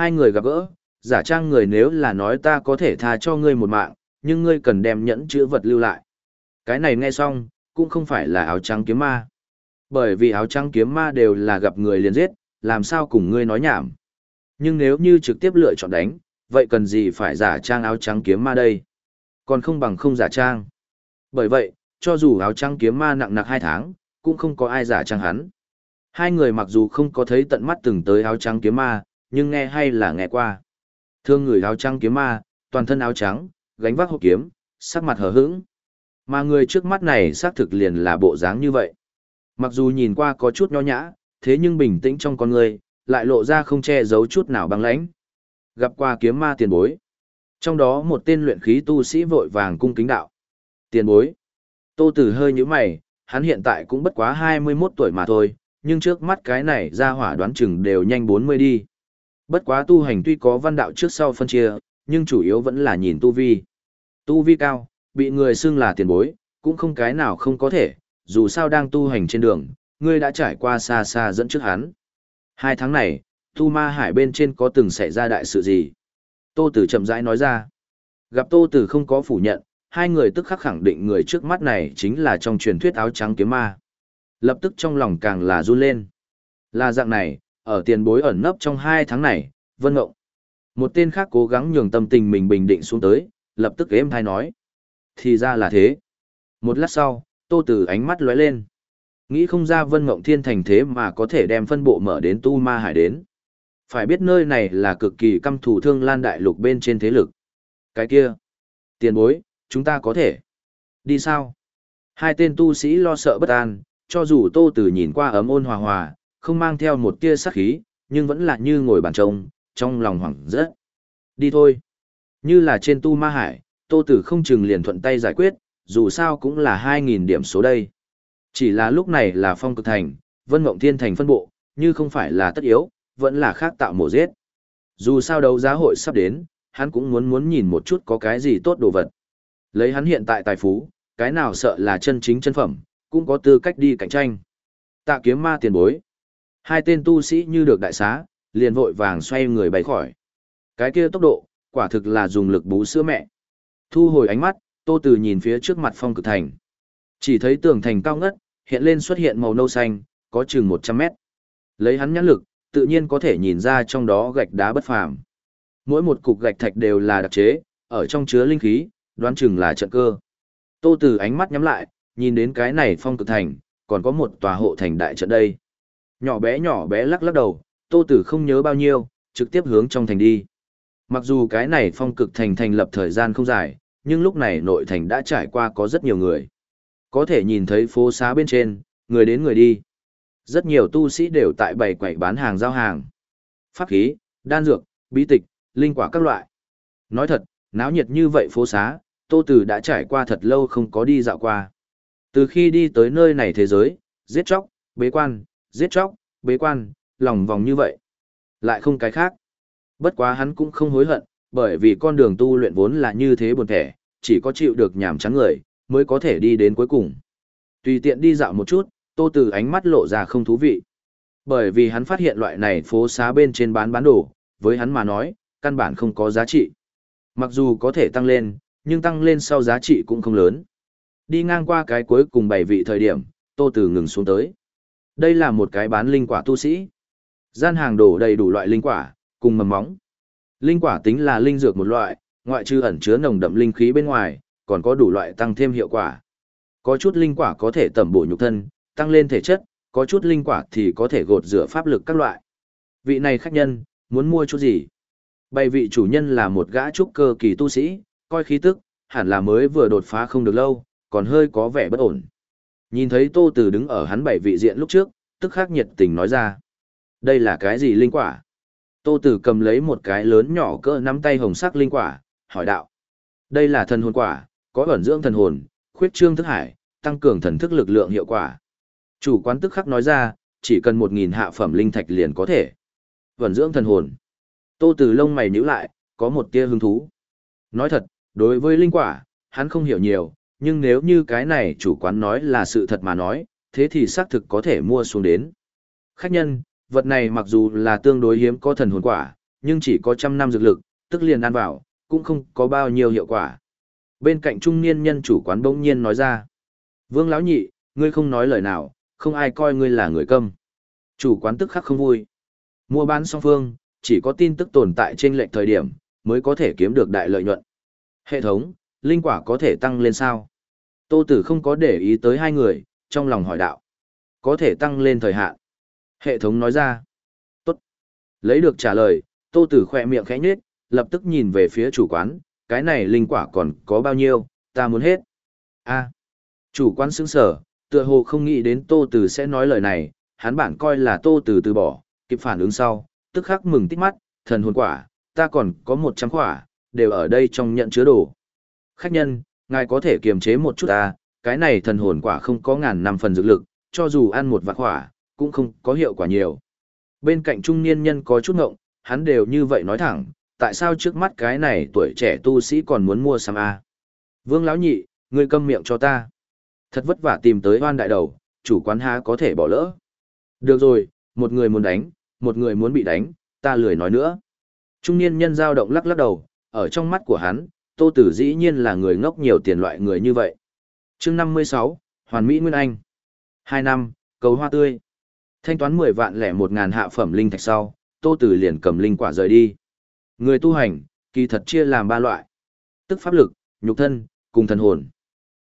Hai người gặp gỡ, giả trang người nếu là nói ta có thể tha cho ngươi một mạng, nhưng ngươi cần đem nhẫn chữ vật lưu lại. Cái này nghe xong, cũng không phải là áo trắng kiếm ma. Bởi vì áo trắng kiếm ma đều là gặp người liền giết, làm sao cùng ngươi nói nhảm. Nhưng nếu như trực tiếp lựa chọn đánh, vậy cần gì phải giả trang áo trắng kiếm ma đây? Còn không bằng không giả trang. Bởi vậy, cho dù áo trắng kiếm ma nặng nặc hai tháng, cũng không có ai giả trang hắn. Hai người mặc dù không có thấy tận mắt từng tới áo trắng kiếm ma, nhưng nghe hay là nghe qua. Thương người áo trắng kiếm ma, toàn thân áo trắng, gánh vác hộp kiếm, sắc mặt hờ hững. Mà người trước mắt này xác thực liền là bộ dáng như vậy. Mặc dù nhìn qua có chút nho nhã, thế nhưng bình tĩnh trong con người, lại lộ ra không che giấu chút nào băng lãnh. Gặp qua kiếm ma tiền bối. Trong đó một tên luyện khí tu sĩ vội vàng cung kính đạo. Tiền bối. Tô Tử hơi nhíu mày, hắn hiện tại cũng bất quá 21 tuổi mà thôi, nhưng trước mắt cái này ra hỏa đoán chừng đều nhanh 40 đi. Bất quá tu hành tuy có văn đạo trước sau phân chia, nhưng chủ yếu vẫn là nhìn tu vi. Tu vi cao, bị người xưng là tiền bối, cũng không cái nào không có thể, dù sao đang tu hành trên đường, ngươi đã trải qua xa xa dẫn trước hắn. Hai tháng này, tu ma hải bên trên có từng xảy ra đại sự gì? Tô Tử chậm rãi nói ra. Gặp Tô Tử không có phủ nhận, hai người tức khắc khẳng định người trước mắt này chính là trong truyền thuyết áo trắng kiếm ma. Lập tức trong lòng càng là run lên. Là dạng này, ở tiền bối ẩn nấp trong hai tháng này, Vân Ngộng. Một tên khác cố gắng nhường tâm tình mình bình định xuống tới, lập tức êm thai nói. Thì ra là thế. Một lát sau, Tô Tử ánh mắt lóe lên. Nghĩ không ra Vân Ngộng Thiên thành thế mà có thể đem phân bộ mở đến Tu Ma Hải đến. Phải biết nơi này là cực kỳ căm thù thương lan đại lục bên trên thế lực. Cái kia. Tiền bối, chúng ta có thể. Đi sao? Hai tên tu sĩ lo sợ bất an, cho dù Tô Tử nhìn qua ấm ôn hòa hòa, không mang theo một tia sát khí, nhưng vẫn là như ngồi bàn trông, trong lòng hoảng rất. Đi thôi. Như là trên tu ma hải, Tô Tử không chừng liền thuận tay giải quyết, dù sao cũng là 2.000 điểm số đây. Chỉ là lúc này là phong cực thành, vân mộng thiên thành phân bộ, như không phải là tất yếu, vẫn là khác tạo mổ giết. Dù sao đấu giá hội sắp đến, hắn cũng muốn muốn nhìn một chút có cái gì tốt đồ vật. Lấy hắn hiện tại tài phú, cái nào sợ là chân chính chân phẩm, cũng có tư cách đi cạnh tranh. Tạ kiếm ma tiền bối. Hai tên tu sĩ như được đại xá, liền vội vàng xoay người bay khỏi. Cái kia tốc độ, quả thực là dùng lực bú sữa mẹ. Thu hồi ánh mắt, Tô Từ nhìn phía trước mặt phong cực thành. Chỉ thấy tường thành cao ngất, hiện lên xuất hiện màu nâu xanh, có chừng 100 mét. Lấy hắn nhãn lực, tự nhiên có thể nhìn ra trong đó gạch đá bất phàm. Mỗi một cục gạch thạch đều là đặc chế, ở trong chứa linh khí, đoán chừng là trận cơ. Tô Từ ánh mắt nhắm lại, nhìn đến cái này phong cực thành, còn có một tòa hộ thành đại trận đây. Nhỏ bé nhỏ bé lắc lắc đầu, Tô Tử không nhớ bao nhiêu, trực tiếp hướng trong thành đi. Mặc dù cái này phong cực thành thành lập thời gian không dài, nhưng lúc này nội thành đã trải qua có rất nhiều người. Có thể nhìn thấy phố xá bên trên, người đến người đi. Rất nhiều tu sĩ đều tại bày quầy bán hàng giao hàng. Pháp khí, đan dược, bí tịch, linh quả các loại. Nói thật, náo nhiệt như vậy phố xá, Tô Tử đã trải qua thật lâu không có đi dạo qua. Từ khi đi tới nơi này thế giới, giết chóc, bế quan, giết chóc, bế quan, lòng vòng như vậy. Lại không cái khác. Bất quá hắn cũng không hối hận, bởi vì con đường tu luyện vốn là như thế buồn thẻ, chỉ có chịu được nhảm trắng người, mới có thể đi đến cuối cùng. Tùy tiện đi dạo một chút, tô từ ánh mắt lộ ra không thú vị. Bởi vì hắn phát hiện loại này phố xá bên trên bán bán đồ, với hắn mà nói, căn bản không có giá trị. Mặc dù có thể tăng lên, nhưng tăng lên sau giá trị cũng không lớn. Đi ngang qua cái cuối cùng bảy vị thời điểm, tô từ ngừng xuống tới. Đây là một cái bán linh quả tu sĩ. Gian hàng đổ đầy đủ loại linh quả, cùng mầm móng. Linh quả tính là linh dược một loại, ngoại trừ ẩn chứa nồng đậm linh khí bên ngoài, còn có đủ loại tăng thêm hiệu quả. Có chút linh quả có thể tẩm bổ nhục thân, tăng lên thể chất, có chút linh quả thì có thể gột rửa pháp lực các loại. Vị này khách nhân, muốn mua chút gì? Bày vị chủ nhân là một gã trúc cơ kỳ tu sĩ, coi khí tức, hẳn là mới vừa đột phá không được lâu, còn hơi có vẻ bất ổn. Nhìn thấy Tô Từ đứng ở hắn bảy vị diện lúc trước, tức khắc nhiệt tình nói ra. Đây là cái gì linh quả? Tô Tử cầm lấy một cái lớn nhỏ cỡ nắm tay hồng sắc linh quả, hỏi đạo. Đây là thần hồn quả, có ẩn dưỡng thần hồn, khuyết trương thức hải, tăng cường thần thức lực lượng hiệu quả. Chủ quán tức khắc nói ra, chỉ cần một nghìn hạ phẩm linh thạch liền có thể. Ẩn dưỡng thần hồn. Tô Tử lông mày nhíu lại, có một tia hứng thú. Nói thật, đối với linh quả, hắn không hiểu nhiều, nhưng nếu như cái này chủ quán nói là sự thật mà nói, thế thì xác thực có thể mua xuống đến. Khách nhân, vật này mặc dù là tương đối hiếm có thần hồn quả, nhưng chỉ có trăm năm dược lực, tức liền ăn vào, cũng không có bao nhiêu hiệu quả. Bên cạnh trung niên nhân chủ quán bỗng nhiên nói ra. Vương lão nhị, ngươi không nói lời nào, không ai coi ngươi là người câm. Chủ quán tức khắc không vui. Mua bán song phương, chỉ có tin tức tồn tại trên lệnh thời điểm, mới có thể kiếm được đại lợi nhuận. Hệ thống, linh quả có thể tăng lên sao? Tô Tử không có để ý tới hai người, trong lòng hỏi đạo. Có thể tăng lên thời hạn. Hệ thống nói ra. Tốt. Lấy được trả lời, Tô Tử khỏe miệng khẽ nhếch, lập tức nhìn về phía chủ quán, cái này linh quả còn có bao nhiêu, ta muốn hết. A. Chủ quán sững sờ, tựa hồ không nghĩ đến Tô Tử sẽ nói lời này, hắn bản coi là Tô Tử từ bỏ, kịp phản ứng sau, tức khắc mừng tít mắt, thần hồn quả, ta còn có 100 quả, đều ở đây trong nhận chứa đồ. Khách nhân, ngài có thể kiềm chế một chút ta, cái này thần hồn quả không có ngàn năm phần dược lực, cho dù ăn một vạn quả, cũng không có hiệu quả nhiều. Bên cạnh trung niên nhân có chút ngộng, hắn đều như vậy nói thẳng, tại sao trước mắt cái này tuổi trẻ tu sĩ còn muốn mua sắm A. Vương lão nhị, ngươi câm miệng cho ta. Thật vất vả tìm tới hoan đại đầu, chủ quán há có thể bỏ lỡ. Được rồi, một người muốn đánh, một người muốn bị đánh, ta lười nói nữa. Trung niên nhân dao động lắc lắc đầu, ở trong mắt của hắn, Tô Tử dĩ nhiên là người ngốc nhiều tiền loại người như vậy. Chương 56, Hoàn Mỹ Nguyên Anh. 2 năm, cầu hoa tươi. Thanh toán 10 vạn lẻ 1000 hạ phẩm linh thạch sau, Tô Tử liền cầm linh quả rời đi. Người tu hành, kỳ thật chia làm ba loại. Tức pháp lực, nhục thân, cùng thần hồn.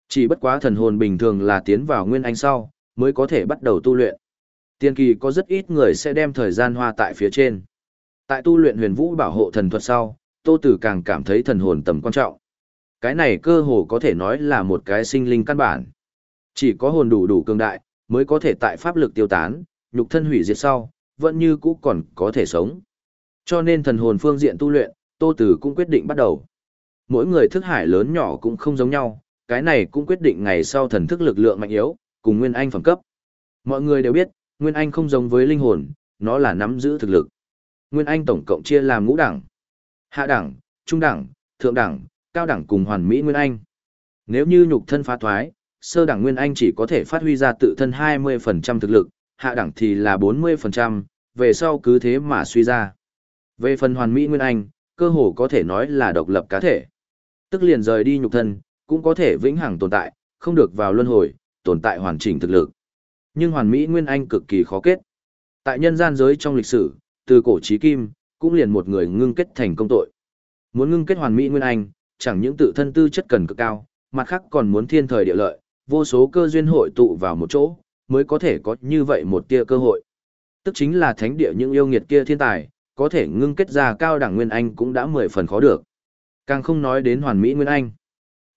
Chỉ bất quá thần hồn bình thường là tiến vào nguyên anh sau, mới có thể bắt đầu tu luyện. Tiên kỳ có rất ít người sẽ đem thời gian hoa tại phía trên. Tại tu luyện huyền vũ bảo hộ thần thuật sau, Tô Tử càng cảm thấy thần hồn tầm quan trọng. Cái này cơ hồ có thể nói là một cái sinh linh căn bản. Chỉ có hồn đủ đủ cường đại, mới có thể tại pháp lực tiêu tán, nhục thân hủy diệt sau, vẫn như cũ còn có thể sống. Cho nên thần hồn phương diện tu luyện, Tô Tử cũng quyết định bắt đầu. Mỗi người thức hải lớn nhỏ cũng không giống nhau, cái này cũng quyết định ngày sau thần thức lực lượng mạnh yếu, cùng Nguyên Anh phẩm cấp. Mọi người đều biết, Nguyên Anh không giống với linh hồn, nó là nắm giữ thực lực. Nguyên Anh tổng cộng chia làm ngũ đẳng. Hạ đẳng, trung đẳng, thượng đẳng, cao đẳng cùng hoàn mỹ Nguyên Anh. Nếu như nhục thân phá thoái, sơ đẳng Nguyên Anh chỉ có thể phát huy ra tự thân 20% thực lực, hạ đẳng thì là 40%, về sau cứ thế mà suy ra. Về phần hoàn mỹ Nguyên Anh, cơ hồ có thể nói là độc lập cá thể. Tức liền rời đi nhục thân, cũng có thể vĩnh hằng tồn tại, không được vào luân hồi, tồn tại hoàn chỉnh thực lực. Nhưng hoàn mỹ Nguyên Anh cực kỳ khó kết. Tại nhân gian giới trong lịch sử, từ cổ chí kim, cũng liền một người ngưng kết thành công tội. Muốn ngưng kết hoàn mỹ Nguyên Anh, chẳng những tự thân tư chất cần cực cao, mặt khác còn muốn thiên thời địa lợi, vô số cơ duyên hội tụ vào một chỗ, mới có thể có như vậy một tia cơ hội. Tức chính là thánh địa những yêu nghiệt kia thiên tài, có thể ngưng kết ra cao đẳng Nguyên Anh cũng đã mười phần khó được. Càng không nói đến hoàn mỹ Nguyên Anh.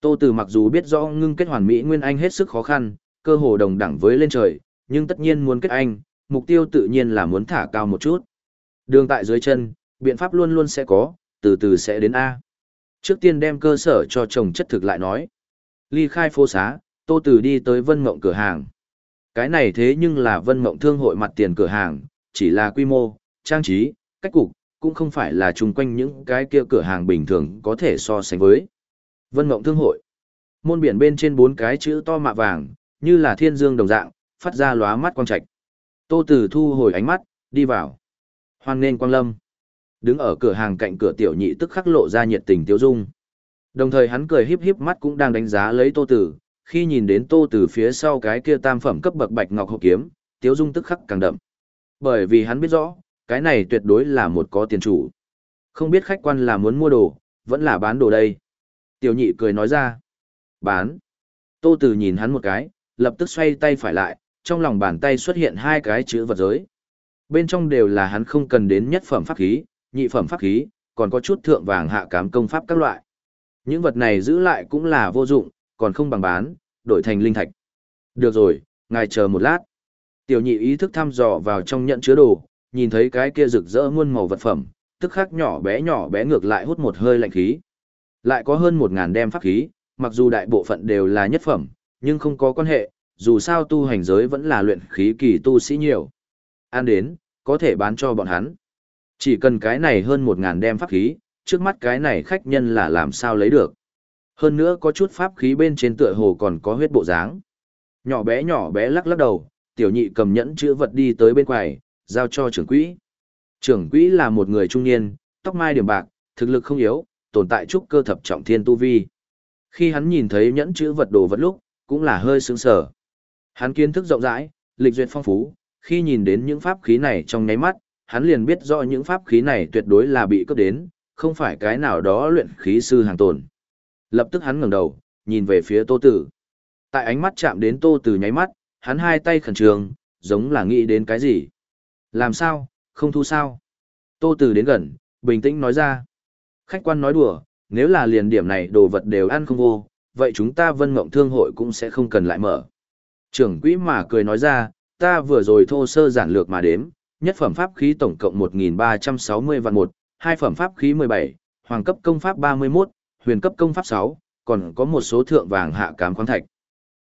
Tô Tử mặc dù biết rõ ngưng kết hoàn mỹ Nguyên Anh hết sức khó khăn, cơ hồ đồng đẳng với lên trời, nhưng tất nhiên muốn kết anh, mục tiêu tự nhiên là muốn thả cao một chút. Đường tại dưới chân, biện pháp luôn luôn sẽ có, từ từ sẽ đến A. Trước tiên đem cơ sở cho chồng chất thực lại nói. Ly khai phố xá, Tô Tử đi tới Vân Mộng cửa hàng. Cái này thế nhưng là Vân Mộng thương hội mặt tiền cửa hàng, chỉ là quy mô, trang trí, cách cục, cũng không phải là chung quanh những cái kia cửa hàng bình thường có thể so sánh với. Vân Mộng thương hội. Môn biển bên trên bốn cái chữ to mạ vàng, như là thiên dương đồng dạng, phát ra lóa mắt quang trạch. Tô Tử thu hồi ánh mắt, đi vào. Hoan nên quang lâm. Đứng ở cửa hàng cạnh cửa tiểu nhị tức khắc lộ ra nhiệt tình tiêu dung. Đồng thời hắn cười híp híp mắt cũng đang đánh giá lấy Tô Tử, khi nhìn đến Tô Tử phía sau cái kia tam phẩm cấp bậc bạch ngọc hộ kiếm, tiêu dung tức khắc càng đậm. Bởi vì hắn biết rõ, cái này tuyệt đối là một có tiền chủ. Không biết khách quan là muốn mua đồ, vẫn là bán đồ đây. Tiểu nhị cười nói ra. Bán. Tô Tử nhìn hắn một cái, lập tức xoay tay phải lại, trong lòng bàn tay xuất hiện hai cái chữ vật giới. Bên trong đều là hắn không cần đến nhất phẩm pháp khí, nhị phẩm pháp khí, còn có chút thượng vàng hạ cám công pháp các loại. Những vật này giữ lại cũng là vô dụng, còn không bằng bán, đổi thành linh thạch. Được rồi, ngài chờ một lát. Tiểu nhị ý thức thăm dò vào trong nhận chứa đồ, nhìn thấy cái kia rực rỡ muôn màu vật phẩm, tức khắc nhỏ bé nhỏ bé ngược lại hút một hơi lạnh khí. Lại có hơn một ngàn đem pháp khí, mặc dù đại bộ phận đều là nhất phẩm, nhưng không có quan hệ, dù sao tu hành giới vẫn là luyện khí kỳ tu sĩ nhiều. Ăn đến, có thể bán cho bọn hắn. Chỉ cần cái này hơn một ngàn đem pháp khí, trước mắt cái này khách nhân là làm sao lấy được. Hơn nữa có chút pháp khí bên trên tựa hồ còn có huyết bộ dáng. Nhỏ bé nhỏ bé lắc lắc đầu, tiểu nhị cầm nhẫn chữ vật đi tới bên quầy, giao cho trưởng quỹ. Trưởng quỹ là một người trung niên, tóc mai điểm bạc, thực lực không yếu, tồn tại trúc cơ thập trọng thiên tu vi. Khi hắn nhìn thấy nhẫn chữ vật đồ vật lúc, cũng là hơi sướng sở. Hắn kiến thức rộng rãi, lịch duyệt phong phú, khi nhìn đến những pháp khí này trong nháy mắt, hắn liền biết rõ những pháp khí này tuyệt đối là bị cướp đến, không phải cái nào đó luyện khí sư hàng tồn. Lập tức hắn ngẩng đầu, nhìn về phía Tô Tử. Tại ánh mắt chạm đến Tô Tử nháy mắt, hắn hai tay khẩn trương, giống là nghĩ đến cái gì. Làm sao, không thu sao? Tô Tử đến gần, bình tĩnh nói ra. Khách quan nói đùa, nếu là liền điểm này đồ vật đều ăn không vô, vậy chúng ta vân mộng thương hội cũng sẽ không cần lại mở. Trưởng quỹ mà cười nói ra, ta vừa rồi thô sơ giản lược mà đếm, nhất phẩm pháp khí tổng cộng 1.360 vạn một, hai phẩm pháp khí 17, hoàng cấp công pháp 31, huyền cấp công pháp 6, còn có một số thượng vàng hạ cám khoáng thạch.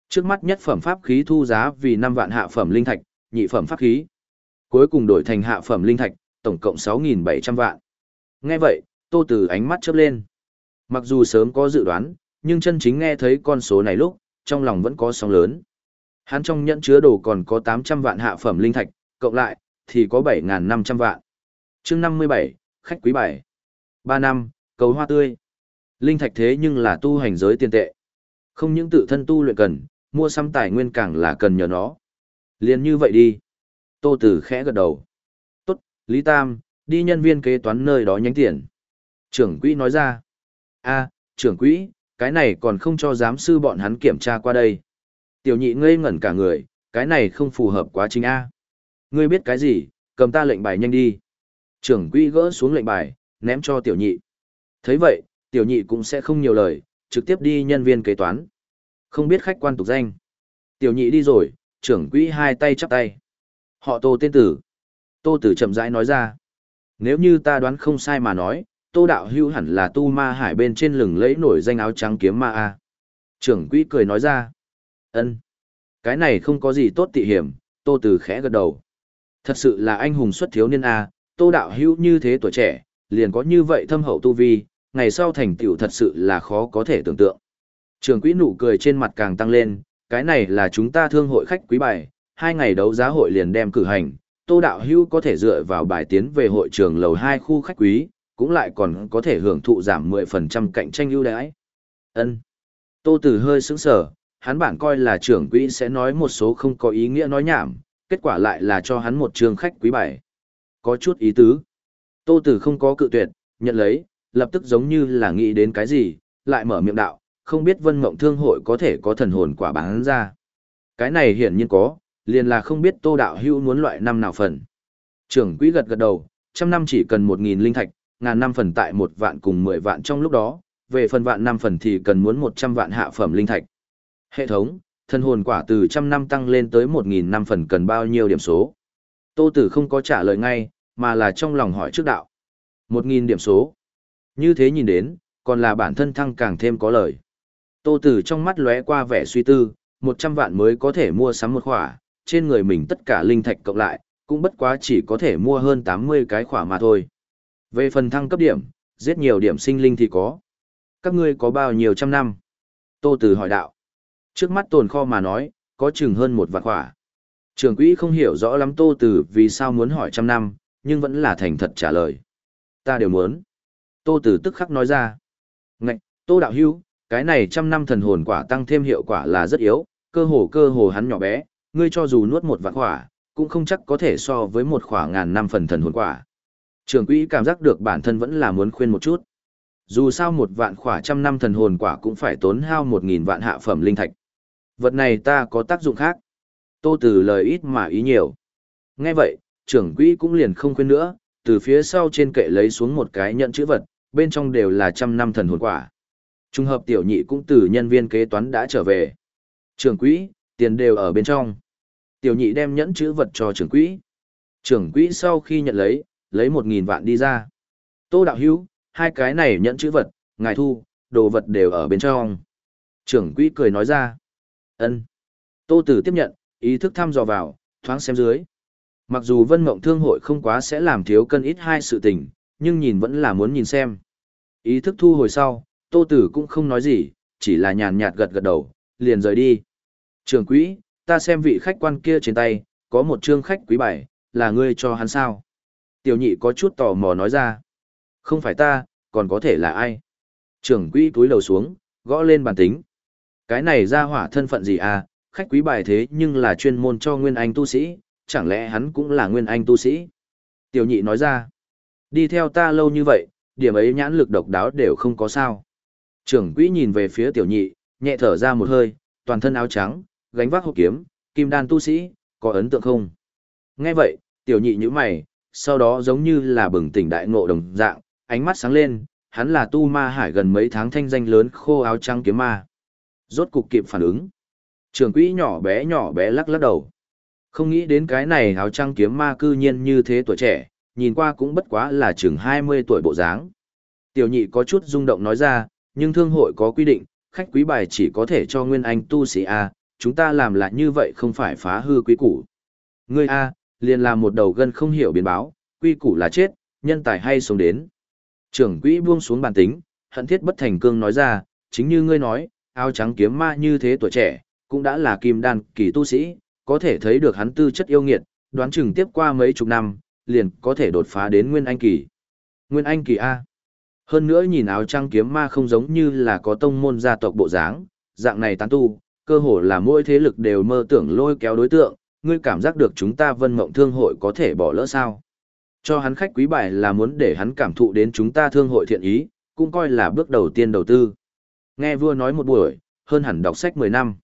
Trước mắt nhất phẩm pháp khí thu giá vì 5 vạn hạ phẩm linh thạch, nhị phẩm pháp khí. Cuối cùng đổi thành hạ phẩm linh thạch, tổng cộng 6.700 vạn. Nghe vậy, Tô từ ánh mắt chớp lên. Mặc dù sớm có dự đoán, nhưng chân chính nghe thấy con số này lúc, trong lòng vẫn có sóng lớn. Hắn trong nhẫn chứa đồ còn có 800 vạn hạ phẩm linh thạch, cộng lại, thì có 7.500 vạn. chương 57, khách quý bảy. 3 năm, cầu hoa tươi. Linh thạch thế nhưng là tu hành giới tiền tệ. Không những tự thân tu luyện cần, mua sắm tài nguyên càng là cần nhờ nó. Liên như vậy đi. Tô Tử khẽ gật đầu. Tốt, Lý Tam, đi nhân viên kế toán nơi đó nhánh tiền. Trưởng quỹ nói ra. a trưởng quỹ, cái này còn không cho giám sư bọn hắn kiểm tra qua đây. Tiểu nhị ngây ngẩn cả người, cái này không phù hợp quá trình A. Ngươi biết cái gì, cầm ta lệnh bài nhanh đi. Trưởng quỹ gỡ xuống lệnh bài, ném cho tiểu nhị. thấy vậy, tiểu nhị cũng sẽ không nhiều lời, trực tiếp đi nhân viên kế toán. Không biết khách quan tục danh. Tiểu nhị đi rồi, trưởng quỹ hai tay chắp tay. Họ tô tên tử. Tô tử chậm rãi nói ra. Nếu như ta đoán không sai mà nói, tô đạo hưu hẳn là tu ma hải bên trên lừng lẫy nổi danh áo trắng kiếm ma a trưởng quỹ cười nói ra ân cái này không có gì tốt tị hiểm tô tử khẽ gật đầu thật sự là anh hùng xuất thiếu niên a tô đạo hưu như thế tuổi trẻ liền có như vậy thâm hậu tu vi ngày sau thành tựu thật sự là khó có thể tưởng tượng trường quỹ nụ cười trên mặt càng tăng lên cái này là chúng ta thương hội khách quý bài hai ngày đấu giá hội liền đem cử hành tô đạo hưu có thể dựa vào bài tiến về hội trường lầu hai khu khách quý cũng lại còn có thể hưởng thụ giảm 10% cạnh tranh ưu đãi. Ân. Tô Tử hơi sững sờ, hắn bản coi là trưởng quỹ sẽ nói một số không có ý nghĩa nói nhảm, kết quả lại là cho hắn một trường khách quý bài. Có chút ý tứ. Tô Tử không có cự tuyệt, nhận lấy, lập tức giống như là nghĩ đến cái gì, lại mở miệng đạo, không biết Vân Mộng Thương hội có thể có thần hồn quả bán ra. Cái này hiển nhiên có, liền là không biết Tô đạo hữu muốn loại năm nào phần. Trưởng quỹ gật gật đầu, trăm năm chỉ cần một nghìn linh thạch, ngàn năm phần tại một vạn cùng mười vạn trong lúc đó, về phần vạn năm phần thì cần muốn một trăm vạn hạ phẩm linh thạch. Hệ thống, Thần hồn quả từ trăm năm tăng lên tới một nghìn năm phần cần bao nhiêu điểm số? Tô Tử không có trả lời ngay, mà là trong lòng hỏi trước đạo. Một nghìn điểm số. Như thế nhìn đến, còn là bản thân thăng càng thêm có lời. Tô Tử trong mắt lóe qua vẻ suy tư, một trăm vạn mới có thể mua sắm một khỏa, trên người mình tất cả linh thạch cộng lại, cũng bất quá chỉ có thể mua hơn tám mươi cái khỏa mà thôi. Về phần thăng cấp điểm, giết nhiều điểm sinh linh thì có. Các ngươi có bao nhiêu trăm năm? Tô Tử hỏi đạo. Trước mắt tồn kho mà nói, có chừng hơn một vạn khỏa. Trường quỹ không hiểu rõ lắm Tô Tử vì sao muốn hỏi trăm năm, nhưng vẫn là thành thật trả lời. Ta đều muốn. Tô Tử tức khắc nói ra. Ngạch, Tô Đạo Hữu cái này trăm năm thần hồn quả tăng thêm hiệu quả là rất yếu, cơ hồ cơ hồ hắn nhỏ bé, ngươi cho dù nuốt một vạn khỏa, cũng không chắc có thể so với một khỏa ngàn năm phần thần hồn quả. Trường quỹ cảm giác được bản thân vẫn là muốn khuyên một chút. Dù sao một vạn khỏa trăm năm thần hồn quả cũng phải tốn hao một nghìn vạn hạ phẩm linh thạch. Vật này ta có tác dụng khác. Tô Tử lời ít mà ý nhiều. Nghe vậy, trưởng quỹ cũng liền không khuyên nữa, từ phía sau trên kệ lấy xuống một cái nhận chữ vật, bên trong đều là trăm năm thần hồn quả. Trung hợp tiểu nhị cũng từ nhân viên kế toán đã trở về. Trưởng quỹ, tiền đều ở bên trong. Tiểu nhị đem nhẫn chữ vật cho trưởng quỹ. Trưởng quỹ sau khi nhận lấy, lấy một nghìn vạn đi ra. Tô đạo hữu, hai cái này nhẫn chữ vật, ngài thu, đồ vật đều ở bên trong. Trưởng quỹ cười nói ra ân Tô tử tiếp nhận, ý thức thăm dò vào, thoáng xem dưới. Mặc dù vân mộng thương hội không quá sẽ làm thiếu cân ít hai sự tình, nhưng nhìn vẫn là muốn nhìn xem. Ý thức thu hồi sau, tô tử cũng không nói gì, chỉ là nhàn nhạt gật gật đầu, liền rời đi. Trưởng quỹ, ta xem vị khách quan kia trên tay, có một trương khách quý bài, là ngươi cho hắn sao? Tiểu nhị có chút tò mò nói ra. Không phải ta, còn có thể là ai? Trưởng quỹ túi lầu xuống, gõ lên bàn tính. Cái này ra hỏa thân phận gì à, khách quý bài thế nhưng là chuyên môn cho nguyên anh tu sĩ, chẳng lẽ hắn cũng là nguyên anh tu sĩ? Tiểu nhị nói ra, đi theo ta lâu như vậy, điểm ấy nhãn lực độc đáo đều không có sao. Trưởng quỹ nhìn về phía tiểu nhị, nhẹ thở ra một hơi, toàn thân áo trắng, gánh vác hộp kiếm, kim đan tu sĩ, có ấn tượng không? Nghe vậy, tiểu nhị như mày, sau đó giống như là bừng tỉnh đại ngộ đồng dạng, ánh mắt sáng lên, hắn là tu ma hải gần mấy tháng thanh danh lớn khô áo trắng kiếm ma. Rốt cục kịp phản ứng. Trưởng quỹ nhỏ bé nhỏ bé lắc lắc đầu. Không nghĩ đến cái này áo trăng kiếm ma cư nhiên như thế tuổi trẻ, nhìn qua cũng bất quá là chừng 20 tuổi bộ dáng. Tiểu nhị có chút rung động nói ra, nhưng thương hội có quy định, khách quý bài chỉ có thể cho nguyên anh tu sĩ A, chúng ta làm lại như vậy không phải phá hư quý củ. Ngươi A, liền làm một đầu gân không hiểu biến báo, quy củ là chết, nhân tài hay sống đến. Trưởng quỹ buông xuống bàn tính, hận thiết bất thành cương nói ra, chính như ngươi nói, áo trắng kiếm ma như thế tuổi trẻ, cũng đã là kim đan kỳ tu sĩ, có thể thấy được hắn tư chất yêu nghiệt, đoán chừng tiếp qua mấy chục năm, liền có thể đột phá đến nguyên anh kỳ. Nguyên anh kỳ A. Hơn nữa nhìn áo trắng kiếm ma không giống như là có tông môn gia tộc bộ dáng, dạng này tán tu, cơ hồ là mỗi thế lực đều mơ tưởng lôi kéo đối tượng, ngươi cảm giác được chúng ta vân mộng thương hội có thể bỏ lỡ sao. Cho hắn khách quý bài là muốn để hắn cảm thụ đến chúng ta thương hội thiện ý, cũng coi là bước đầu tiên đầu tư. Nghe vua nói một buổi, hơn hẳn đọc sách 10 năm.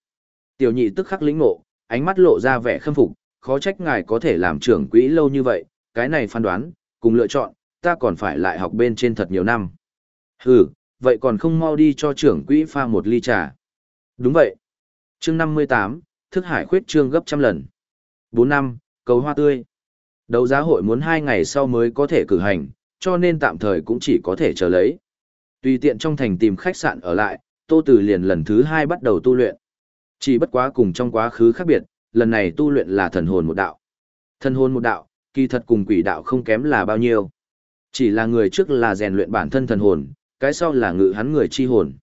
Tiểu nhị tức khắc lĩnh ngộ, ánh mắt lộ ra vẻ khâm phục, khó trách ngài có thể làm trưởng quỹ lâu như vậy, cái này phán đoán, cùng lựa chọn, ta còn phải lại học bên trên thật nhiều năm. Hừ, vậy còn không mau đi cho trưởng quỹ pha một ly trà. Đúng vậy. chương 58, thức hải khuyết trương gấp trăm lần. 4 năm, cầu hoa tươi. Đấu giá hội muốn 2 ngày sau mới có thể cử hành, cho nên tạm thời cũng chỉ có thể chờ lấy. Tùy tiện trong thành tìm khách sạn ở lại, Tô Tử liền lần thứ 2 bắt đầu tu luyện. Chỉ bất quá cùng trong quá khứ khác biệt, lần này tu luyện là thần hồn một đạo. Thần hồn một đạo, kỳ thật cùng quỷ đạo không kém là bao nhiêu. Chỉ là người trước là rèn luyện bản thân thần hồn, cái sau là ngự hắn người chi hồn.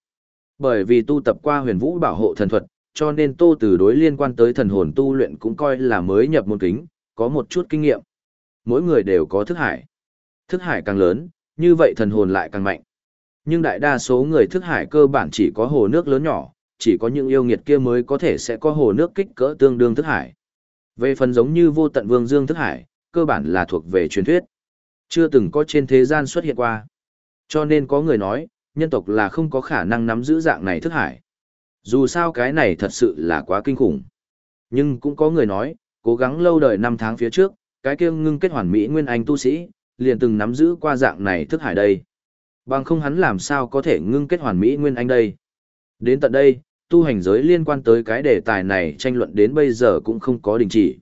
Bởi vì tu tập qua huyền vũ bảo hộ thần thuật, cho nên tô từ đối liên quan tới thần hồn tu luyện cũng coi là mới nhập môn kính, có một chút kinh nghiệm. Mỗi người đều có thức hải. Thức hải càng lớn, như vậy thần hồn lại càng mạnh. Nhưng đại đa số người thức hải cơ bản chỉ có hồ nước lớn nhỏ, chỉ có những yêu nghiệt kia mới có thể sẽ có hồ nước kích cỡ tương đương thức hải. Về phần giống như vô tận vương dương thức hải, cơ bản là thuộc về truyền thuyết. Chưa từng có trên thế gian xuất hiện qua. Cho nên có người nói, nhân tộc là không có khả năng nắm giữ dạng này thức hải. Dù sao cái này thật sự là quá kinh khủng. Nhưng cũng có người nói, cố gắng lâu đời năm tháng phía trước, cái kia ngưng kết hoàn mỹ nguyên anh tu sĩ, liền từng nắm giữ qua dạng này thức hải đây. Bằng không hắn làm sao có thể ngưng kết hoàn mỹ nguyên anh đây. Đến tận đây, tu hành giới liên quan tới cái đề tài này tranh luận đến bây giờ cũng không có đình chỉ.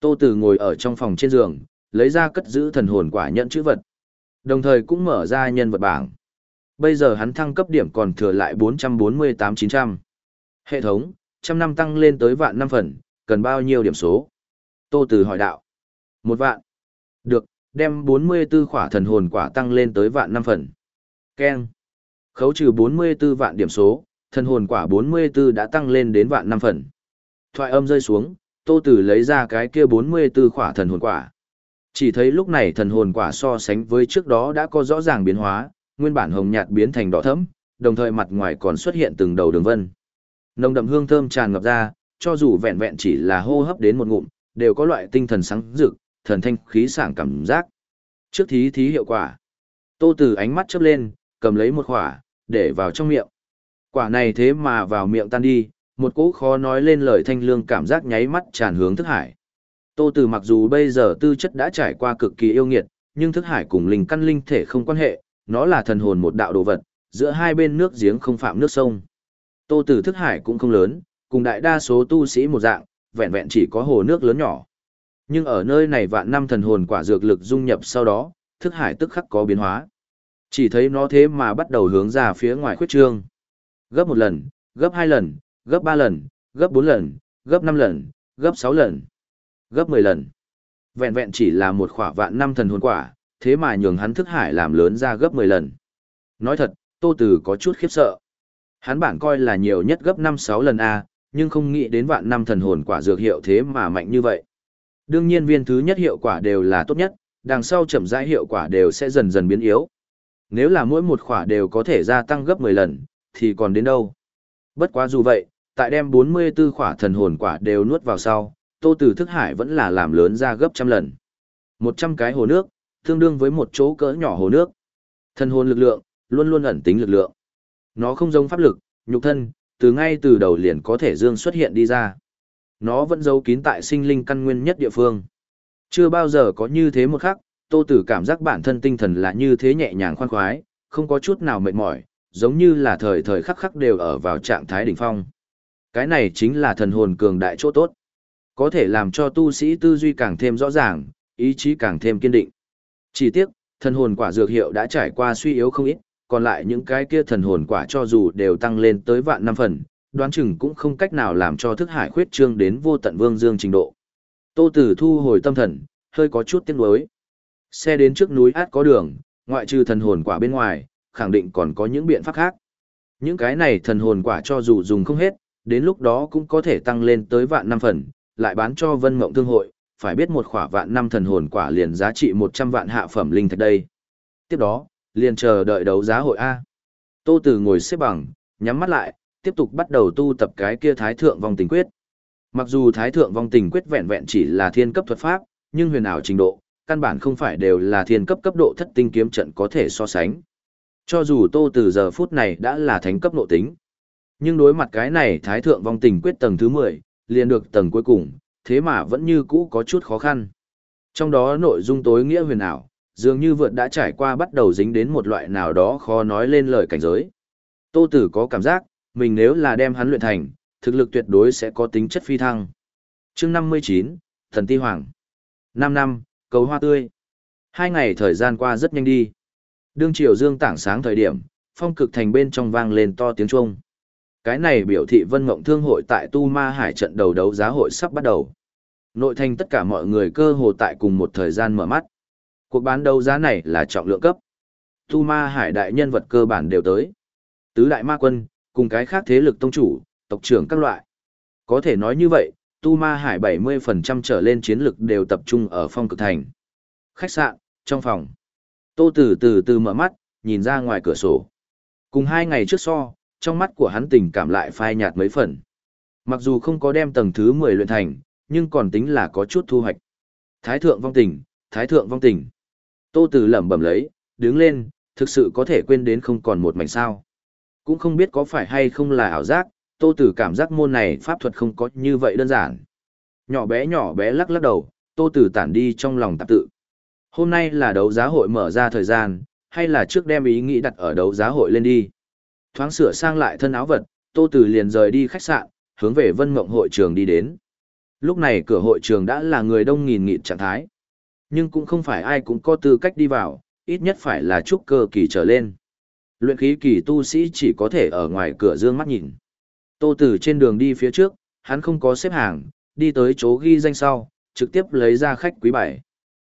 Tô Tử ngồi ở trong phòng trên giường, lấy ra cất giữ thần hồn quả nhận chữ vật. Đồng thời cũng mở ra nhân vật bảng. Bây giờ hắn thăng cấp điểm còn thừa lại 448-900. Hệ thống, trăm năm tăng lên tới vạn năm phần, cần bao nhiêu điểm số? Tô Tử hỏi đạo. Một vạn. Được, đem 44 khỏa thần hồn quả tăng lên tới vạn năm phần. Ken. Khấu trừ 44 vạn điểm số, thần hồn quả 44 đã tăng lên đến vạn năm phần. Thoại âm rơi xuống, Tô Tử lấy ra cái kia 44 khỏa thần hồn quả. Chỉ thấy lúc này thần hồn quả so sánh với trước đó đã có rõ ràng biến hóa, nguyên bản hồng nhạt biến thành đỏ thẫm, đồng thời mặt ngoài còn xuất hiện từng đầu đường vân. Nồng đậm hương thơm tràn ngập ra, cho dù vẹn vẹn chỉ là hô hấp đến một ngụm, đều có loại tinh thần sáng rực, thần thanh khí sảng cảm giác. Trước thí thí hiệu quả. Tô Tử ánh mắt chớp lên, cầm lấy một quả, để vào trong miệng. Quả này thế mà vào miệng tan đi, một cỗ khó nói lên lời thanh lương cảm giác nháy mắt tràn hướng thức hải. Tô Từ mặc dù bây giờ tư chất đã trải qua cực kỳ yêu nghiệt, nhưng thức hải cùng linh căn linh thể không quan hệ, nó là thần hồn một đạo đồ vật, giữa hai bên nước giếng không phạm nước sông. Tô Từ thức hải cũng không lớn, cùng đại đa số tu sĩ một dạng, vẹn vẹn chỉ có hồ nước lớn nhỏ. Nhưng ở nơi này vạn năm thần hồn quả dược lực dung nhập sau đó, thức hải tức khắc có biến hóa. Chỉ thấy nó thế mà bắt đầu hướng ra phía ngoài khuyết trương. Gấp một lần, gấp hai lần, gấp ba lần, gấp bốn lần, gấp năm lần, gấp sáu lần, gấp mười lần. Vẹn vẹn chỉ là một khỏa vạn năm thần hồn quả, thế mà nhường hắn thức hải làm lớn ra gấp mười lần. Nói thật, Tô Tử có chút khiếp sợ. Hắn bản coi là nhiều nhất gấp năm sáu lần A, nhưng không nghĩ đến vạn năm thần hồn quả dược hiệu thế mà mạnh như vậy. Đương nhiên viên thứ nhất hiệu quả đều là tốt nhất, đằng sau chậm rãi hiệu quả đều sẽ dần dần biến yếu. Nếu là mỗi một khỏa đều có thể gia tăng gấp 10 lần, thì còn đến đâu. Bất quá dù vậy, tại đem 44 khỏa thần hồn quả đều nuốt vào sau, Tô Tử Thức Hải vẫn là làm lớn ra gấp trăm lần. 100 cái hồ nước, tương đương với một chỗ cỡ nhỏ hồ nước. Thần hồn lực lượng, luôn luôn ẩn tính lực lượng. Nó không giống pháp lực, nhục thân, từ ngay từ đầu liền có thể dương xuất hiện đi ra. Nó vẫn giấu kín tại sinh linh căn nguyên nhất địa phương. Chưa bao giờ có như thế một khắc, Tô Tử cảm giác bản thân tinh thần là như thế nhẹ nhàng khoan khoái, không có chút nào mệt mỏi, giống như là thời thời khắc khắc đều ở vào trạng thái đỉnh phong. Cái này chính là thần hồn cường đại chỗ tốt. Có thể làm cho tu sĩ tư duy càng thêm rõ ràng, ý chí càng thêm kiên định. Chỉ tiếc, thần hồn quả dược hiệu đã trải qua suy yếu không ít, còn lại những cái kia thần hồn quả cho dù đều tăng lên tới vạn năm phần, đoán chừng cũng không cách nào làm cho thức hải khuyết trương đến vô tận vương dương trình độ. Tô Tử thu hồi tâm thần, hơi có chút tiếc nuối. Xe đến trước núi át có đường, ngoại trừ thần hồn quả bên ngoài, khẳng định còn có những biện pháp khác. Những cái này thần hồn quả cho dù dùng không hết, đến lúc đó cũng có thể tăng lên tới vạn năm phần, lại bán cho Vân Mộng Thương hội, phải biết một khỏa vạn năm thần hồn quả liền giá trị 100 vạn hạ phẩm linh thạch đây. Tiếp đó, liền chờ đợi đấu giá hội A. Tô Tử ngồi xếp bằng, nhắm mắt lại, tiếp tục bắt đầu tu tập cái kia Thái Thượng Vong Tình Quyết. Mặc dù Thái Thượng Vong Tình Quyết vẹn vẹn chỉ là thiên cấp thuật pháp, nhưng huyền ảo trình độ, căn bản không phải đều là thiên cấp cấp độ thất tinh kiếm trận có thể so sánh. Cho dù Tô Tử giờ phút này đã là thánh cấp nội tính, nhưng đối mặt cái này Thái Thượng Vong Tình Quyết tầng thứ 10, liền được tầng cuối cùng, thế mà vẫn như cũ có chút khó khăn. Trong đó nội dung tối nghĩa huyền ảo, dường như vượt đã trải qua bắt đầu dính đến một loại nào đó khó nói lên lời cảnh giới. Tô Tử có cảm giác, mình nếu là đem hắn luyện thành, thực lực tuyệt đối sẽ có tính chất phi thăng. Chương 59, Thần Ti Hoàng. 5 năm, cầu hoa tươi. Hai ngày thời gian qua rất nhanh đi. Đương triều dương tảng sáng thời điểm, phong cực thành bên trong vang lên to tiếng chuông. Cái này biểu thị Vân Mộng Thương hội tại Tu Ma Hải trận đầu đấu giá hội sắp bắt đầu. Nội thành tất cả mọi người cơ hồ tại cùng một thời gian mở mắt. Cuộc bán đấu giá này là trọng lượng cấp. Tu Ma Hải đại nhân vật cơ bản đều tới. Tứ đại ma quân, cùng cái khác thế lực tông chủ, tộc trưởng các loại. Có thể nói như vậy, Tu Ma Hải 70% trở lên chiến lực đều tập trung ở phong cực thành. Khách sạn, trong phòng. Tô Tử từ từ mở mắt, nhìn ra ngoài cửa sổ. Cùng hai ngày trước so, trong mắt của hắn tình cảm lại phai nhạt mấy phần. Mặc dù không có đem tầng thứ 10 luyện thành, nhưng còn tính là có chút thu hoạch. Thái thượng vong tình, thái thượng vong tình. Tô Tử lẩm bẩm lấy, đứng lên, thực sự có thể quên đến không còn một mảnh sao. Cũng không biết có phải hay không là ảo giác, Tô Tử cảm giác môn này pháp thuật không có như vậy đơn giản. Nhỏ bé nhỏ bé lắc lắc đầu, Tô Tử tản đi trong lòng tạp tự. Hôm nay là đấu giá hội mở ra thời gian, hay là trước đem ý nghĩ đặt ở đấu giá hội lên đi. Thoáng sửa sang lại thân áo vật, Tô Tử liền rời đi khách sạn, hướng về Vân Mộng hội trường đi đến. Lúc này cửa hội trường đã là người đông nghìn nghịt trạng thái. Nhưng cũng không phải ai cũng có tư cách đi vào, ít nhất phải là trúc cơ kỳ trở lên. Luyện khí kỳ tu sĩ chỉ có thể ở ngoài cửa dương mắt nhìn. Tô Tử trên đường đi phía trước, hắn không có xếp hàng, đi tới chỗ ghi danh sau, trực tiếp lấy ra khách quý bài.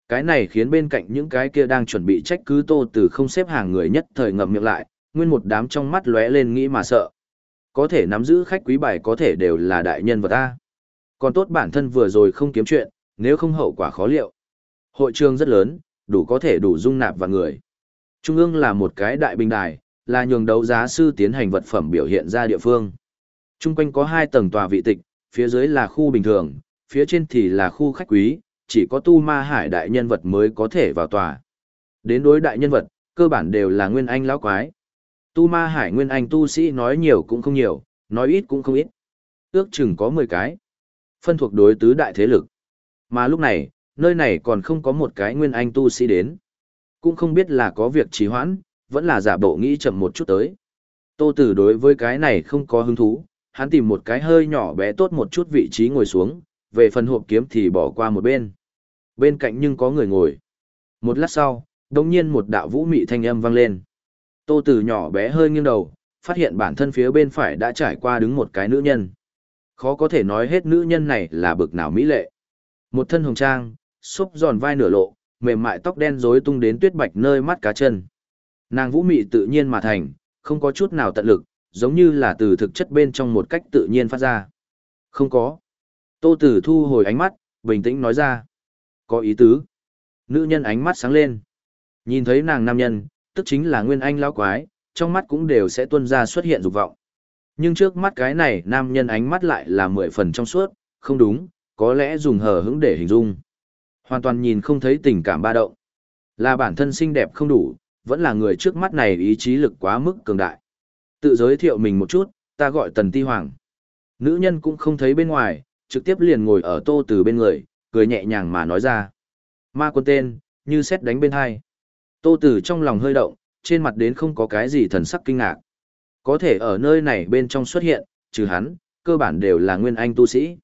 Cái này khiến bên cạnh những cái kia đang chuẩn bị trách cứ Tô Tử không xếp hàng người nhất thời ngậm miệng lại, nguyên một đám trong mắt lóe lên nghĩ mà sợ. Có thể nắm giữ khách quý bài có thể đều là đại nhân vật ta. Còn tốt bản thân vừa rồi không kiếm chuyện, nếu không hậu quả khó liệu. Hội trường rất lớn, đủ có thể đủ dung nạp vào người. Trung ương là một cái đại bình đài, là nhường đấu giá sư tiến hành vật phẩm biểu hiện ra địa phương. Trung quanh có hai tầng tòa vị tịch, phía dưới là khu bình thường, phía trên thì là khu khách quý, chỉ có tu ma hải đại nhân vật mới có thể vào tòa. Đến đối đại nhân vật, cơ bản đều là nguyên anh lão quái. Tu ma hải nguyên anh tu sĩ nói nhiều cũng không nhiều, nói ít cũng không ít. Ước chừng có 10 cái. Phân thuộc đối tứ đại thế lực. Mà lúc này, nơi này còn không có một cái nguyên anh tu sĩ đến. Cũng không biết là có việc trì hoãn, vẫn là giả bộ nghĩ chậm một chút tới. Tô Tử đối với cái này không có hứng thú, hắn tìm một cái hơi nhỏ bé tốt một chút vị trí ngồi xuống, về phần hộp kiếm thì bỏ qua một bên. Bên cạnh nhưng có người ngồi. Một lát sau, đồng nhiên một đạo vũ mị thanh âm vang lên. Tô Tử nhỏ bé hơi nghiêng đầu, phát hiện bản thân phía bên phải đã trải qua đứng một cái nữ nhân. Khó có thể nói hết nữ nhân này là bực nào mỹ lệ. Một thân hồng trang, xúc giòn vai nửa lộ, mềm mại tóc đen rối tung đến tuyết bạch nơi mắt cá chân. Nàng vũ mị tự nhiên mà thành, không có chút nào tận lực, giống như là từ thực chất bên trong một cách tự nhiên phát ra. Không có. Tô Tử thu hồi ánh mắt, bình tĩnh nói ra. Có ý tứ. Nữ nhân ánh mắt sáng lên. Nhìn thấy nàng nam nhân, tức chính là nguyên anh lão quái, trong mắt cũng đều sẽ tuôn ra xuất hiện dục vọng. Nhưng trước mắt cái này nam nhân ánh mắt lại là mười phần trong suốt, không đúng, có lẽ dùng hờ hững để hình dung. Hoàn toàn nhìn không thấy tình cảm ba động. Là bản thân xinh đẹp không đủ, vẫn là người trước mắt này ý chí lực quá mức cường đại. Tự giới thiệu mình một chút, ta gọi Tần Ti Hoàng. Nữ nhân cũng không thấy bên ngoài, trực tiếp liền ngồi ở tô từ bên người, cười nhẹ nhàng mà nói ra. Ma quân tên, như xét đánh bên hai. Tô Tử trong lòng hơi động, trên mặt đến không có cái gì thần sắc kinh ngạc. Có thể ở nơi này bên trong xuất hiện, trừ hắn, cơ bản đều là nguyên anh tu sĩ.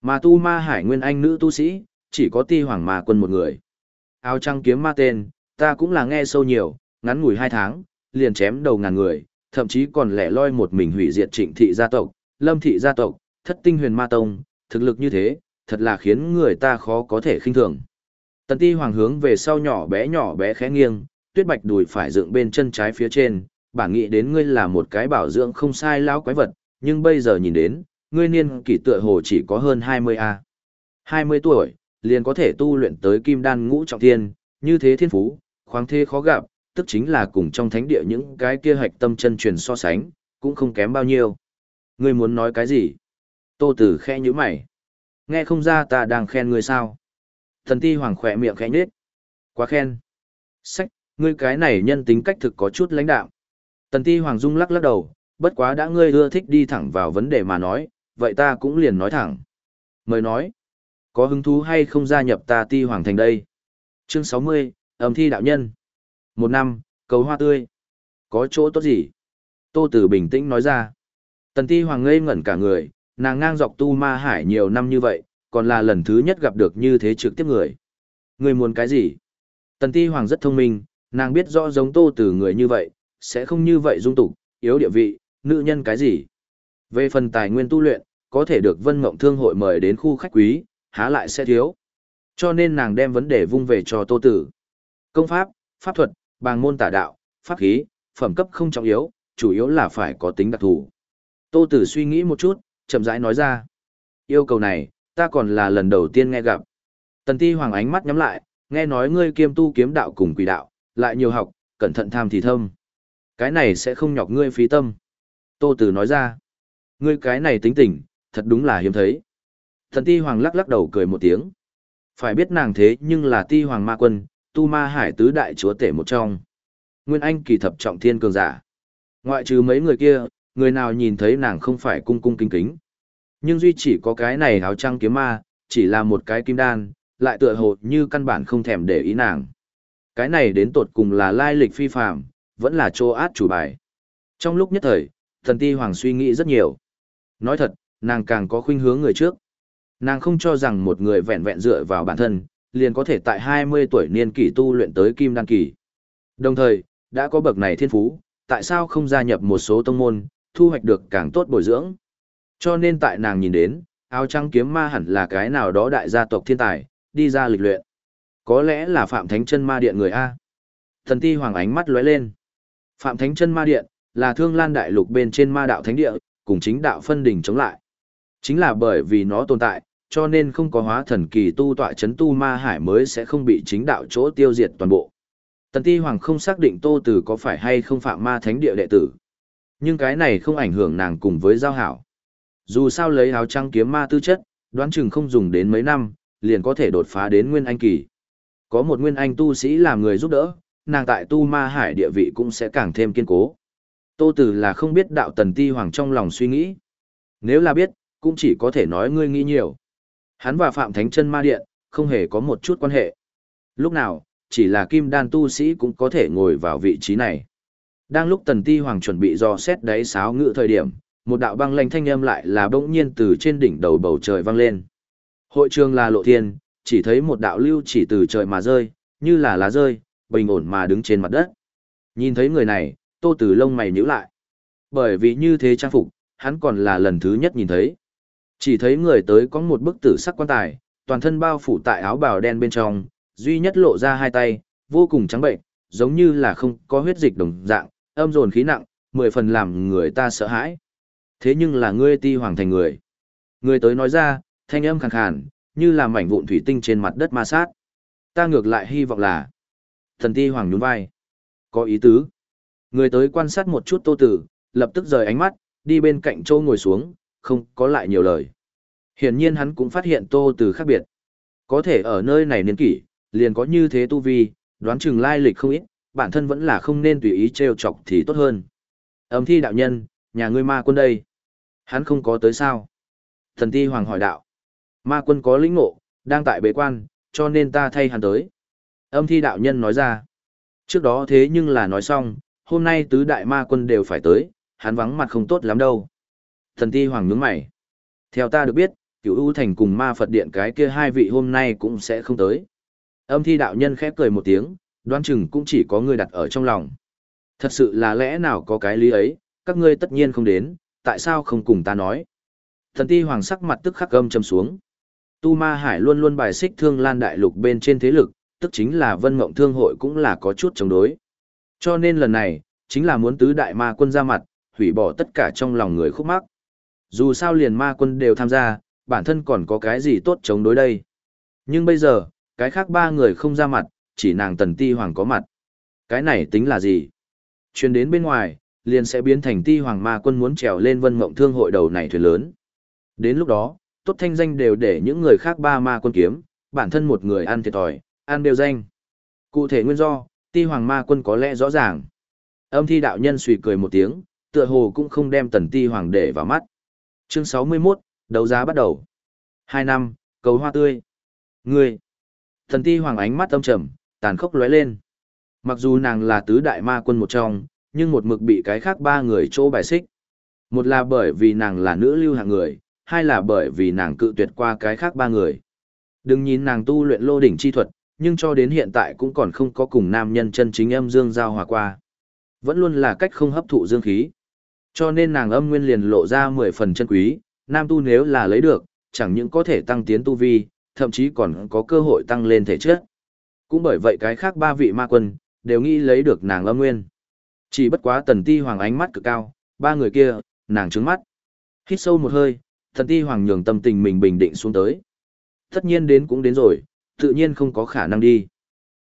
Mà tu ma hải nguyên anh nữ tu sĩ, chỉ có ti hoàng ma quân một người. Áo trăng kiếm ma tên, ta cũng là nghe sâu nhiều, ngắn ngủi hai tháng, liền chém đầu ngàn người, thậm chí còn lẻ loi một mình hủy diệt trịnh thị gia tộc, lâm thị gia tộc, thất tinh huyền ma tông, thực lực như thế, thật là khiến người ta khó có thể khinh thường. Tần ti hoàng hướng về sau nhỏ bé nhỏ bé khẽ nghiêng, tuyết bạch đùi phải dựng bên chân trái phía trên, bản nghĩ đến ngươi là một cái bảo dưỡng không sai lão quái vật, nhưng bây giờ nhìn đến, ngươi niên kỷ tựa hồ chỉ có hơn 20A. 20 tuổi, liền có thể tu luyện tới kim đan ngũ trọng thiên, như thế thiên phú, khoáng thế khó gặp, tức chính là cùng trong thánh địa những cái kia hạch tâm chân truyền so sánh, cũng không kém bao nhiêu. Ngươi muốn nói cái gì? Tô Tử khẽ nhíu mày. Nghe không ra ta đang khen ngươi sao? Thần ti hoàng khỏe miệng khẽ nhếch. Quá khen. Sách, ngươi cái này nhân tính cách thực có chút lãnh đạo. Tần ti hoàng dung lắc lắc đầu, bất quá đã ngươi ưa thích đi thẳng vào vấn đề mà nói, vậy ta cũng liền nói thẳng. Mời nói, có hứng thú hay không gia nhập ta ti hoàng thành đây? Chương 60, âm thi đạo nhân. Một năm, cầu hoa tươi. Có chỗ tốt gì? Tô Tử bình tĩnh nói ra. Tần ti hoàng ngây ngẩn cả người, nàng ngang dọc tu ma hải nhiều năm như vậy, còn là lần thứ nhất gặp được như thế trực tiếp người. Người muốn cái gì? Tần ti hoàng rất thông minh, nàng biết rõ giống tô từ người như vậy, sẽ không như vậy dung tục, yếu địa vị, nữ nhân cái gì. Về phần tài nguyên tu luyện, có thể được Vân Mộng Thương hội mời đến khu khách quý, há lại sẽ thiếu. Cho nên nàng đem vấn đề vung về cho Tô Tử. Công pháp, pháp thuật, bàng môn tả đạo, pháp khí, phẩm cấp không trọng yếu, chủ yếu là phải có tính đặc thù. Tô Tử suy nghĩ một chút, chậm rãi nói ra. Yêu cầu này, ta còn là lần đầu tiên nghe gặp. Tần Ti Hoàng ánh mắt nhắm lại, nghe nói ngươi kiêm tu kiếm đạo cùng quỷ đạo, lại nhiều học, cẩn thận tham thì thâm. Cái này sẽ không nhọc ngươi phí tâm. Tô Tử nói ra, ngươi cái này tính tình, thật đúng là hiếm thấy. Thần Ti Hoàng lắc lắc đầu cười một tiếng. Phải biết nàng thế nhưng là Ti Hoàng Ma Quân, tu ma hải tứ đại chúa tể một trong. Nguyên Anh kỳ thập trọng thiên cường giả. Ngoại trừ mấy người kia, người nào nhìn thấy nàng không phải cung cung kính kính. Nhưng duy chỉ có cái này áo trăng kiếm ma, chỉ là một cái kim đan, lại tựa hồ như căn bản không thèm để ý nàng. Cái này đến tột cùng là lai lịch phi phạm, vẫn là trô át chủ bài. Trong lúc nhất thời, thần ti hoàng suy nghĩ rất nhiều. Nói thật, nàng càng có khuynh hướng người trước. Nàng không cho rằng một người vẹn vẹn dựa vào bản thân, liền có thể tại 20 tuổi niên kỷ tu luyện tới kim đan kỳ. Đồng thời, đã có bậc này thiên phú, tại sao không gia nhập một số tông môn, thu hoạch được càng tốt bồi dưỡng. Cho nên tại nàng nhìn đến, áo trắng kiếm ma hẳn là cái nào đó đại gia tộc thiên tài, đi ra lịch luyện. Có lẽ là Phạm Thánh chân ma điện người A. Thần ti hoàng ánh mắt lóe lên. Phạm Thánh chân ma điện, là thương lan đại lục bên trên ma đạo thánh địa, cùng chính đạo phân đỉnh chống lại. Chính là bởi vì nó tồn tại, cho nên không có hóa thần kỳ tu tọa chấn tu ma hải mới sẽ không bị chính đạo chỗ tiêu diệt toàn bộ. Tần Ti Hoàng không xác định Tô Tử có phải hay không phạm ma thánh địa đệ tử. Nhưng cái này không ảnh hưởng nàng cùng với giao hảo. Dù sao lấy áo trăng kiếm ma tư chất, đoán chừng không dùng đến mấy năm, liền có thể đột phá đến nguyên anh kỳ. Có một nguyên anh tu sĩ làm người giúp đỡ, nàng tại tu ma hải địa vị cũng sẽ càng thêm kiên cố. Tô Tử là không biết đạo tần ti hoàng trong lòng suy nghĩ. Nếu là biết, cũng chỉ có thể nói ngươi nghĩ nhiều. Hắn và Phạm Thánh chân ma điện, không hề có một chút quan hệ. Lúc nào, chỉ là kim đan tu sĩ cũng có thể ngồi vào vị trí này. Đang lúc tần ti hoàng chuẩn bị do xét đáy sáo ngự thời điểm, một đạo băng lanh thanh âm lại là bỗng nhiên từ trên đỉnh đầu bầu trời vang lên. Hội trường là lộ thiên, chỉ thấy một đạo lưu chỉ từ trời mà rơi, như là lá rơi, bình ổn mà đứng trên mặt đất. Nhìn thấy người này, tô từ lông mày nhíu lại. Bởi vì như thế trang phục, hắn còn là lần thứ nhất nhìn thấy. Chỉ thấy người tới có một bức tử sắc quan tài, toàn thân bao phủ tại áo bào đen bên trong, duy nhất lộ ra hai tay, vô cùng trắng bệnh, giống như là không có huyết dịch đồng dạng, âm dồn khí nặng, mười phần làm người ta sợ hãi. Thế nhưng là ngươi ti hoàng thành người. Người tới nói ra, thanh âm khàn khàn, như là mảnh vụn thủy tinh trên mặt đất ma sát. Ta ngược lại hy vọng là, thần ti hoàng nhún vai. Có ý tứ. Người tới quan sát một chút tô tử, lập tức rời ánh mắt, đi bên cạnh châu ngồi xuống, không có lại nhiều lời. Hiển nhiên hắn cũng phát hiện tô từ khác biệt. Có thể ở nơi này niên kỷ, liền có như thế tu vi, đoán chừng lai lịch không ít, bản thân vẫn là không nên tùy ý trêu chọc thì tốt hơn. Âm thi đạo nhân, nhà ngươi ma quân đây. Hắn không có tới sao? Thần ti hoàng hỏi đạo. Ma quân có lĩnh ngộ, đang tại bế quan, cho nên ta thay hắn tới. Âm thi đạo nhân nói ra. Trước đó thế nhưng là nói xong, hôm nay tứ đại ma quân đều phải tới, hắn vắng mặt không tốt lắm đâu. Thần ti hoàng nhướng mày. Theo ta được biết, cửu U thành cùng ma Phật điện cái kia hai vị hôm nay cũng sẽ không tới. Âm thi đạo nhân khép cười một tiếng, đoán chừng cũng chỉ có người đặt ở trong lòng. Thật sự là lẽ nào có cái lý ấy, các ngươi tất nhiên không đến, tại sao không cùng ta nói? Thần ti hoàng sắc mặt tức khắc gâm châm xuống. Tu Ma Hải luôn luôn bài xích thương lan đại lục bên trên thế lực, tức chính là vân mộng thương hội cũng là có chút chống đối. Cho nên lần này, chính là muốn tứ đại ma quân ra mặt, hủy bỏ tất cả trong lòng người khúc mắc. Dù sao liền ma quân đều tham gia, bản thân còn có cái gì tốt chống đối đây. Nhưng bây giờ, cái khác ba người không ra mặt, chỉ nàng tần ti hoàng có mặt. Cái này tính là gì? Chuyên đến bên ngoài, liền sẽ biến thành ti hoàng ma quân muốn trèo lên vân mộng thương hội đầu này thuyền lớn. Đến lúc đó, tốt thanh danh đều để những người khác ba ma quân kiếm, bản thân một người ăn thiệt thòi, ăn đều danh. Cụ thể nguyên do, ti hoàng ma quân có lẽ rõ ràng. Âm thi đạo nhân suy cười một tiếng, tựa hồ cũng không đem tần ti hoàng để vào mắt. Chương 61, đấu giá bắt đầu. Hai năm, cầu hoa tươi. Ngươi. thần ti hoàng ánh mắt âm trầm, tàn khốc lóe lên. Mặc dù nàng là tứ đại ma quân một trong, nhưng một mực bị cái khác ba người chỗ bài xích. Một là bởi vì nàng là nữ lưu hạng người, hai là bởi vì nàng cự tuyệt qua cái khác ba người. Đừng nhìn nàng tu luyện lô đỉnh chi thuật, nhưng cho đến hiện tại cũng còn không có cùng nam nhân chân chính âm dương giao hòa qua. Vẫn luôn là cách không hấp thụ dương khí. Cho nên nàng âm nguyên liền lộ ra 10 phần chân quý, nam tu nếu là lấy được, chẳng những có thể tăng tiến tu vi, thậm chí còn có cơ hội tăng lên thể chất. Cũng bởi vậy cái khác ba vị ma quân, đều nghĩ lấy được nàng âm nguyên. Chỉ bất quá tần ti hoàng ánh mắt cực cao, ba người kia, nàng trứng mắt. Hít sâu một hơi, tần ti hoàng nhường tâm tình mình bình định xuống tới. Tất nhiên đến cũng đến rồi, tự nhiên không có khả năng đi.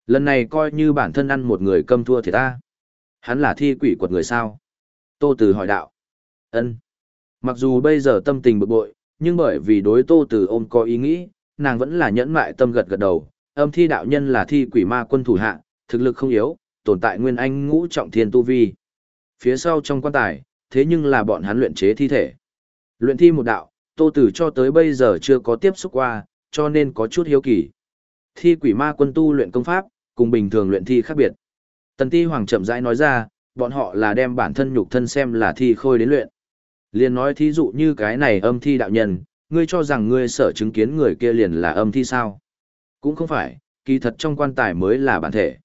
Lần này coi như bản thân ăn một người câm thua thì ta. Hắn là thi quỷ quật người sao? Tô Từ hỏi đạo. ân Mặc dù bây giờ tâm tình bực bội, nhưng bởi vì đối Tô Từ ôm có ý nghĩ, nàng vẫn là nhẫn mại tâm gật gật đầu. Âm thi đạo nhân là thi quỷ ma quân thủ hạ, thực lực không yếu, tồn tại nguyên anh ngũ trọng thiên tu vi. Phía sau trong quan tài, thế nhưng là bọn hắn luyện chế thi thể. Luyện thi một đạo, Tô Tử cho tới bây giờ chưa có tiếp xúc qua, cho nên có chút hiếu kỳ. Thi quỷ ma quân tu luyện công pháp, cùng bình thường luyện thi khác biệt. Tần Ti Hoàng chậm rãi nói ra, bọn họ là đem bản thân nhục thân xem là thi khôi đến luyện. Liền nói thí dụ như cái này âm thi đạo nhân, ngươi cho rằng ngươi sợ chứng kiến người kia liền là âm thi sao? Cũng không phải, kỳ thật trong quan tài mới là bản thể.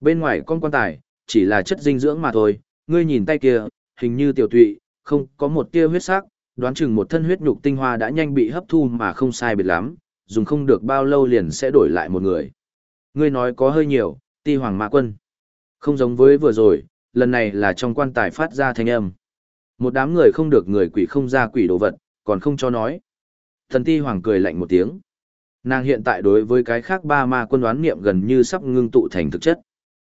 Bên ngoài con quan tài, chỉ là chất dinh dưỡng mà thôi, ngươi nhìn tay kia, hình như tiểu tụy, không có một tia huyết sắc, đoán chừng một thân huyết nhục tinh hoa đã nhanh bị hấp thu mà không sai biệt lắm, dùng không được bao lâu liền sẽ đổi lại một người. Ngươi nói có hơi nhiều, ti hoàng Ma quân. Không giống với vừa rồi, lần này là trong quan tài phát ra thanh âm. Một đám người không được người quỷ không ra quỷ đồ vật, còn không cho nói. Thần ti hoàng cười lạnh một tiếng. Nàng hiện tại đối với cái khác ba ma quân đoán niệm gần như sắp ngưng tụ thành thực chất.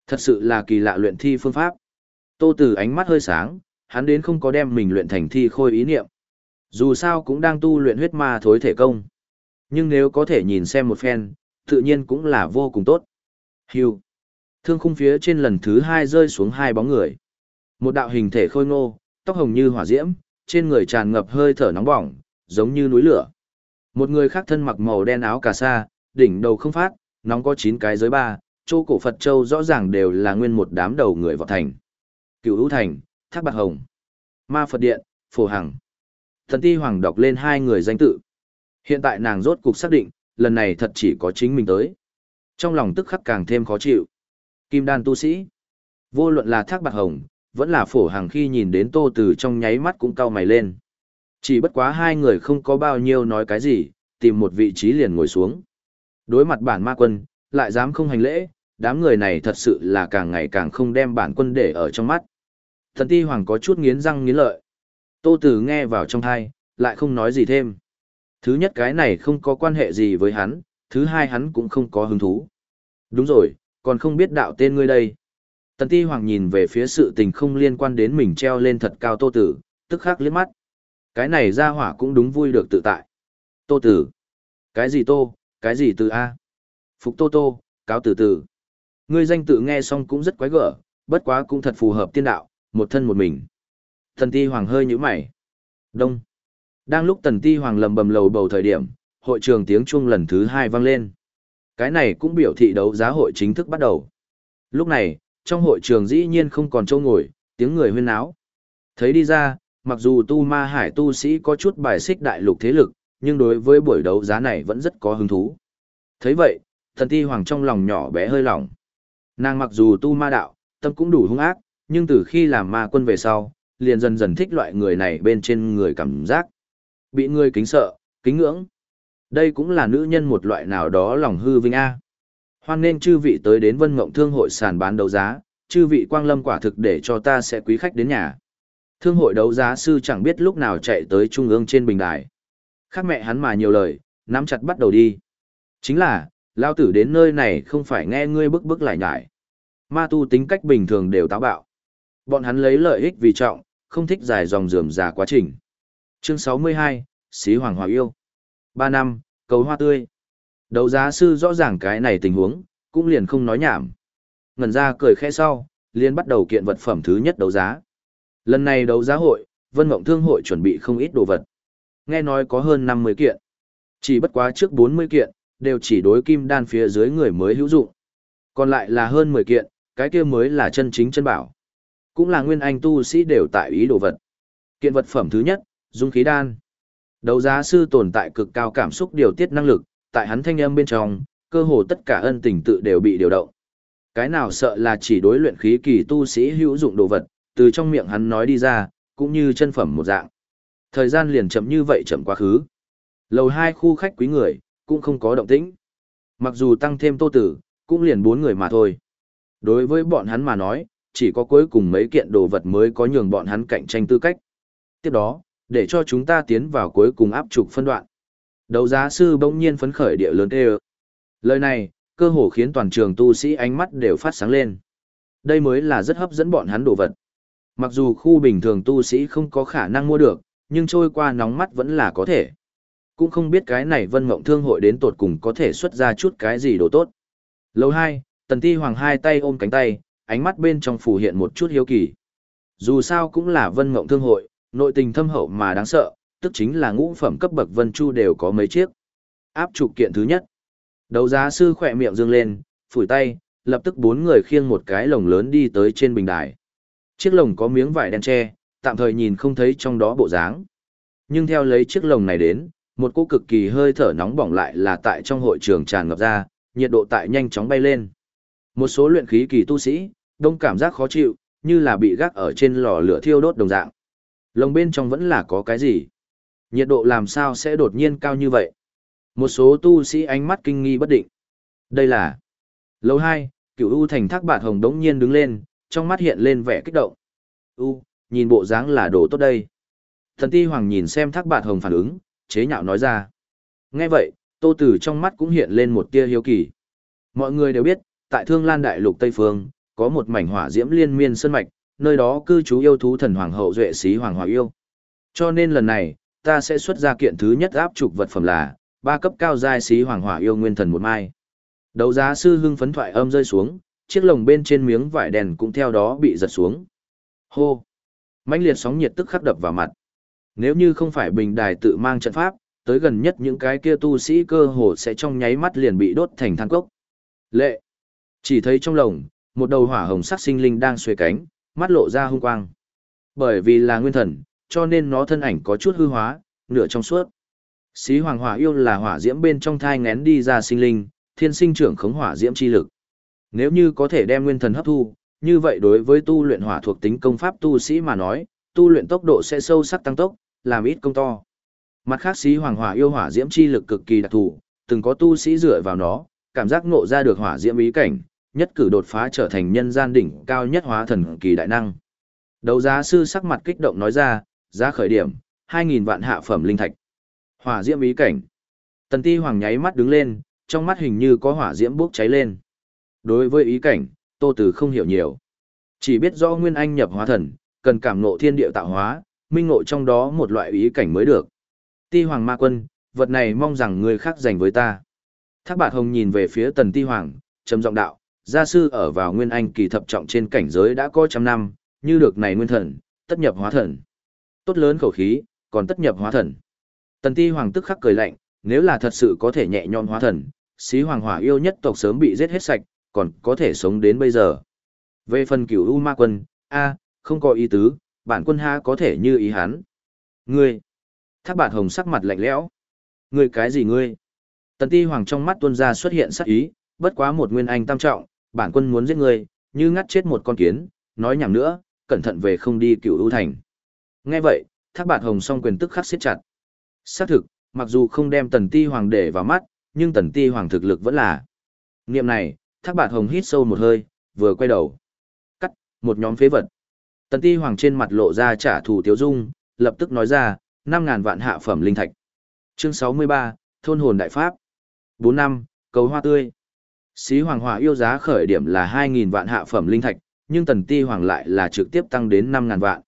Thật sự là kỳ lạ luyện thi phương pháp. Tô Tử ánh mắt hơi sáng, hắn đến không có đem mình luyện thành thi khôi ý niệm. Dù sao cũng đang tu luyện huyết ma thối thể công. Nhưng nếu có thể nhìn xem một phen, tự nhiên cũng là vô cùng tốt. Hưu. Thương khung phía trên lần thứ hai rơi xuống hai bóng người. Một đạo hình thể khôi ngô, tóc hồng như hỏa diễm, trên người tràn ngập hơi thở nóng bỏng, giống như núi lửa. Một người khác thân mặc màu đen áo cà sa, đỉnh đầu không phát, nóng có chín cái giới ba, chỗ cổ Phật Châu rõ ràng đều là nguyên một đám đầu người vào thành. Cựu Hữu Thành, Thác Bạc Hồng, Ma Phật Điện, Phổ Hằng. Thần Ti Hoàng đọc lên hai người danh tự. Hiện tại nàng rốt cục xác định, lần này thật chỉ có chính mình tới. Trong lòng tức khắc càng thêm khó chịu. Kim đan tu sĩ. Vô luận là Thác Bạc Hồng, vẫn là Phổ Hằng khi nhìn đến Tô Từ trong nháy mắt cũng cau mày lên. Chỉ bất quá hai người không có bao nhiêu nói cái gì, tìm một vị trí liền ngồi xuống. Đối mặt bản ma quân, lại dám không hành lễ, đám người này thật sự là càng ngày càng không đem bản quân để ở trong mắt. Thần ti hoàng có chút nghiến răng nghiến lợi. Tô Tử nghe vào trong thai, lại không nói gì thêm. Thứ nhất cái này không có quan hệ gì với hắn, thứ hai hắn cũng không có hứng thú. Đúng rồi, còn không biết đạo tên ngươi đây. Tần Ti Hoàng nhìn về phía sự tình không liên quan đến mình treo lên thật cao Tô Tử, tức khắc liếc mắt. Cái này ra hỏa cũng đúng vui được tự tại. Tô Tử. Cái gì Tô, cái gì từ A? Phục Tô Tô, cáo từ từ. Ngươi danh tự nghe xong cũng rất quái gở, bất quá cũng thật phù hợp tiên đạo, một thân một mình. Tần Ti Hoàng hơi nhíu mày. Đông. Đang lúc Tần Ti Hoàng lầm bầm lầu bầu thời điểm, hội trường tiếng chuông lần thứ hai vang lên. Cái này cũng biểu thị đấu giá hội chính thức bắt đầu. Lúc này, trong hội trường dĩ nhiên không còn châu ngồi, tiếng người huyên náo. Thấy đi ra, mặc dù tu ma hải tu sĩ có chút bài xích đại lục thế lực, nhưng đối với buổi đấu giá này vẫn rất có hứng thú. thấy vậy, thần ti hoàng trong lòng nhỏ bé hơi lỏng. Nàng mặc dù tu ma đạo, tâm cũng đủ hung ác, nhưng từ khi làm ma quân về sau, liền dần dần thích loại người này bên trên người cảm giác. Bị người kính sợ, kính ngưỡng. Đây cũng là nữ nhân một loại nào đó lòng hư vinh A. Hoan nên chư vị tới đến Vân Mộng Thương hội sàn bán đấu giá, chư vị quang lâm quả thực để cho ta sẽ quý khách đến nhà. Thương hội đấu giá sư chẳng biết lúc nào chạy tới trung ương trên bình đài. Khác mẹ hắn mà nhiều lời, nắm chặt bắt đầu đi. Chính là, lao tử đến nơi này không phải nghe ngươi bức bức lại nhải. Ma tu tính cách bình thường đều táo bạo. Bọn hắn lấy lợi ích vì trọng, không thích dài dòng dườm già quá trình. Chương 62, Xí Hoàng Hòa Yêu. Ba năm, cầu hoa tươi. Đấu giá sư rõ ràng cái này tình huống, cũng liền không nói nhảm. Ngần ra cười khẽ sau, liền bắt đầu kiện vật phẩm thứ nhất đấu giá. Lần này đấu giá hội, Vân Mộng Thương hội chuẩn bị không ít đồ vật. Nghe nói có hơn 50 kiện. Chỉ bất quá trước 40 kiện, đều chỉ đối kim đan phía dưới người mới hữu dụng. Còn lại là hơn 10 kiện, cái kia mới là chân chính chân bảo. Cũng là nguyên anh tu sĩ đều tại ý đồ vật. Kiện vật phẩm thứ nhất, dung khí đan. Đấu giá sư tồn tại cực cao cảm xúc điều tiết năng lực, tại hắn thanh âm bên trong, cơ hồ tất cả ân tình tự đều bị điều động. Cái nào sợ là chỉ đối luyện khí kỳ tu sĩ hữu dụng đồ vật, từ trong miệng hắn nói đi ra, cũng như chân phẩm một dạng. Thời gian liền chậm như vậy chậm quá khứ. Lầu hai khu khách quý người, cũng không có động tĩnh. Mặc dù tăng thêm tô tử, cũng liền bốn người mà thôi. Đối với bọn hắn mà nói, chỉ có cuối cùng mấy kiện đồ vật mới có nhường bọn hắn cạnh tranh tư cách. Tiếp đó, để cho chúng ta tiến vào cuối cùng áp trục phân đoạn. Đấu giá sư bỗng nhiên phấn khởi địa lớn tê Lời này, cơ hồ khiến toàn trường tu sĩ ánh mắt đều phát sáng lên. Đây mới là rất hấp dẫn bọn hắn đồ vật. Mặc dù khu bình thường tu sĩ không có khả năng mua được, nhưng trôi qua nóng mắt vẫn là có thể. Cũng không biết cái này vân mộng thương hội đến tột cùng có thể xuất ra chút cái gì đồ tốt. Lâu hai, tần ti hoàng hai tay ôm cánh tay, ánh mắt bên trong phủ hiện một chút hiếu kỳ. Dù sao cũng là vân mộng thương hội, nội tình thâm hậu mà đáng sợ, tức chính là ngũ phẩm cấp bậc vân chu đều có mấy chiếc. Áp trục kiện thứ nhất. Đấu giá sư khỏe miệng dương lên, phủi tay, lập tức bốn người khiêng một cái lồng lớn đi tới trên bình đài. Chiếc lồng có miếng vải đen che, tạm thời nhìn không thấy trong đó bộ dáng. Nhưng theo lấy chiếc lồng này đến, một cỗ cực kỳ hơi thở nóng bỏng lại là tại trong hội trường tràn ngập ra, nhiệt độ tại nhanh chóng bay lên. Một số luyện khí kỳ tu sĩ, đông cảm giác khó chịu, như là bị gác ở trên lò lửa thiêu đốt đồng dạng. Lồng bên trong vẫn là có cái gì? Nhiệt độ làm sao sẽ đột nhiên cao như vậy? Một số tu sĩ ánh mắt kinh nghi bất định. Đây là lâu hai, cựu U thành thác bạt hồng đống nhiên đứng lên, trong mắt hiện lên vẻ kích động. U, nhìn bộ dáng là đồ tốt đây. Thần ti hoàng nhìn xem thác bạt hồng phản ứng, chế nhạo nói ra. Nghe vậy, tô tử trong mắt cũng hiện lên một tia hiếu kỳ. Mọi người đều biết, tại thương lan đại lục Tây Phương, có một mảnh hỏa diễm liên miên sơn mạch, nơi đó cư trú yêu thú thần hoàng hậu duệ sĩ hoàng hòa yêu. Cho nên lần này, ta sẽ xuất ra kiện thứ nhất áp trục vật phẩm là ba cấp cao giai sĩ hoàng hỏa yêu nguyên thần một mai. Đấu giá sư hưng phấn thoại âm rơi xuống, chiếc lồng bên trên miếng vải đèn cũng theo đó bị giật xuống. Hô! mãnh liệt sóng nhiệt tức khắc đập vào mặt. Nếu như không phải bình đài tự mang trận pháp, tới gần nhất những cái kia tu sĩ cơ hồ sẽ trong nháy mắt liền bị đốt thành than cốc. Lệ! Chỉ thấy trong lồng, một đầu hỏa hồng sắc sinh linh đang xuề cánh, mắt lộ ra hung quang. Bởi vì là nguyên thần, cho nên nó thân ảnh có chút hư hóa, nửa trong suốt. Xí hoàng hỏa yêu là hỏa diễm bên trong thai ngén đi ra sinh linh, thiên sinh trưởng khống hỏa diễm chi lực. Nếu như có thể đem nguyên thần hấp thu, như vậy đối với tu luyện hỏa thuộc tính công pháp tu sĩ mà nói, tu luyện tốc độ sẽ sâu sắc tăng tốc, làm ít công to. Mặt khác xí hoàng hỏa yêu hỏa diễm chi lực cực kỳ đặc thù, từng có tu sĩ dựa vào nó, cảm giác ngộ ra được hỏa diễm ý cảnh, nhất cử đột phá trở thành nhân gian đỉnh cao nhất hóa thần kỳ đại năng. Đấu giá sư sắc mặt kích động nói ra, giá khởi điểm, 2.000 vạn hạ phẩm linh thạch. Hỏa diễm ý cảnh. Tần ti hoàng nháy mắt đứng lên, trong mắt hình như có hỏa diễm bốc cháy lên. Đối với ý cảnh, tô tử không hiểu nhiều. Chỉ biết do Nguyên Anh nhập hóa thần, cần cảm ngộ thiên địa tạo hóa, minh ngộ trong đó một loại ý cảnh mới được. Ti Hoàng Ma Quân, vật này mong rằng người khác dành với ta. Thác Bạt Hồng nhìn về phía Tần Ti Hoàng, trầm giọng đạo, gia sư ở vào Nguyên Anh kỳ thập trọng trên cảnh giới đã có trăm năm, như được này nguyên thần, tất nhập hóa thần. Tốt lớn khẩu khí, còn tất nhập hóa thần. Tần Ti Hoàng tức khắc cười lạnh, nếu là thật sự có thể nhẹ nhõm hóa thần, xí hoàng hỏa yêu nhất tộc sớm bị giết hết sạch, còn có thể sống đến bây giờ. Về phần cửu U Ma Quân, a, không có ý tứ, bản quân ha có thể như ý hắn. Ngươi! Thác bạt hồng sắc mặt lạnh lẽo. Ngươi cái gì ngươi? Tần Ti Hoàng trong mắt tuôn ra xuất hiện sắc ý, bất quá một nguyên anh tam trọng, bản quân muốn giết ngươi, như ngắt chết một con kiến, nói nhảm nữa, cẩn thận về không đi cửu ưu thành. Nghe vậy, Thác bạt hồng song quyền tức khắc siết chặt. Xác thực, mặc dù không đem Tần Ti Hoàng để vào mắt, nhưng Tần Ti Hoàng thực lực vẫn là. Niệm này, Thác bạt hồng hít sâu một hơi, vừa quay đầu. Cắt, một nhóm phế vật. Tần Ti Hoàng trên mặt lộ ra trả thù tiếu dung, lập tức nói ra, 5.000 vạn hạ phẩm linh thạch. Chương 63, Thôn hồn đại pháp. 4 năm, cầu hoa tươi. Xí Hoàng Hỏa yêu giá khởi điểm là 2.000 vạn hạ phẩm linh thạch, nhưng Tần Ti Hoàng lại là trực tiếp tăng đến 5.000 vạn.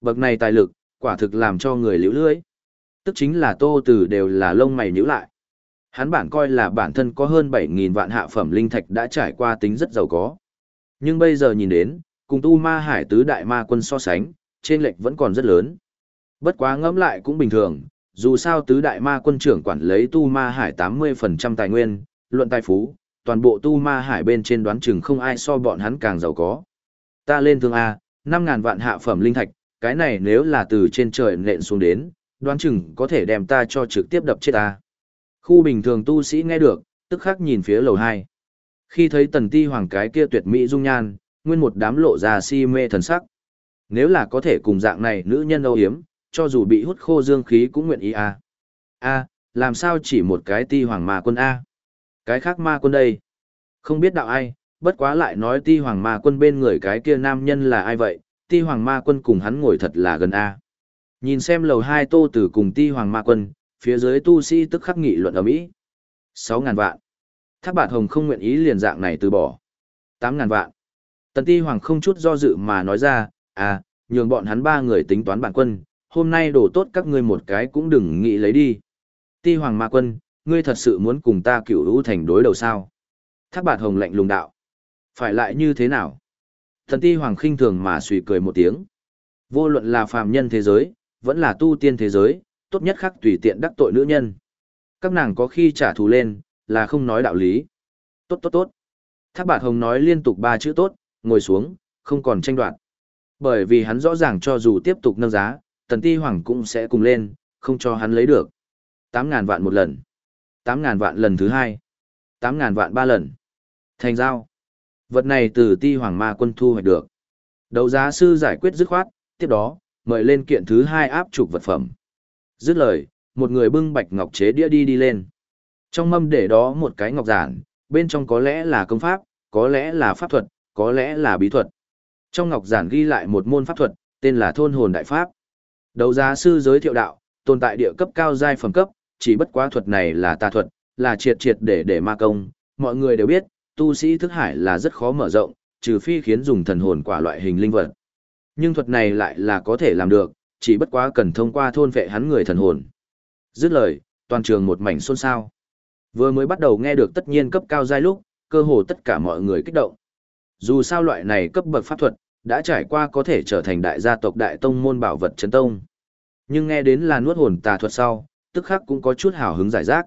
Bậc này tài lực, quả thực làm cho người liễu lưới. Tức chính là tô từ đều là lông mày nhữ lại. Hắn bản coi là bản thân có hơn 7.000 vạn hạ phẩm linh thạch đã trải qua tính rất giàu có. Nhưng bây giờ nhìn đến, cùng tu ma hải tứ đại ma quân so sánh, trên lệch vẫn còn rất lớn. Bất quá ngẫm lại cũng bình thường, dù sao tứ đại ma quân trưởng quản lấy tu ma hải 80% tài nguyên, luận tài phú, toàn bộ tu ma hải bên trên đoán chừng không ai so bọn hắn càng giàu có. Ta lên thương A, năm ngàn vạn hạ phẩm linh thạch, cái này nếu là từ trên trời nện xuống đến, đoán chừng có thể đem ta cho trực tiếp đập chết ta. Khu bình thường tu sĩ nghe được, tức khắc nhìn phía lầu 2. Khi thấy tần ti hoàng cái kia tuyệt mỹ dung nhan, nguyên một đám lộ ra si mê thần sắc. Nếu là có thể cùng dạng này nữ nhân âu hiếm, cho dù bị hút khô dương khí cũng nguyện ý a. A, làm sao chỉ một cái ti hoàng mà quân a? Cái khác ma quân đây? Không biết đạo ai, bất quá lại nói ti hoàng ma quân bên người cái kia nam nhân là ai vậy, ti hoàng ma quân cùng hắn ngồi thật là gần A. Nhìn xem lầu hai tô tử cùng ti hoàng ma quân, phía dưới tu sĩ tức khắc nghị luận ở Mỹ. sáu ngàn vạn. Thác bạt hồng không nguyện ý liền dạng này từ bỏ. tám ngàn vạn. Tần ti hoàng không chút do dự mà nói ra, à, nhường bọn hắn ba người tính toán bản quân, hôm nay đổ tốt các ngươi một cái cũng đừng nghĩ lấy đi. Ti hoàng ma quân, ngươi thật sự muốn cùng ta cựu hữu thành đối đầu sao? Thác bạt hồng lạnh lùng đạo. Phải lại như thế nào? Thần ti hoàng khinh thường mà suy cười một tiếng. Vô luận là phàm nhân thế giới, vẫn là tu tiên thế giới, tốt nhất khắc tùy tiện đắc tội nữ nhân. Các nàng có khi trả thù lên, là không nói đạo lý. Tốt tốt tốt. Thác bạt hồng nói liên tục ba chữ tốt, ngồi xuống, không còn tranh đoạt. Bởi vì hắn rõ ràng cho dù tiếp tục nâng giá, tần ti hoàng cũng sẽ cùng lên, không cho hắn lấy được. 8.000 vạn một lần tám ngàn vạn lần thứ hai. tám ngàn vạn ba lần. Thành giao. Vật này từ ti hoàng ma quân thu hoạch được. Đấu giá sư giải quyết dứt khoát, tiếp đó, mời lên kiện thứ hai áp trục vật phẩm. Dứt lời, một người bưng bạch ngọc chế đĩa đi đi lên. Trong mâm để đó một cái ngọc giản, bên trong có lẽ là công pháp, có lẽ là pháp thuật, có lẽ là bí thuật. Trong ngọc giản ghi lại một môn pháp thuật, tên là thôn hồn đại pháp. Đấu giá sư giới thiệu đạo, tồn tại địa cấp cao giai phẩm cấp, chỉ bất quá thuật này là tà thuật, là triệt triệt để để ma công, mọi người đều biết, tu sĩ thức hải là rất khó mở rộng, trừ phi khiến dùng thần hồn quả loại hình linh vật. Nhưng thuật này lại là có thể làm được, chỉ bất quá cần thông qua thôn vệ hắn người thần hồn. Dứt lời, toàn trường một mảnh xôn xao. Vừa mới bắt đầu nghe được tất nhiên cấp cao giai lúc, cơ hồ tất cả mọi người kích động. Dù sao loại này cấp bậc pháp thuật, đã trải qua có thể trở thành đại gia tộc đại tông môn bảo vật chấn tông. Nhưng nghe đến là nuốt hồn tà thuật sau, tức khắc cũng có chút hào hứng giải rác.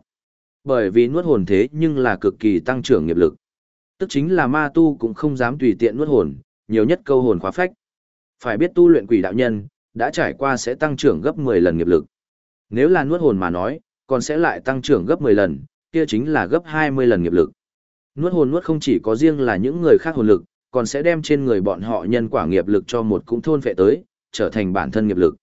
Bởi vì nuốt hồn thế nhưng là cực kỳ tăng trưởng nghiệp lực. Tức chính là ma tu cũng không dám tùy tiện nuốt hồn, nhiều nhất câu hồn khóa phách. Phải biết tu luyện quỷ đạo nhân, đã trải qua sẽ tăng trưởng gấp 10 lần nghiệp lực. Nếu là nuốt hồn mà nói, còn sẽ lại tăng trưởng gấp 10 lần, kia chính là gấp 20 lần nghiệp lực. Nuốt hồn nuốt không chỉ có riêng là những người khác hồn lực, còn sẽ đem trên người bọn họ nhân quả nghiệp lực cho một cũng thôn phệ tới, trở thành bản thân nghiệp lực.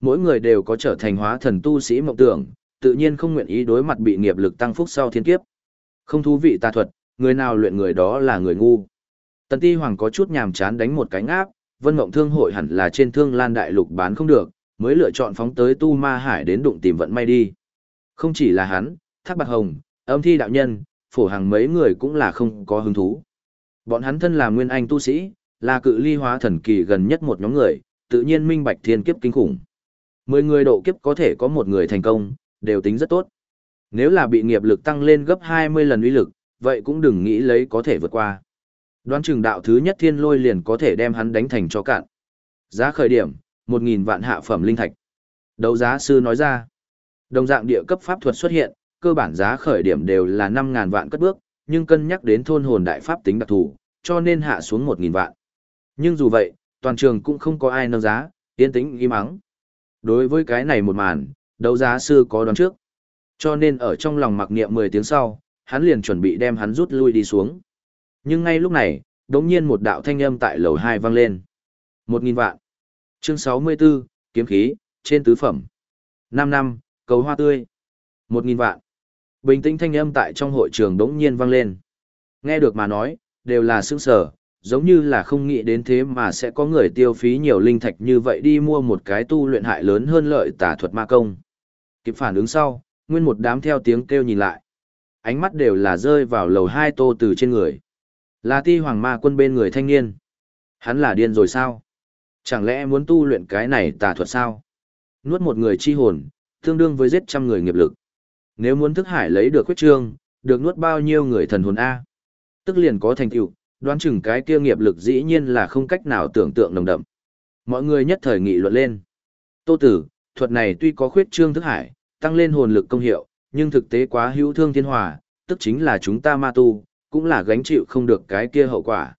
Mỗi người đều có trở thành hóa thần tu sĩ mộng tưởng, tự nhiên không nguyện ý đối mặt bị nghiệp lực tăng phúc sau thiên kiếp. Không thú vị tà thuật, người nào luyện người đó là người ngu. Tần Ti Hoàng có chút nhàm chán đánh một cái ngáp, Vân Mộng Thương hội hẳn là trên Thương Lan Đại Lục bán không được, mới lựa chọn phóng tới Tu Ma Hải đến đụng tìm vận may đi. Không chỉ là hắn, Thác Bạc Hồng, Âm Thi đạo nhân, phổ hàng mấy người cũng là không có hứng thú. Bọn hắn thân là nguyên anh tu sĩ, là cự ly hóa thần kỳ gần nhất một nhóm người, tự nhiên minh bạch thiên kiếp kinh khủng. Mười người độ kiếp có thể có một người thành công, đều tính rất tốt. Nếu là bị nghiệp lực tăng lên gấp 20 lần uy lực, vậy cũng đừng nghĩ lấy có thể vượt qua. Đoán chừng đạo thứ nhất thiên lôi liền có thể đem hắn đánh thành cho cạn. Giá khởi điểm, 1.000 vạn hạ phẩm linh thạch. Đấu giá sư nói ra, đồng dạng địa cấp pháp thuật xuất hiện, cơ bản giá khởi điểm đều là 5.000 vạn cất bước, nhưng cân nhắc đến thôn hồn đại pháp tính đặc thù, cho nên hạ xuống 1.000 vạn. Nhưng dù vậy, toàn trường cũng không có ai nâng giá, yên tĩnh im mắng. Đối với cái này một màn, đấu giá sư có đoán trước. Cho nên ở trong lòng mặc niệm 10 tiếng sau, hắn liền chuẩn bị đem hắn rút lui đi xuống. Nhưng ngay lúc này, đống nhiên một đạo thanh âm tại lầu 2 vang lên. 1.000 vạn. Chương 64, kiếm khí, trên tứ phẩm. 5 năm, cầu hoa tươi. 1.000 vạn. Bình tĩnh thanh âm tại trong hội trường đống nhiên vang lên. Nghe được mà nói, đều là sững sở, giống như là không nghĩ đến thế mà sẽ có người tiêu phí nhiều linh thạch như vậy đi mua một cái tu luyện hại lớn hơn lợi tà thuật ma công. Kịp phản ứng sau, nguyên một đám theo tiếng kêu nhìn lại. Ánh mắt đều là rơi vào lầu hai tô từ trên người. Là ti hoàng ma quân bên người thanh niên. Hắn là điên rồi sao? Chẳng lẽ muốn tu luyện cái này tà thuật sao? Nuốt một người chi hồn, tương đương với giết trăm người nghiệp lực. Nếu muốn thức hải lấy được quyết trương, được nuốt bao nhiêu người thần hồn A? Tức liền có thành tựu, đoán chừng cái kia nghiệp lực dĩ nhiên là không cách nào tưởng tượng nồng đậm. Mọi người nhất thời nghị luận lên. Tô tử, thuật này tuy có khuyết trương thức hải, tăng lên hồn lực công hiệu, nhưng thực tế quá hữu thương thiên hòa, tức chính là chúng ta ma tu, cũng là gánh chịu không được cái kia hậu quả.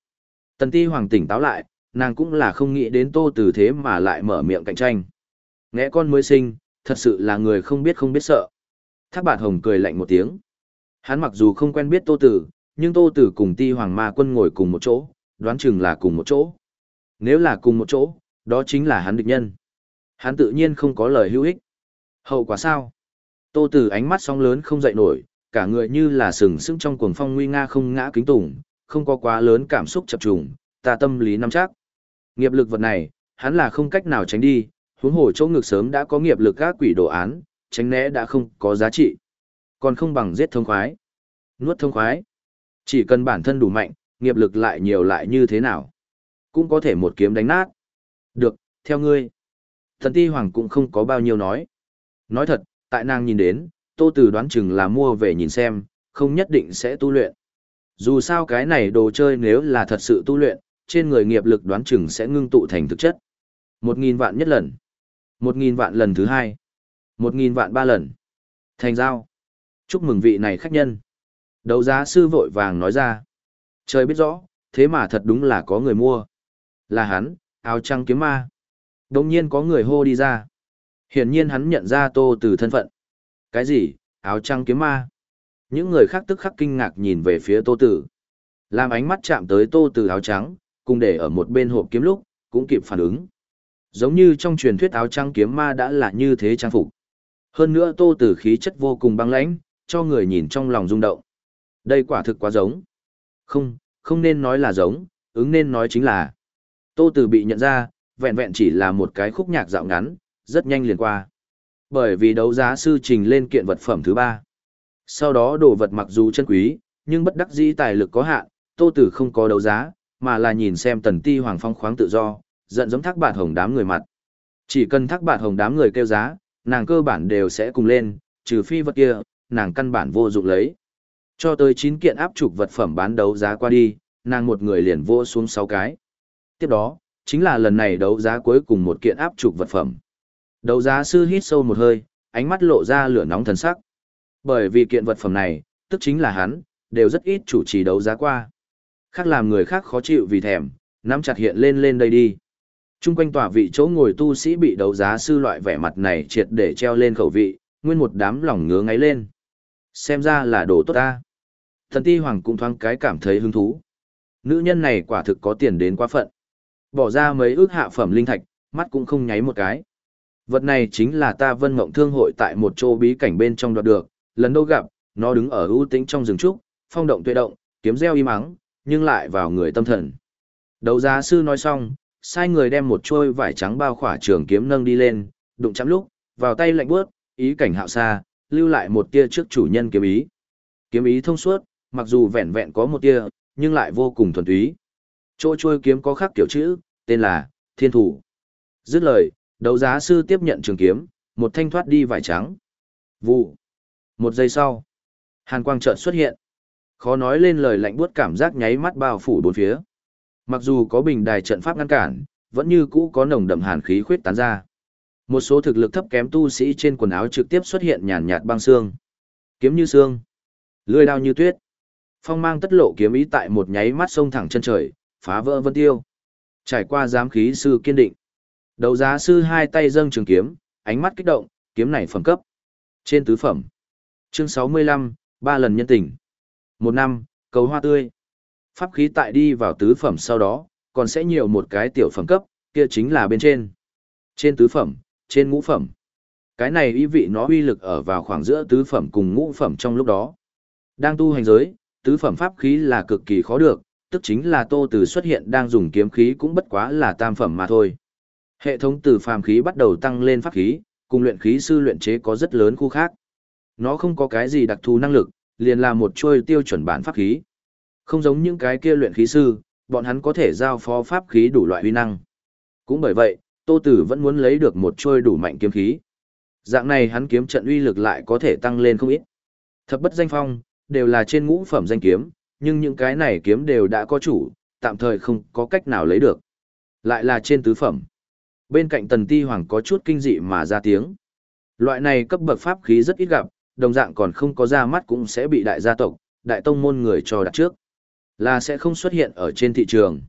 Tần ti hoàng tỉnh táo lại, nàng cũng là không nghĩ đến tô tử thế mà lại mở miệng cạnh tranh. Nghe con mới sinh, thật sự là người không biết không biết sợ. Thác bạt hồng cười lạnh một tiếng. Hắn mặc dù không quen biết tô tử, nhưng tô tử cùng ti hoàng ma quân ngồi cùng một chỗ, đoán chừng là cùng một chỗ. Nếu là cùng một chỗ, đó chính là hắn địch nhân. Hắn tự nhiên không có lời hữu ích. Hậu quả sao? Tô tử ánh mắt sóng lớn không dậy nổi, cả người như là sừng sững trong cuồng phong nguy nga không ngã kính tủng, không có quá lớn cảm xúc chập trùng, ta tâm lý nắm chắc. Nghiệp lực vật này, hắn là không cách nào tránh đi, huống hồ chỗ ngực sớm đã có nghiệp lực các quỷ đồ án, tránh né đã không có giá trị. Còn không bằng giết thông khoái. Nuốt thông khoái. Chỉ cần bản thân đủ mạnh, nghiệp lực lại nhiều lại như thế nào. Cũng có thể một kiếm đánh nát. Được, theo ngươi. Thần ti hoàng cũng không có bao nhiêu nói. Nói thật, tại nàng nhìn đến, tô từ đoán chừng là mua về nhìn xem, không nhất định sẽ tu luyện. Dù sao cái này đồ chơi nếu là thật sự tu luyện, trên người nghiệp lực đoán chừng sẽ ngưng tụ thành thực chất. Một nghìn vạn nhất lần. Một nghìn vạn lần thứ hai. Một nghìn vạn ba lần. Thành giao. Chúc mừng vị này khách nhân. Đấu giá sư vội vàng nói ra. Trời biết rõ, thế mà thật đúng là có người mua. Là hắn, áo trăng kiếm ma. Đồng nhiên có người hô đi ra. Hiển nhiên hắn nhận ra tô từ thân phận. Cái gì, áo trăng kiếm ma? Những người khác tức khắc kinh ngạc nhìn về phía tô tử. Làm ánh mắt chạm tới tô tử áo trắng, cùng để ở một bên hộp kiếm lúc, cũng kịp phản ứng. Giống như trong truyền thuyết áo trắng kiếm ma đã là như thế trang phục. Hơn nữa tô tử khí chất vô cùng băng lãnh, cho người nhìn trong lòng rung động. Đây quả thực quá giống. Không, không nên nói là giống, ứng nên nói chính là. Tô từ bị nhận ra, vẹn vẹn chỉ là một cái khúc nhạc dạo ngắn, rất nhanh liền qua. Bởi vì đấu giá sư trình lên kiện vật phẩm thứ ba. Sau đó đồ vật mặc dù chân quý, nhưng bất đắc dĩ tài lực có hạn, tô tử không có đấu giá, mà là nhìn xem tần ti hoàng phong khoáng tự do, giận giống thác bạt hồng đám người mặt. Chỉ cần thác bạt hồng đám người kêu giá, nàng cơ bản đều sẽ cùng lên, trừ phi vật kia, nàng căn bản vô dụng lấy. Cho tới 9 kiện áp trục vật phẩm bán đấu giá qua đi, nàng một người liền vô xuống 6 cái. Tiếp đó, chính là lần này đấu giá cuối cùng một kiện áp trục vật phẩm. Đấu giá sư hít sâu một hơi, ánh mắt lộ ra lửa nóng thần sắc. Bởi vì kiện vật phẩm này, tức chính là hắn, đều rất ít chủ trì đấu giá qua. Khác làm người khác khó chịu vì thèm, nắm chặt hiện lên lên đây đi. Trung quanh tòa vị chỗ ngồi tu sĩ bị đấu giá sư loại vẻ mặt này triệt để treo lên khẩu vị, nguyên một đám lòng ngứa ngáy lên. Xem ra là đồ tốt ta. Thần ti hoàng cũng thoáng cái cảm thấy hứng thú. Nữ nhân này quả thực có tiền đến quá phận. Bỏ ra mấy ước hạ phẩm linh thạch, mắt cũng không nháy một cái. Vật này chính là ta vân mộng thương hội tại một chỗ bí cảnh bên trong đoạt được, lần đâu gặp, nó đứng ở ưu tĩnh trong rừng trúc, phong động tuệ động, kiếm gieo im ắng, nhưng lại vào người tâm thần. Đấu giá sư nói xong, sai người đem một chuôi vải trắng bao khỏa trường kiếm nâng đi lên, đụng chạm lúc, vào tay lạnh bước, ý cảnh hạo xa, lưu lại một tia trước chủ nhân kiếm ý. Kiếm ý thông suốt, mặc dù vẹn vẹn có một tia, nhưng lại vô cùng thuần túy. Chỗ trôi kiếm có khắc kiểu chữ, tên là Thiên Thủ. Dứt lời, đấu giá sư tiếp nhận trường kiếm, một thanh thoát đi vải trắng. Vụ. Một giây sau, hàn quang chợt xuất hiện. Khó nói lên lời lạnh buốt cảm giác nháy mắt bao phủ bốn phía. Mặc dù có bình đài trận pháp ngăn cản, vẫn như cũ có nồng đậm hàn khí khuyết tán ra. Một số thực lực thấp kém tu sĩ trên quần áo trực tiếp xuất hiện nhàn nhạt băng xương. Kiếm như xương, lưỡi đao như tuyết. Phong mang tất lộ kiếm ý tại một nháy mắt sông thẳng chân trời, phá vỡ vân tiêu. Trải qua giám khí sư kiên định. Đầu giá sư hai tay dâng trường kiếm, ánh mắt kích động, kiếm này phẩm cấp. Trên tứ phẩm. Chương 65, ba lần nhân tình. Một năm, cầu hoa tươi. Pháp khí tại đi vào tứ phẩm sau đó, còn sẽ nhiều một cái tiểu phẩm cấp, kia chính là bên trên. Trên tứ phẩm, trên ngũ phẩm. Cái này ý vị nó uy lực ở vào khoảng giữa tứ phẩm cùng ngũ phẩm trong lúc đó. Đang tu hành giới, tứ phẩm pháp khí là cực kỳ khó được, tức chính là Tô Từ xuất hiện đang dùng kiếm khí cũng bất quá là tam phẩm mà thôi. Hệ thống từ phàm khí bắt đầu tăng lên pháp khí, cùng luyện khí sư luyện chế có rất lớn khu khác. Nó không có cái gì đặc thù năng lực, liền là một chuôi tiêu chuẩn bản pháp khí. Không giống những cái kia luyện khí sư, bọn hắn có thể giao phó pháp khí đủ loại uy năng. Cũng bởi vậy, Tô Tử vẫn muốn lấy được một chuôi đủ mạnh kiếm khí. Dạng này hắn kiếm trận uy lực lại có thể tăng lên không ít. Thập bất danh phong, đều là trên ngũ phẩm danh kiếm, nhưng những cái này kiếm đều đã có chủ, tạm thời không có cách nào lấy được. Lại là trên tứ phẩm. Bên cạnh tần ti hoàng có chút kinh dị mà ra tiếng. Loại này cấp bậc pháp khí rất ít gặp, đồng dạng còn không có ra mắt cũng sẽ bị đại gia tộc, đại tông môn người cho đặt trước. Là sẽ không xuất hiện ở trên thị trường.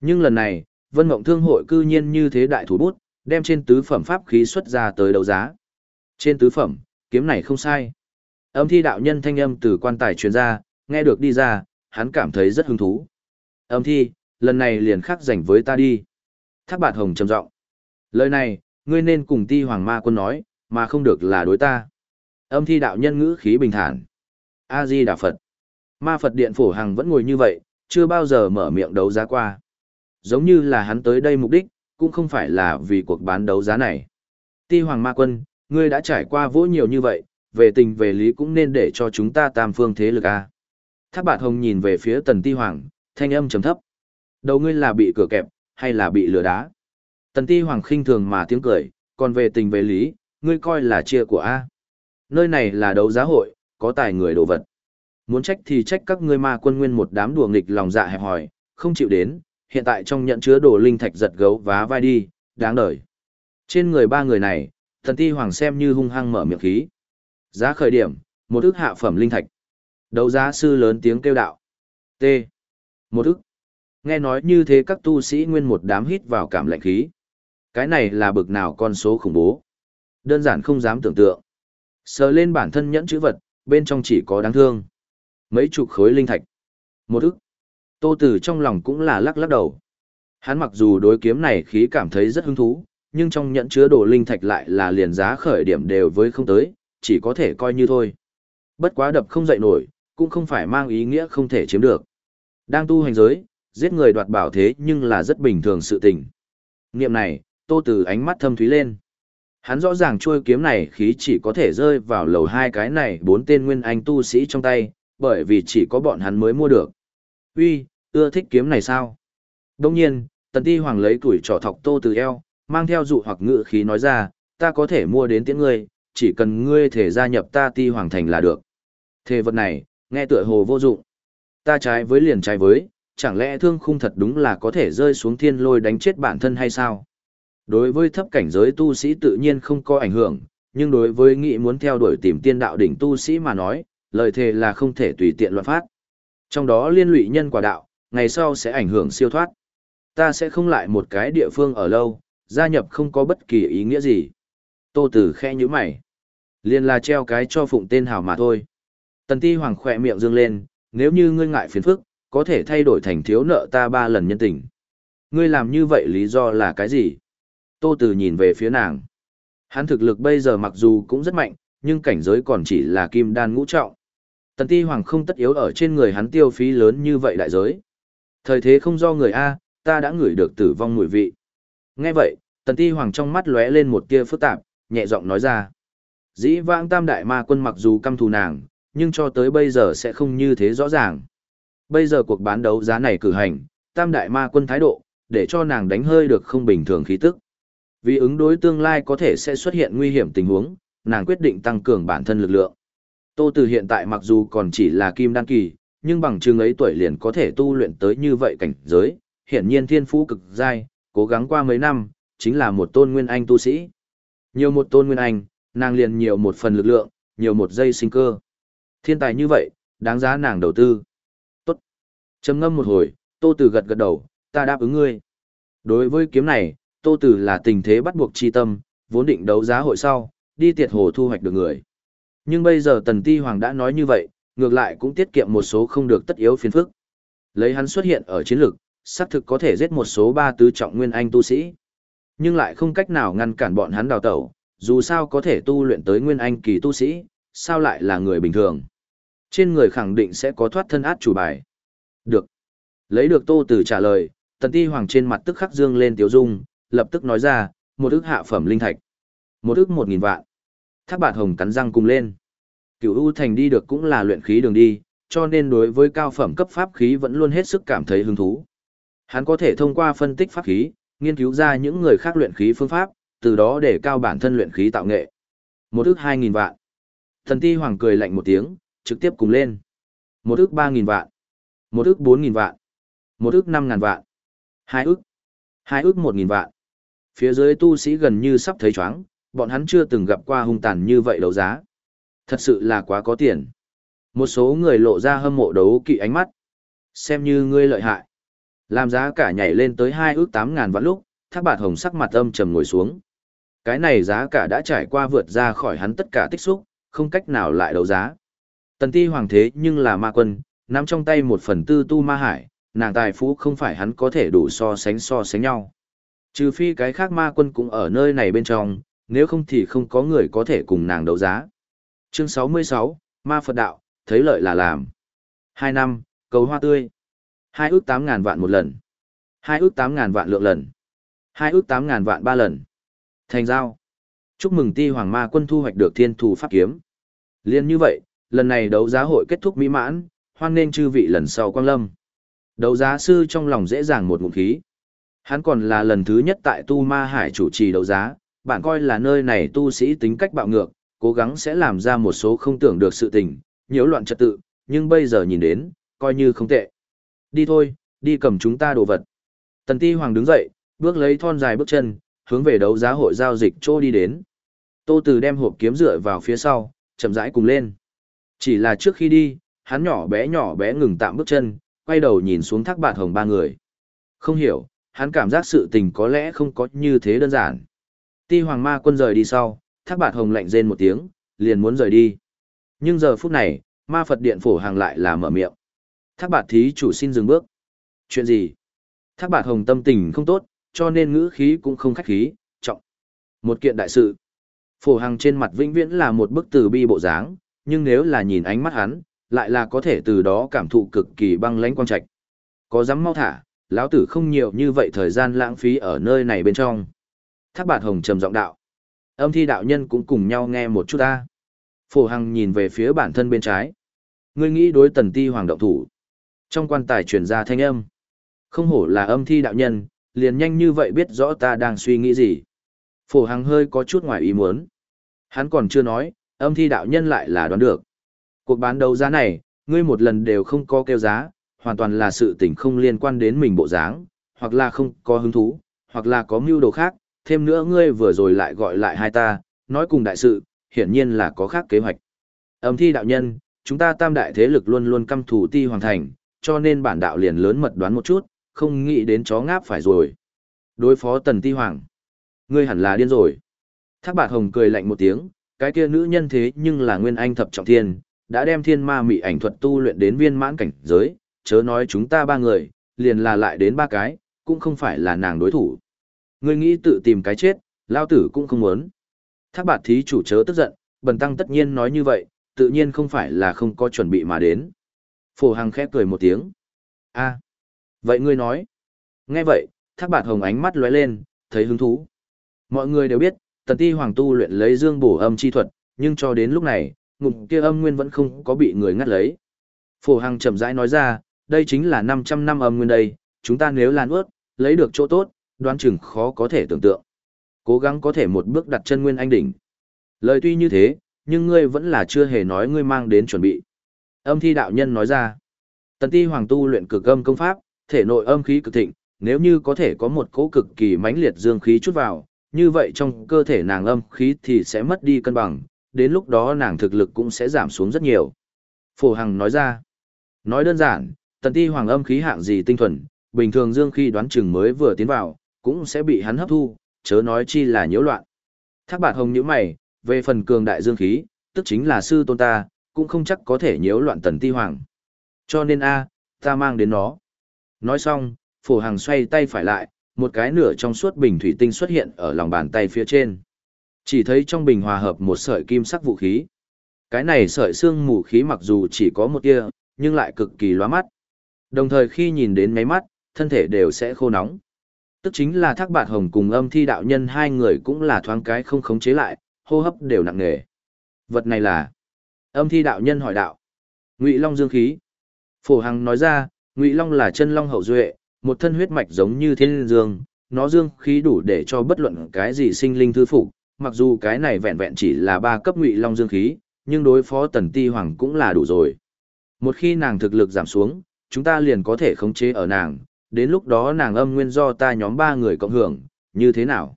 Nhưng lần này, Vân Mộng Thương hội cư nhiên như thế đại thủ bút, đem trên tứ phẩm pháp khí xuất ra tới đấu giá. Trên tứ phẩm, kiếm này không sai. Âm thi đạo nhân thanh âm từ quan tài truyền ra, nghe được đi ra, hắn cảm thấy rất hứng thú. Âm thi, lần này liền khắc dành với ta đi. Thác bạt hồng trầm giọng Lời này, ngươi nên cùng ti hoàng ma quân nói, mà không được là đối ta. Âm thi đạo nhân ngữ khí bình thản. A-di Đà Phật. Ma Phật Điện Phổ Hằng vẫn ngồi như vậy, chưa bao giờ mở miệng đấu giá qua. Giống như là hắn tới đây mục đích, cũng không phải là vì cuộc bán đấu giá này. Ti Hoàng Ma Quân, ngươi đã trải qua vỗ nhiều như vậy, về tình về lý cũng nên để cho chúng ta tam phương thế lực a. tháp Bạt Hồng nhìn về phía Tần Ti Hoàng, thanh âm trầm thấp. Đầu ngươi là bị cửa kẹp, hay là bị lừa đá? Tần Ti Hoàng khinh thường mà tiếng cười, còn về tình về lý, ngươi coi là chia của A. Nơi này là đấu giá hội, có tài người đồ vật. Muốn trách thì trách các ngươi ma quân nguyên một đám đùa nghịch lòng dạ hẹp hòi, không chịu đến, hiện tại trong nhận chứa đồ linh thạch giật gấu vá vai đi, đáng đời. Trên người ba người này, thần ti hoàng xem như hung hăng mở miệng khí. Giá khởi điểm, một ức hạ phẩm linh thạch. Đấu giá sư lớn tiếng kêu đạo. T. Một ức. Nghe nói như thế các tu sĩ nguyên một đám hít vào cảm lạnh khí. Cái này là bực nào con số khủng bố. Đơn giản không dám tưởng tượng. Sờ lên bản thân nhẫn chữ vật, bên trong chỉ có đáng thương. Mấy chục khối linh thạch. Một ức. Tô Tử trong lòng cũng là lắc lắc đầu. Hắn mặc dù đối kiếm này khí cảm thấy rất hứng thú, nhưng trong nhẫn chứa đồ linh thạch lại là liền giá khởi điểm đều với không tới, chỉ có thể coi như thôi. Bất quá đập không dậy nổi, cũng không phải mang ý nghĩa không thể chiếm được. Đang tu hành giới, giết người đoạt bảo thế nhưng là rất bình thường sự tình. Niệm này, Tô Tử ánh mắt thâm thúy lên. Hắn rõ ràng chuôi kiếm này khí chỉ có thể rơi vào lầu hai cái này bốn tên nguyên anh tu sĩ trong tay, bởi vì chỉ có bọn hắn mới mua được. Uy, ưa thích kiếm này sao? Đông nhiên, tần ti hoàng lấy tuổi trỏ thọc tô từ eo, mang theo dụ hoặc ngự khí nói ra, ta có thể mua đến tiễn ngươi, chỉ cần ngươi thể gia nhập ta ti hoàng thành là được. Thề vật này, nghe tựa hồ vô dụng. Ta trái với liền trái với, chẳng lẽ thương khung thật đúng là có thể rơi xuống thiên lôi đánh chết bản thân hay sao? Đối với thấp cảnh giới tu sĩ tự nhiên không có ảnh hưởng, nhưng đối với nghị muốn theo đuổi tìm tiên đạo đỉnh tu sĩ mà nói, lời thề là không thể tùy tiện loạn phát. Trong đó liên lụy nhân quả đạo, ngày sau sẽ ảnh hưởng siêu thoát. Ta sẽ không lại một cái địa phương ở lâu, gia nhập không có bất kỳ ý nghĩa gì. Tô Tử khe như mày. Liên là treo cái cho phụng tên hào mà thôi. Tần Ti Hoàng khoe miệng dương lên, nếu như ngươi ngại phiền phức, có thể thay đổi thành thiếu nợ ta ba lần nhân tình. Ngươi làm như vậy lý do là cái gì? Tô Tử nhìn về phía nàng. Hắn thực lực bây giờ mặc dù cũng rất mạnh, nhưng cảnh giới còn chỉ là kim đan ngũ trọng. Tần Ti Hoàng không tất yếu ở trên người hắn tiêu phí lớn như vậy đại giới. Thời thế không do người A, ta đã ngửi được tử vong mùi vị. Nghe vậy, Tần Ti Hoàng trong mắt lóe lên một tia phức tạp, nhẹ giọng nói ra. Dĩ vãng tam đại ma quân mặc dù căm thù nàng, nhưng cho tới bây giờ sẽ không như thế rõ ràng. Bây giờ cuộc bán đấu giá này cử hành, tam đại ma quân thái độ, để cho nàng đánh hơi được không bình thường khí tức. Vì ứng đối tương lai có thể sẽ xuất hiện nguy hiểm tình huống, nàng quyết định tăng cường bản thân lực lượng. Tô Từ hiện tại mặc dù còn chỉ là kim đan kỳ, nhưng bằng chứng ấy tuổi liền có thể tu luyện tới như vậy cảnh giới, hiển nhiên thiên phú cực giai, cố gắng qua mấy năm, chính là một tôn nguyên anh tu sĩ. Nhiều một tôn nguyên anh, nàng liền nhiều một phần lực lượng, nhiều một giây sinh cơ. Thiên tài như vậy, đáng giá nàng đầu tư. Tốt. Trầm ngâm một hồi, Tô tử gật gật đầu, ta đáp ứng ngươi. Đối với kiếm này, Tô tử là tình thế bắt buộc chi tâm, vốn định đấu giá hội sau, đi tiệt hồ thu hoạch được người. Nhưng bây giờ Tần Ti Hoàng đã nói như vậy, ngược lại cũng tiết kiệm một số không được tất yếu phiền phức. Lấy hắn xuất hiện ở chiến lược, xác thực có thể giết một số ba tứ trọng nguyên anh tu sĩ. Nhưng lại không cách nào ngăn cản bọn hắn đào tẩu, dù sao có thể tu luyện tới nguyên anh kỳ tu sĩ, sao lại là người bình thường. Trên người khẳng định sẽ có thoát thân át chủ bài. Được. Lấy được tô từ trả lời, tần ti hoàng trên mặt tức khắc dương lên tiếu dung, lập tức nói ra, một ức hạ phẩm linh thạch. Một ức một nghìn vạn. Thác bạt hồng cắn răng cùng lên. Cửu U Thành đi được cũng là luyện khí đường đi, cho nên đối với cao phẩm cấp pháp khí vẫn luôn hết sức cảm thấy hứng thú. Hắn có thể thông qua phân tích pháp khí, nghiên cứu ra những người khác luyện khí phương pháp, từ đó để cao bản thân luyện khí tạo nghệ. Một ức 2.000 vạn. Thần ti hoàng cười lạnh một tiếng, trực tiếp cùng lên. Một ức 3.000 vạn. Một ức 4.000 vạn. Một ức 5.000 vạn. Hai ức. Hai ức 1.000 vạn. Phía dưới tu sĩ gần như sắp thấy chóng, bọn hắn chưa từng gặp qua hung tàn như vậy đấu giá. Thật sự là quá có tiền. Một số người lộ ra hâm mộ đấu kỵ ánh mắt. Xem như ngươi lợi hại. Làm giá cả nhảy lên tới hai ước tám ngàn vạn lúc, thác bạt hồng sắc mặt âm trầm ngồi xuống. Cái này giá cả đã trải qua vượt ra khỏi hắn tất cả tích xúc, không cách nào lại đấu giá. Tần ti hoàng thế nhưng là ma quân, nắm trong tay một phần tư tu ma hải, nàng tài phú không phải hắn có thể đủ so sánh so sánh nhau. Trừ phi cái khác ma quân cũng ở nơi này bên trong, nếu không thì không có người có thể cùng nàng đấu giá. Chương 66, Ma Phật Đạo, thấy lợi là làm. Hai năm, cầu hoa tươi. Hai ước tám ngàn vạn một lần. Hai ước tám ngàn vạn lượng lần. Hai ước tám ngàn vạn ba lần. Thành giao. Chúc mừng ti hoàng ma quân thu hoạch được thiên thù pháp kiếm. Liên như vậy, lần này đấu giá hội kết thúc mỹ mãn, hoan nên chư vị lần sau quang lâm. Đấu giá sư trong lòng dễ dàng một ngụm khí. Hắn còn là lần thứ nhất tại Tu Ma Hải chủ trì đấu giá, bạn coi là nơi này tu sĩ tính cách bạo ngược, cố gắng sẽ làm ra một số không tưởng được sự tình, nhiễu loạn trật tự, nhưng bây giờ nhìn đến, coi như không tệ. Đi thôi, đi cầm chúng ta đồ vật. Tần Ti Hoàng đứng dậy, bước lấy thon dài bước chân, hướng về đấu giá hội giao dịch chỗ đi đến. Tô Từ đem hộp kiếm dựa vào phía sau, chậm rãi cùng lên. Chỉ là trước khi đi, hắn nhỏ bé nhỏ bé ngừng tạm bước chân, quay đầu nhìn xuống thác bạt hồng ba người. Không hiểu, hắn cảm giác sự tình có lẽ không có như thế đơn giản. Ti Hoàng Ma quân rời đi sau, thác bạt hồng lạnh rên một tiếng, liền muốn rời đi. Nhưng giờ phút này, ma Phật điện phổ hàng lại là mở miệng. Thác bạt thí chủ xin dừng bước. Chuyện gì? Thác bạt hồng tâm tình không tốt, cho nên ngữ khí cũng không khách khí, trọng. Một kiện đại sự. Phổ hằng trên mặt vĩnh viễn là một bức từ bi bộ dáng, nhưng nếu là nhìn ánh mắt hắn, lại là có thể từ đó cảm thụ cực kỳ băng lãnh quang trạch. Có dám mau thả, lão tử không nhiều như vậy thời gian lãng phí ở nơi này bên trong. Thác bạt hồng trầm giọng đạo. Âm thi đạo nhân cũng cùng nhau nghe một chút ta. Phổ Hằng nhìn về phía bản thân bên trái. Ngươi nghĩ đối tần ti hoàng động thủ. Trong quan tài truyền ra thanh âm. Không hổ là âm thi đạo nhân, liền nhanh như vậy biết rõ ta đang suy nghĩ gì. Phổ Hằng hơi có chút ngoài ý muốn. Hắn còn chưa nói, âm thi đạo nhân lại là đoán được. Cuộc bán đấu giá này, ngươi một lần đều không có kêu giá, hoàn toàn là sự tình không liên quan đến mình bộ dáng, hoặc là không có hứng thú, hoặc là có mưu đồ khác, thêm nữa ngươi vừa rồi lại gọi lại hai ta, nói cùng đại sự, hiển nhiên là có khác kế hoạch. Âm thi đạo nhân, chúng ta tam đại thế lực luôn luôn căm thủ ti hoàng thành, cho nên bản đạo liền lớn mật đoán một chút, không nghĩ đến chó ngáp phải rồi. Đối phó tần ti hoàng. Ngươi hẳn là điên rồi. Thác bạt hồng cười lạnh một tiếng, cái kia nữ nhân thế nhưng là nguyên anh thập trọng thiên, đã đem thiên ma mị ảnh thuật tu luyện đến viên mãn cảnh giới, chớ nói chúng ta ba người, liền là lại đến ba cái, cũng không phải là nàng đối thủ. Ngươi nghĩ tự tìm cái chết, lao tử cũng không muốn. Thác bạt thí chủ chớ tức giận, bần tăng tất nhiên nói như vậy, tự nhiên không phải là không có chuẩn bị mà đến. Phổ Hằng khép cười một tiếng. a vậy ngươi nói. Nghe vậy, thác bạt hồng ánh mắt lóe lên, thấy hứng thú. Mọi người đều biết, tần ti hoàng tu luyện lấy dương bổ âm chi thuật, nhưng cho đến lúc này, ngụm kia âm nguyên vẫn không có bị người ngắt lấy. Phổ Hằng chậm rãi nói ra, đây chính là 500 năm âm nguyên đây, chúng ta nếu lan ướt, lấy được chỗ tốt, đoán chừng khó có thể tưởng tượng. Cố gắng có thể một bước đặt chân nguyên anh đỉnh. Lời tuy như thế, nhưng ngươi vẫn là chưa hề nói ngươi mang đến chuẩn bị. Âm thi đạo nhân nói ra, tần ti hoàng tu luyện cực âm công pháp, thể nội âm khí cực thịnh, nếu như có thể có một cỗ cực kỳ mãnh liệt dương khí chút vào, như vậy trong cơ thể nàng âm khí thì sẽ mất đi cân bằng, đến lúc đó nàng thực lực cũng sẽ giảm xuống rất nhiều. Phổ Hằng nói ra, nói đơn giản, tần ti hoàng âm khí hạng gì tinh thuần, bình thường dương khí đoán chừng mới vừa tiến vào, cũng sẽ bị hắn hấp thu, chớ nói chi là nhiễu loạn. Thác bạt hồng như mày, về phần cường đại dương khí, tức chính là sư tôn ta, cũng không chắc có thể nhiễu loạn tần ti hoàng. Cho nên a, ta mang đến nó. Nói xong, phổ hàng xoay tay phải lại, một cái nửa trong suốt bình thủy tinh xuất hiện ở lòng bàn tay phía trên. Chỉ thấy trong bình hòa hợp một sợi kim sắc vũ khí. Cái này sợi xương mù khí mặc dù chỉ có một tia, nhưng lại cực kỳ lóa mắt. Đồng thời khi nhìn đến máy mắt, thân thể đều sẽ khô nóng. Tức chính là thác bạt hồng cùng âm thi đạo nhân hai người cũng là thoáng cái không khống chế lại, hô hấp đều nặng nề. Vật này là... Âm thi đạo nhân hỏi đạo. Ngụy Long dương khí. Phổ Hằng nói ra, Ngụy Long là chân long hậu duệ, một thân huyết mạch giống như thiên dương, nó dương khí đủ để cho bất luận cái gì sinh linh thư phục, mặc dù cái này vẹn vẹn chỉ là ba cấp Ngụy Long dương khí, nhưng đối phó Tần Ti Hoàng cũng là đủ rồi. Một khi nàng thực lực giảm xuống, chúng ta liền có thể khống chế ở nàng, đến lúc đó nàng âm nguyên do ta nhóm ba người cộng hưởng, như thế nào?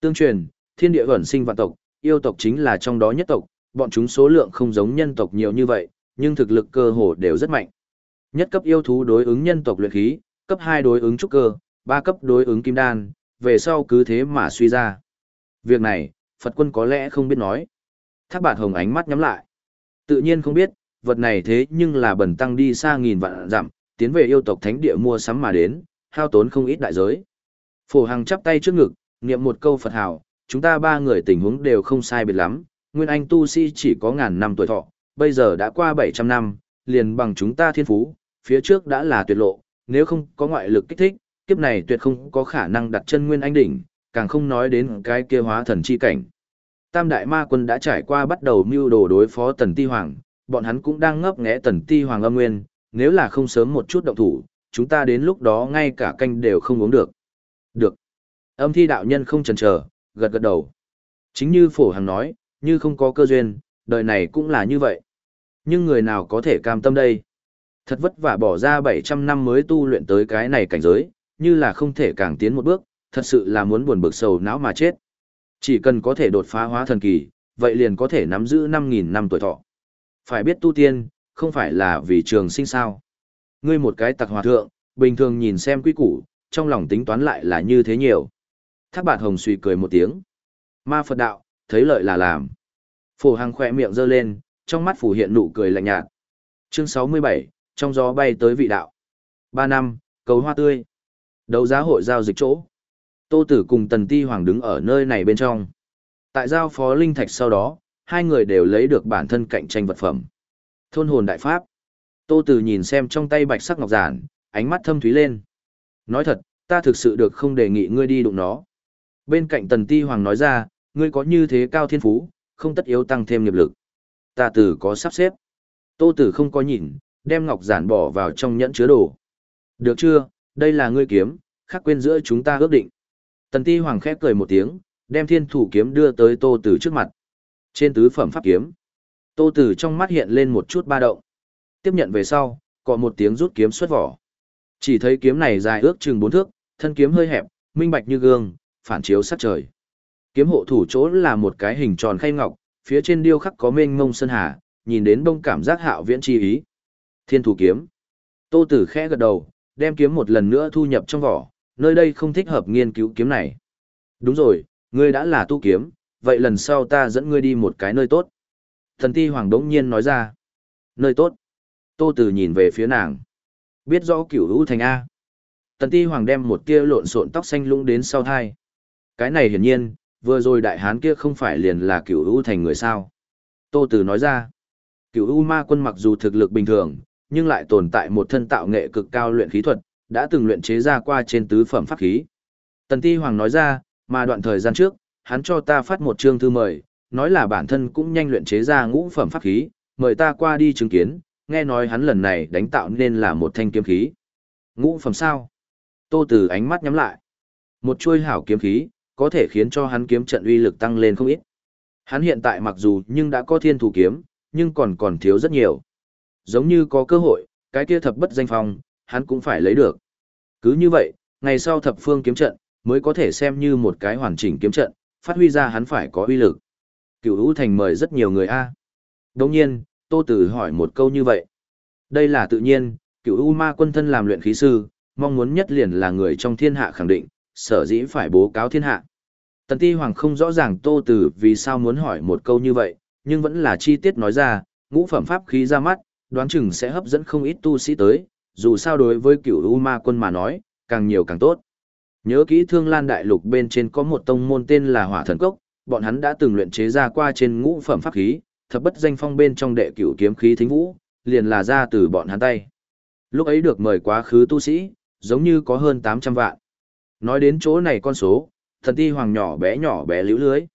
Tương truyền, thiên địa ẩn sinh vạn tộc, yêu tộc chính là trong đó nhất tộc, bọn chúng số lượng không giống nhân tộc nhiều như vậy, nhưng thực lực cơ hồ đều rất mạnh. Nhất cấp yêu thú đối ứng nhân tộc luyện khí, cấp 2 đối ứng trúc cơ, 3 cấp đối ứng kim đan, về sau cứ thế mà suy ra. Việc này, Phật quân có lẽ không biết nói. Thác bạt hồng ánh mắt nhắm lại. Tự nhiên không biết, vật này thế nhưng là bẩn tăng đi xa nghìn vạn dặm, tiến về yêu tộc thánh địa mua sắm mà đến, hao tốn không ít đại giới. Phổ Hằng chắp tay trước ngực, niệm một câu Phật hào, chúng ta ba người tình huống đều không sai biệt lắm, Nguyên Anh tu sĩ chỉ có ngàn năm tuổi thọ, bây giờ đã qua 700 năm, liền bằng chúng ta thiên phú, phía trước đã là tuyệt lộ, nếu không có ngoại lực kích thích, kiếp này tuyệt không có khả năng đặt chân Nguyên Anh đỉnh, càng không nói đến cái kia hóa thần chi cảnh. Tam đại ma quân đã trải qua bắt đầu mưu đồ đối phó Tần Ti Hoàng, bọn hắn cũng đang ngấp nghé Tần Ti Hoàng âm nguyên, nếu là không sớm một chút động thủ, chúng ta đến lúc đó ngay cả canh đều không uống được. Được. Âm thi đạo nhân không chần chờ, gật gật đầu. Chính như phổ hằng nói, như không có cơ duyên, đời này cũng là như vậy. Nhưng người nào có thể cam tâm đây? Thật vất vả bỏ ra 700 năm mới tu luyện tới cái này cảnh giới, như là không thể càng tiến một bước, thật sự là muốn buồn bực sầu não mà chết. Chỉ cần có thể đột phá hóa thần kỳ, vậy liền có thể nắm giữ 5.000 năm tuổi thọ. Phải biết tu tiên, không phải là vì trường sinh sao. Ngươi một cái tặc hòa thượng, bình thường nhìn xem quy củ, trong lòng tính toán lại là như thế nhiều. Thác bạt hồng suy cười một tiếng. Ma Phật đạo, thấy lợi là làm. Phổ Hằng khỏe miệng giơ lên, trong mắt phủ hiện nụ cười lạnh nhạt. Chương 67, trong gió bay tới vị đạo. Ba năm, cầu hoa tươi. Đấu giá hội giao dịch chỗ. Tô Tử cùng Tần Ti Hoàng đứng ở nơi này bên trong. Tại giao phó linh thạch sau đó, hai người đều lấy được bản thân cạnh tranh vật phẩm. Thôn hồn đại pháp. Tô Tử nhìn xem trong tay bạch sắc ngọc giản, ánh mắt thâm thúy lên. Nói thật, ta thực sự được không đề nghị ngươi đi đụng nó. Bên cạnh Tần Ti Hoàng nói ra, ngươi có như thế cao thiên phú, không tất yếu tăng thêm nghiệp lực. Ta tử có sắp xếp. Tô Tử không có nhìn, đem ngọc giản bỏ vào trong nhẫn chứa đồ. Được chưa, đây là ngươi kiếm, khắc quên giữa chúng ta ước định. Tần Ti Hoàng khép cười một tiếng, đem thiên thủ kiếm đưa tới Tô Tử trước mặt. Trên tứ phẩm pháp kiếm, Tô Tử trong mắt hiện lên một chút ba động. Tiếp nhận về sau, có một tiếng rút kiếm xuất vỏ. Chỉ thấy kiếm này dài ước chừng bốn thước, thân kiếm hơi hẹp, minh bạch như gương, phản chiếu sát trời. Kiếm hộ thủ chỗ là một cái hình tròn khay ngọc, phía trên điêu khắc có mênh mông sơn hà, nhìn đến bông cảm giác hạo viễn chi ý. Thiên thủ kiếm. Tô Tử khẽ gật đầu, đem kiếm một lần nữa thu nhập trong vỏ, nơi đây không thích hợp nghiên cứu kiếm này. Đúng rồi, ngươi đã là tu kiếm, vậy lần sau ta dẫn ngươi đi một cái nơi tốt. Thần ti hoàng đống nhiên nói ra. Nơi tốt. Tô Tử nhìn về phía nàng. Biết rõ cửu hữu thành A. Tần ti hoàng đem một tia lộn xộn tóc xanh lũng đến sau thai. Cái này hiển nhiên, vừa rồi đại hán kia không phải liền là cửu u thành người sao. Tô Tử nói ra. Cửu u ma quân mặc dù thực lực bình thường, nhưng lại tồn tại một thân tạo nghệ cực cao luyện khí thuật, đã từng luyện chế ra qua trên tứ phẩm pháp khí. Tần Ti Hoàng nói ra, mà đoạn thời gian trước, hắn cho ta phát một chương thư mời, nói là bản thân cũng nhanh luyện chế ra ngũ phẩm pháp khí, mời ta qua đi chứng kiến, nghe nói hắn lần này đánh tạo nên là một thanh kiếm khí. Ngũ phẩm sao? Tô Từ ánh mắt nhắm lại. Một chuôi hảo kiếm khí, có thể khiến cho hắn kiếm trận uy lực tăng lên không ít. Hắn hiện tại mặc dù nhưng đã có thiên thủ kiếm, nhưng còn còn thiếu rất nhiều. Giống như có cơ hội, cái kia thập bất danh phong, hắn cũng phải lấy được. Cứ như vậy, ngày sau thập phương kiếm trận, mới có thể xem như một cái hoàn chỉnh kiếm trận, phát huy ra hắn phải có uy lực. Cửu Vũ Thành mời rất nhiều người a. Đương nhiên, Tô Tử hỏi một câu như vậy. Đây là tự nhiên, Cửu U Ma quân thân làm luyện khí sư, mong muốn nhất liền là người trong thiên hạ khẳng định, sở dĩ phải bố cáo thiên hạ. Tần Ti Hoàng không rõ ràng Tô Tử vì sao muốn hỏi một câu như vậy, nhưng vẫn là chi tiết nói ra, ngũ phẩm pháp khí ra mắt, đoán chừng sẽ hấp dẫn không ít tu sĩ tới, dù sao đối với cửu U Ma quân mà nói, càng nhiều càng tốt. Nhớ kỹ Thương Lan Đại Lục bên trên có một tông môn tên là Hỏa Thần Cốc, bọn hắn đã từng luyện chế ra qua trên ngũ phẩm pháp khí, thập bất danh phong bên trong đệ cửu kiếm khí thính vũ, liền là ra từ bọn hắn tay. Lúc ấy được mời quá khứ tu sĩ, giống như có hơn 800 vạn. Nói đến chỗ này con số, thần ti hoàng nhỏ bé nhỏ bé liễu lưới.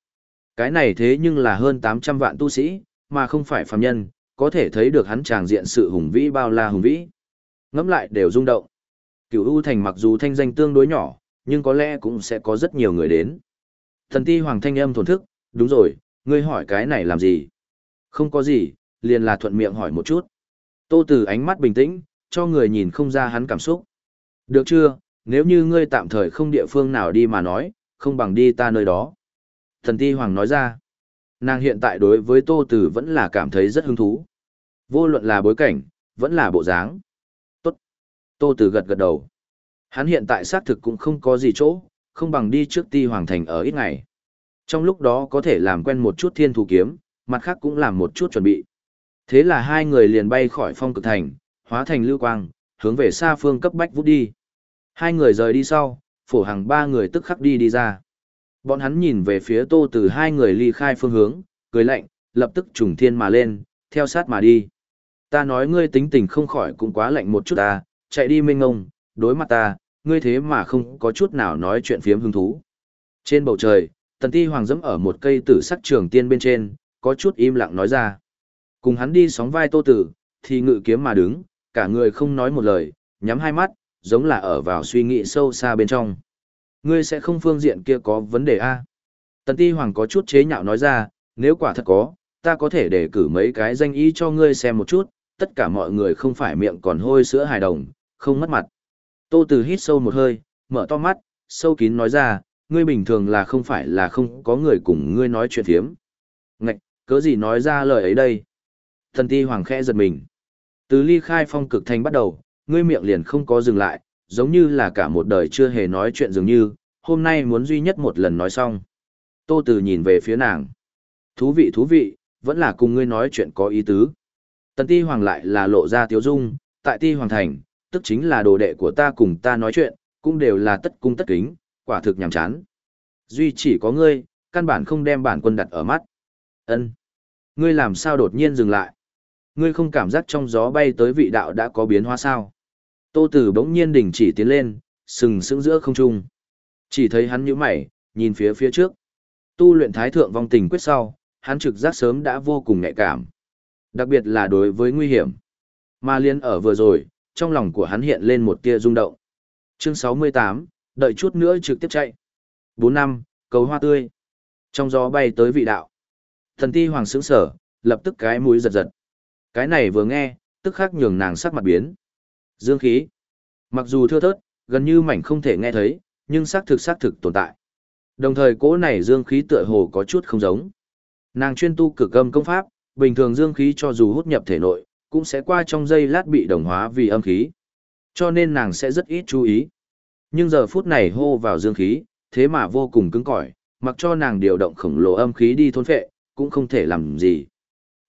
Cái này thế nhưng là hơn 800 vạn tu sĩ, mà không phải phàm nhân, có thể thấy được hắn tràng diện sự hùng vĩ bao la hùng vĩ. Ngắm lại đều rung động. Cửu U Thành mặc dù thanh danh tương đối nhỏ, nhưng có lẽ cũng sẽ có rất nhiều người đến. Thần ti hoàng thanh âm thổn thức, đúng rồi, ngươi hỏi cái này làm gì? Không có gì, liền là thuận miệng hỏi một chút. Tô Tử ánh mắt bình tĩnh, cho người nhìn không ra hắn cảm xúc. Được chưa, nếu như ngươi tạm thời không địa phương nào đi mà nói, không bằng đi ta nơi đó. Thần ti hoàng nói ra, nàng hiện tại đối với Tô Tử vẫn là cảm thấy rất hứng thú. Vô luận là bối cảnh, vẫn là bộ dáng. Tốt. Tô Tử gật gật đầu. Hắn hiện tại xác thực cũng không có gì chỗ, không bằng đi trước ti hoàng thành ở ít ngày. Trong lúc đó có thể làm quen một chút thiên thủ kiếm, mặt khác cũng làm một chút chuẩn bị. Thế là hai người liền bay khỏi phong cực thành, hóa thành lưu quang, hướng về xa phương cấp bách vút đi. Hai người rời đi sau, phổ hàng ba người tức khắc đi đi ra. Bọn hắn nhìn về phía tô từ hai người ly khai phương hướng, cười lạnh, lập tức trùng thiên mà lên, theo sát mà đi. Ta nói ngươi tính tình không khỏi cũng quá lạnh một chút ta, chạy đi mênh ngông, đối mặt ta, ngươi thế mà không có chút nào nói chuyện phiếm hứng thú. Trên bầu trời, tần ti hoàng dẫm ở một cây tử sắc trường tiên bên trên, có chút im lặng nói ra. Cùng hắn đi sóng vai tô tử, thì ngự kiếm mà đứng, cả người không nói một lời, nhắm hai mắt, giống là ở vào suy nghĩ sâu xa bên trong. Ngươi sẽ không phương diện kia có vấn đề a Tần ti hoàng có chút chế nhạo nói ra, nếu quả thật có, ta có thể để cử mấy cái danh ý cho ngươi xem một chút, tất cả mọi người không phải miệng còn hôi sữa hài đồng, không mất mặt. Tô Từ hít sâu một hơi, mở to mắt, sâu kín nói ra, ngươi bình thường là không phải là không có người cùng ngươi nói chuyện thiếm. Ngạch, cớ gì nói ra lời ấy đây? Thần ti hoàng khẽ giật mình. Từ ly khai phong cực thành bắt đầu, ngươi miệng liền không có dừng lại, giống như là cả một đời chưa hề nói chuyện dường như, hôm nay muốn duy nhất một lần nói xong. Tô Từ nhìn về phía nàng. Thú vị thú vị, vẫn là cùng ngươi nói chuyện có ý tứ. Tần ti hoàng lại là lộ ra tiếu dung, tại ti hoàng thành, tức chính là đồ đệ của ta cùng ta nói chuyện, cũng đều là tất cung tất kính, quả thực nhàm chán. Duy chỉ có ngươi, căn bản không đem bản quân đặt ở mắt. Ân, Ngươi làm sao đột nhiên dừng lại? Ngươi không cảm giác trong gió bay tới vị đạo đã có biến hóa sao? Tô Tử bỗng nhiên đình chỉ tiến lên, sừng sững giữa không trung. Chỉ thấy hắn nhíu mày, nhìn phía phía trước. Tu luyện thái thượng vong tình quyết sau, hắn trực giác sớm đã vô cùng nhạy cảm. Đặc biệt là đối với nguy hiểm. Mà liên ở vừa rồi, trong lòng của hắn hiện lên một tia rung động. Chương 68, đợi chút nữa trực tiếp chạy. 4 năm, cầu hoa tươi. Trong gió bay tới vị đạo. Thần ti hoàng sững sở, lập tức cái mũi giật giật. Cái này vừa nghe, tức khắc nhường nàng sắc mặt biến. Dương khí. Mặc dù thưa thớt, gần như mảnh không thể nghe thấy, nhưng xác thực xác thực tồn tại. Đồng thời cỗ này dương khí tựa hồ có chút không giống. Nàng chuyên tu cực âm công pháp, bình thường dương khí cho dù hút nhập thể nội, cũng sẽ qua trong giây lát bị đồng hóa vì âm khí. Cho nên nàng sẽ rất ít chú ý. Nhưng giờ phút này hô vào dương khí, thế mà vô cùng cứng cỏi, mặc cho nàng điều động khổng lồ âm khí đi thôn phệ, cũng không thể làm gì.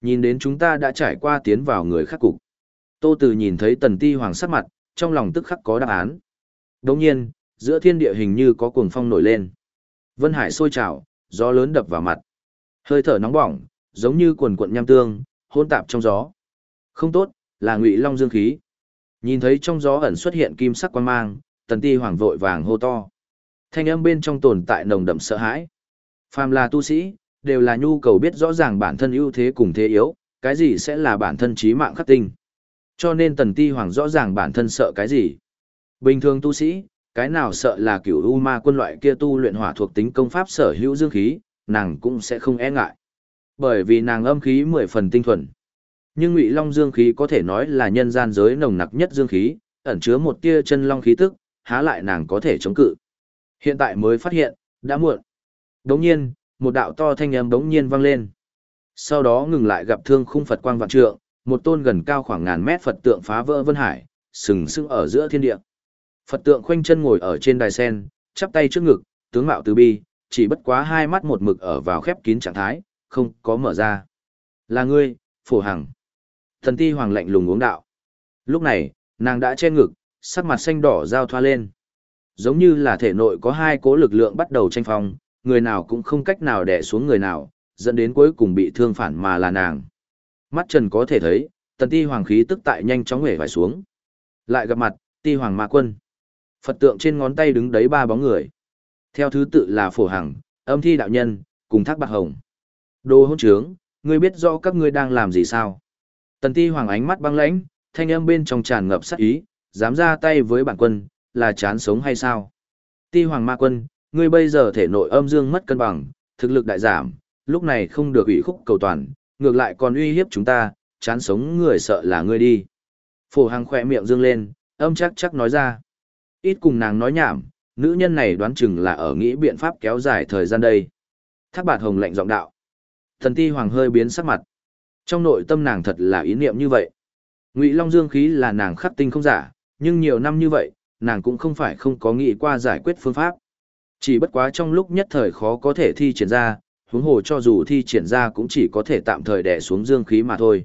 Nhìn đến chúng ta đã trải qua tiến vào người khắc cục. Tô Từ nhìn thấy tần ti hoàng sắc mặt, trong lòng tức khắc có đáp án. Đồng nhiên, giữa thiên địa hình như có cuồng phong nổi lên. Vân Hải sôi trào, gió lớn đập vào mặt. Hơi thở nóng bỏng, giống như quần cuộn nham tương, hôn tạp trong gió. Không tốt, là ngụy long dương khí. Nhìn thấy trong gió ẩn xuất hiện kim sắc quan mang, tần ti hoàng vội vàng hô to. Thanh âm bên trong tồn tại nồng đậm sợ hãi. Phàm là tu sĩ, đều là nhu cầu biết rõ ràng bản thân ưu thế cùng thế yếu, cái gì sẽ là bản thân trí mạng khắc tinh. Cho nên tần ti hoàng rõ ràng bản thân sợ cái gì. Bình thường tu sĩ, cái nào sợ là cửu u ma quân loại kia tu luyện hỏa thuộc tính công pháp sở hữu dương khí, nàng cũng sẽ không e ngại. Bởi vì nàng âm khí mười phần tinh thuần. Nhưng Ngụy Long dương khí có thể nói là nhân gian giới nồng nặc nhất dương khí, ẩn chứa một tia chân long khí tức, há lại nàng có thể chống cự. Hiện tại mới phát hiện, đã muộn. Đống nhiên, một đạo to thanh âm đống nhiên vang lên. Sau đó ngừng lại gặp thương khung Phật quang vạn trượng, một tôn gần cao khoảng ngàn mét Phật tượng phá vỡ vân hải, sừng sững ở giữa thiên địa. Phật tượng khoanh chân ngồi ở trên đài sen, chắp tay trước ngực, tướng mạo từ bi, chỉ bất quá hai mắt một mực ở vào khép kín trạng thái, không có mở ra. Là ngươi, phổ hằng. Thần ti hoàng lạnh lùng uống đạo. Lúc này, nàng đã che ngực, sắc mặt xanh đỏ giao thoa lên. Giống như là thể nội có hai cố lực lượng bắt đầu tranh phong, người nào cũng không cách nào đè xuống người nào, dẫn đến cuối cùng bị thương phản mà là nàng. Mắt trần có thể thấy, tần ti hoàng khí tức tại nhanh chóng hể vải xuống. Lại gặp mặt, ti hoàng ma quân. Phật tượng trên ngón tay đứng đấy ba bóng người. Theo thứ tự là phổ hằng, âm thi đạo nhân, cùng thác bạc hồng. Đồ hôn trướng, ngươi biết rõ các ngươi đang làm gì sao? Tần ti hoàng ánh mắt băng lãnh, thanh âm bên trong tràn ngập sát ý, dám ra tay với bản quân, là chán sống hay sao? Ti hoàng ma quân, ngươi bây giờ thể nội âm dương mất cân bằng, thực lực đại giảm, lúc này không được ủy khúc cầu toàn, ngược lại còn uy hiếp chúng ta, chán sống người sợ là ngươi đi. Phổ Hằng khỏe miệng dương lên, âm chắc chắc nói ra. Ít cùng nàng nói nhảm, nữ nhân này đoán chừng là ở nghĩ biện pháp kéo dài thời gian đây. Thác bạt hồng lạnh giọng đạo. Thần ti hoàng hơi biến sắc mặt. Trong nội tâm nàng thật là ý niệm như vậy. Ngụy Long Dương khí là nàng khắc tinh không giả, nhưng nhiều năm như vậy, nàng cũng không phải không có nghĩ qua giải quyết phương pháp. Chỉ bất quá trong lúc nhất thời khó có thể thi triển ra, huống hồ cho dù thi triển ra cũng chỉ có thể tạm thời đè xuống dương khí mà thôi.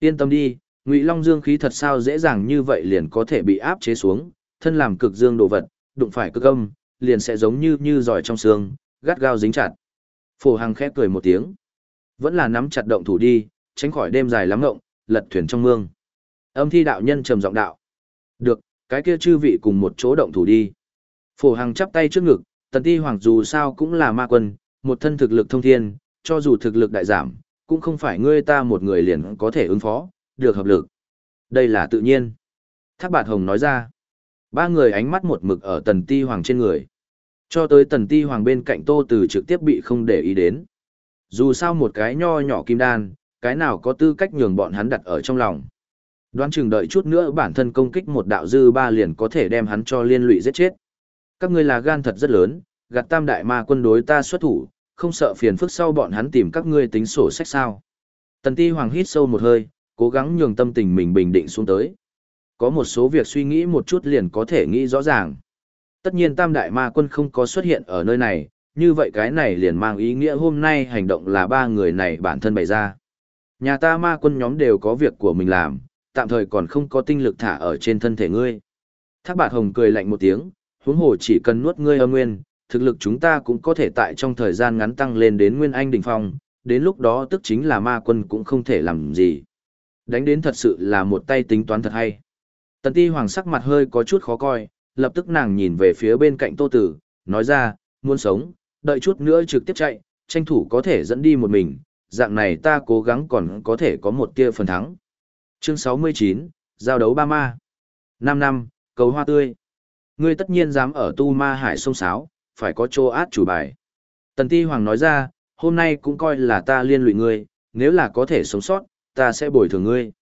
Yên tâm đi, Ngụy Long dương khí thật sao dễ dàng như vậy liền có thể bị áp chế xuống, thân làm cực dương đồ vật, đụng phải cực âm, liền sẽ giống như như giỏi trong xương, gắt gao dính chặt. Phổ Hằng khép cười một tiếng, vẫn là nắm chặt động thủ đi, tránh khỏi đêm dài lắm ngộng, lật thuyền trong mương. Âm thi đạo nhân trầm giọng đạo. Được, cái kia chư vị cùng một chỗ động thủ đi. Phổ Hằng chắp tay trước ngực, tần ti hoàng dù sao cũng là ma quân, một thân thực lực thông thiên, cho dù thực lực đại giảm, cũng không phải ngươi ta một người liền có thể ứng phó, được hợp lực. Đây là tự nhiên. Thác bạt hồng nói ra. Ba người ánh mắt một mực ở tần ti hoàng trên người. Cho tới tần ti hoàng bên cạnh tô từ trực tiếp bị không để ý đến. Dù sao một cái nho nhỏ kim đan, cái nào có tư cách nhường bọn hắn đặt ở trong lòng. Đoán chừng đợi chút nữa bản thân công kích một đạo dư ba liền có thể đem hắn cho liên lụy giết chết. Các ngươi là gan thật rất lớn, gạt tam đại ma quân đối ta xuất thủ, không sợ phiền phức sau bọn hắn tìm các ngươi tính sổ sách sao. Tần ti hoàng hít sâu một hơi, cố gắng nhường tâm tình mình bình định xuống tới. Có một số việc suy nghĩ một chút liền có thể nghĩ rõ ràng. Tất nhiên tam đại ma quân không có xuất hiện ở nơi này, như vậy cái này liền mang ý nghĩa hôm nay hành động là ba người này bản thân bày ra. Nhà ta ma quân nhóm đều có việc của mình làm, tạm thời còn không có tinh lực thả ở trên thân thể ngươi. Thác bạt hồng cười lạnh một tiếng, huống hồ chỉ cần nuốt ngươi âm nguyên, thực lực chúng ta cũng có thể tại trong thời gian ngắn tăng lên đến nguyên anh đỉnh phong, đến lúc đó tức chính là ma quân cũng không thể làm gì. Đánh đến thật sự là một tay tính toán thật hay. Tần ti hoàng sắc mặt hơi có chút khó coi, lập tức nàng nhìn về phía bên cạnh tô tử, nói ra, muốn sống, đợi chút nữa trực tiếp chạy, tranh thủ có thể dẫn đi một mình, dạng này ta cố gắng còn có thể có một tia phần thắng. Chương 69, Giao đấu ba ma. 5 năm, cầu hoa tươi. Ngươi tất nhiên dám ở tu ma hải sông sáo, phải có chỗ át chủ bài. Tần Ti Hoàng nói ra, hôm nay cũng coi là ta liên lụy ngươi, nếu là có thể sống sót, ta sẽ bồi thường ngươi.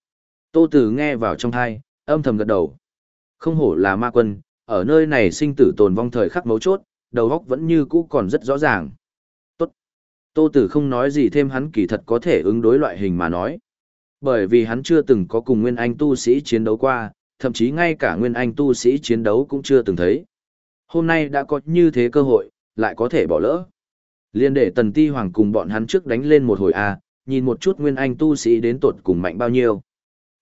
Tô Tử nghe vào trong tai, âm thầm gật đầu. Không hổ là ma quân, ở nơi này sinh tử tồn vong thời khắc mấu chốt, đầu óc vẫn như cũ còn rất rõ ràng. Tốt. Tô Tử không nói gì thêm hắn kỳ thật có thể ứng đối loại hình mà nói. Bởi vì hắn chưa từng có cùng Nguyên Anh tu sĩ chiến đấu qua, thậm chí ngay cả Nguyên Anh tu sĩ chiến đấu cũng chưa từng thấy. Hôm nay đã có như thế cơ hội, lại có thể bỏ lỡ. Liên để Tần Ti Hoàng cùng bọn hắn trước đánh lên một hồi A, nhìn một chút Nguyên Anh tu sĩ đến tột cùng mạnh bao nhiêu.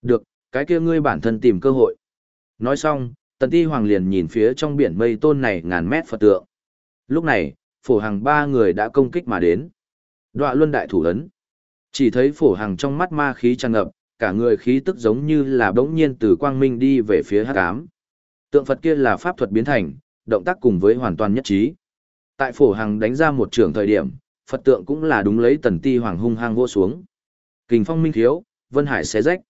Được, cái kia ngươi bản thân tìm cơ hội. Nói xong, Tần Ti Hoàng liền nhìn phía trong biển mây tôn này ngàn mét Phật tượng. Lúc này, phổ hàng ba người đã công kích mà đến. Đoạ luân đại thủ ấn. Chỉ thấy phổ hàng trong mắt ma khí tràn ngập, cả người khí tức giống như là bỗng nhiên từ quang minh đi về phía hắc ám. Tượng Phật kia là pháp thuật biến thành, động tác cùng với hoàn toàn nhất trí. Tại phổ hàng đánh ra một trường thời điểm, Phật tượng cũng là đúng lấy tần ti hoàng hung hăng vô xuống. Kình phong minh khiếu, vân hải xé rách.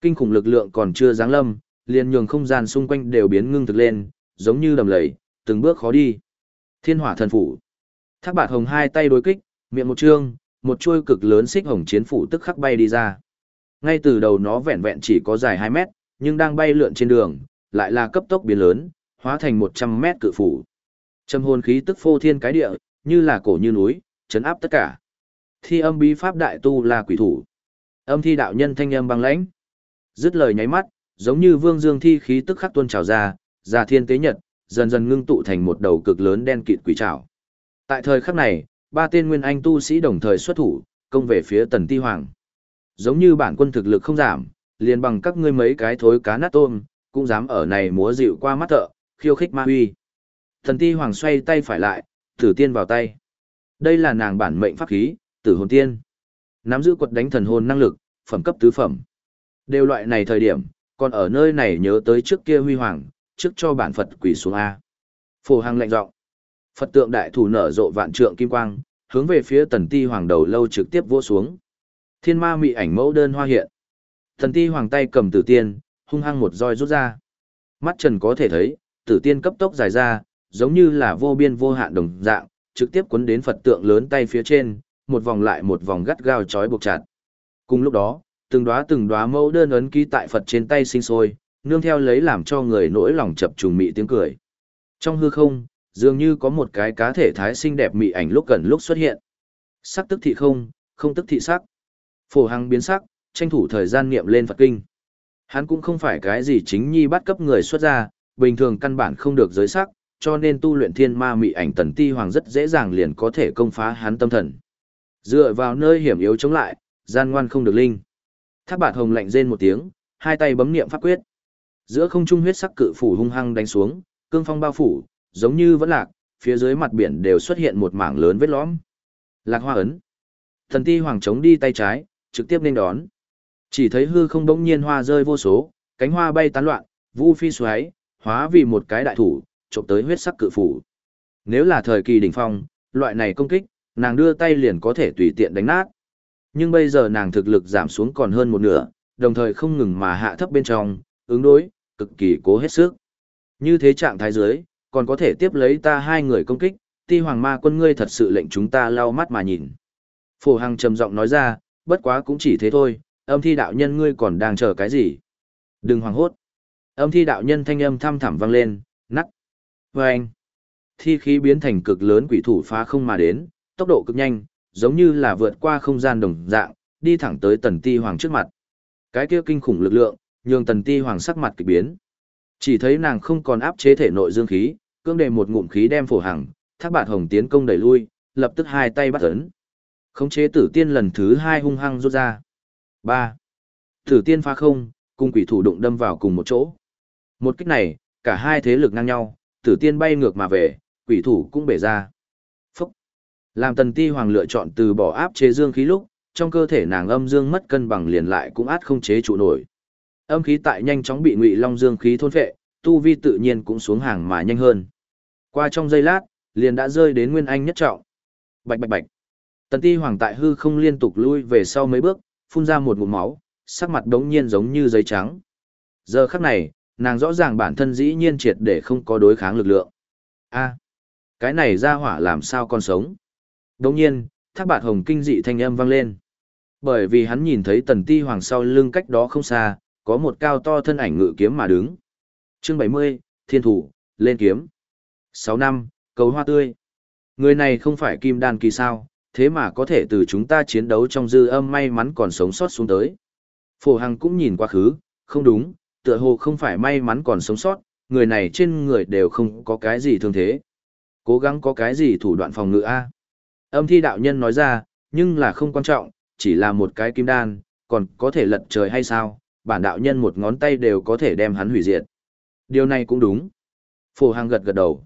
Kinh khủng lực lượng còn chưa giáng lâm, liền nhường không gian xung quanh đều biến ngưng thực lên, giống như đầm lầy, từng bước khó đi. Thiên hỏa thần phủ. Thác bạt hồng hai tay đối kích, miệng một trương, một chuôi cực lớn xích hồng chiến phủ tức khắc bay đi ra. Ngay từ đầu nó vẹn vẹn chỉ có dài 2 mét, nhưng đang bay lượn trên đường, lại là cấp tốc biến lớn, hóa thành 100 mét cự phủ. Trầm hồn khí tức phô thiên cái địa, như là cổ như núi, chấn áp tất cả. Thi âm bí pháp đại tu là quỷ thủ. Âm thi đạo nhân thanh âm băng lãnh. Dứt lời nháy mắt, giống như vương dương thi khí tức khắc tuôn trào ra, ra thiên tế nhật, dần dần ngưng tụ thành một đầu cực lớn đen kịt quỷ trảo. Tại thời khắc này, ba tên nguyên anh tu sĩ đồng thời xuất thủ, công về phía Tần Ti Hoàng. Giống như bản quân thực lực không giảm, liền bằng các ngươi mấy cái thối cá nát tôm, cũng dám ở này múa dịu qua mắt thợ, khiêu khích ma huy. Thần Ti Hoàng xoay tay phải lại, tử tiên vào tay. Đây là nàng bản mệnh pháp khí, tử hồn tiên. Nắm giữ quật đánh thần hồn năng lực, phẩm cấp tứ phẩm. Đều loại này thời điểm, còn ở nơi này nhớ tới trước kia huy hoàng, trước cho bản Phật quỷ xuống A. Phổ hàng lạnh giọng Phật tượng đại thủ nở rộ vạn trượng kim quang, hướng về phía tần ti hoàng đầu lâu trực tiếp vỗ xuống. Thiên ma mị ảnh mẫu đơn hoa hiện. Tần ti hoàng tay cầm tử tiên, hung hăng một roi rút ra. Mắt trần có thể thấy, tử tiên cấp tốc dài ra, giống như là vô biên vô hạn đồng dạng, trực tiếp cuốn đến Phật tượng lớn tay phía trên, một vòng lại một vòng gắt gao chói buộc chặt. Cùng lúc đó, từng đóa từng đóa mẫu đơn ấn ký tại Phật trên tay sinh sôi, nương theo lấy làm cho người nỗi lòng chập trùng mị tiếng cười. Trong hư không, dường như có một cái cá thể thái xinh đẹp mị ảnh lúc gần lúc xuất hiện. Sắc tức thị không, không tức thị sắc. Phổ Hằng biến sắc, tranh thủ thời gian niệm lên Phật kinh. Hắn cũng không phải cái gì chính nhi bắt cấp người xuất ra, bình thường căn bản không được giới sắc, cho nên tu luyện thiên ma mị ảnh tần ti hoàng rất dễ dàng liền có thể công phá hắn tâm thần. Dựa vào nơi hiểm yếu chống lại, gian ngoan không được linh. Thác bạt hồng lạnh rên một tiếng, hai tay bấm niệm pháp quyết. Giữa không trung huyết sắc cự phủ hung hăng đánh xuống, cương phong bao phủ, giống như vẫn lạc, phía dưới mặt biển đều xuất hiện một mảng lớn vết lõm. Lạc hoa ấn. Thần ti hoàng chống đi tay trái, trực tiếp nên đón. Chỉ thấy hư không bỗng nhiên hoa rơi vô số, cánh hoa bay tán loạn, vu phi xoáy, hóa vì một cái đại thủ, trộm tới huyết sắc cự phủ. Nếu là thời kỳ đỉnh phong, loại này công kích, nàng đưa tay liền có thể tùy tiện đánh nát. Nhưng bây giờ nàng thực lực giảm xuống còn hơn một nửa, đồng thời không ngừng mà hạ thấp bên trong, ứng đối, cực kỳ cố hết sức. Như thế trạng thái dưới, còn có thể tiếp lấy ta hai người công kích, ti hoàng ma quân ngươi thật sự lệnh chúng ta lau mắt mà nhìn. Phổ Hằng trầm giọng nói ra, bất quá cũng chỉ thế thôi, âm thi đạo nhân ngươi còn đang chờ cái gì? Đừng hoảng hốt. Âm thi đạo nhân thanh âm thăm thẳm vang lên, nắc. Và anh. Thi khí biến thành cực lớn quỷ thủ phá không mà đến, tốc độ cực nhanh, giống như là vượt qua không gian đồng dạng, đi thẳng tới tần ti hoàng trước mặt. Cái kia kinh khủng lực lượng, nhường tần ti hoàng sắc mặt kỳ biến. Chỉ thấy nàng không còn áp chế thể nội dương khí, cương đề một ngụm khí đem phổ hằng, thác bạt hồng tiến công đẩy lui, lập tức hai tay bắt ấn. Khống chế tử tiên lần thứ hai hung hăng rút ra. ba Tử tiên phá không, cùng quỷ thủ đụng đâm vào cùng một chỗ. Một kích này, cả hai thế lực ngang nhau, tử tiên bay ngược mà về, quỷ thủ cũng bể ra. Phúc! Làm tần ti hoàng lựa chọn từ bỏ áp chế dương khí lúc, trong cơ thể nàng âm dương mất cân bằng liền lại cũng át không chế trụ nổi. Âm khí tại nhanh chóng bị ngụy long dương khí thôn phệ, tu vi tự nhiên cũng xuống hàng mà nhanh hơn. Qua trong giây lát, liền đã rơi đến nguyên anh nhất trọng. Bạch bạch bạch. Tần Ti Hoàng tại hư không liên tục lui về sau mấy bước, phun ra một ngụm máu, sắc mặt đống nhiên giống như giấy trắng. Giờ khắc này, nàng rõ ràng bản thân dĩ nhiên triệt để không có đối kháng lực lượng. A, cái này ra hỏa làm sao còn sống? Đồng nhiên, thác bạt hồng kinh dị thanh âm vang lên. Bởi vì hắn nhìn thấy tần ti hoàng sau lưng cách đó không xa, có một cao to thân ảnh ngự kiếm mà đứng. Chương 70, Thiên Thủ, lên kiếm. 6 năm, cầu hoa tươi. Người này không phải kim đan kỳ sao, thế mà có thể từ chúng ta chiến đấu trong dư âm may mắn còn sống sót xuống tới. Phổ Hằng cũng nhìn quá khứ, không đúng, tựa hồ không phải may mắn còn sống sót, người này trên người đều không có cái gì thương thế. Cố gắng có cái gì thủ đoạn phòng ngự A. Âm thi đạo nhân nói ra, nhưng là không quan trọng, chỉ là một cái kim đan, còn có thể lật trời hay sao, bản đạo nhân một ngón tay đều có thể đem hắn hủy diệt. Điều này cũng đúng. Phổ Hàng gật gật đầu.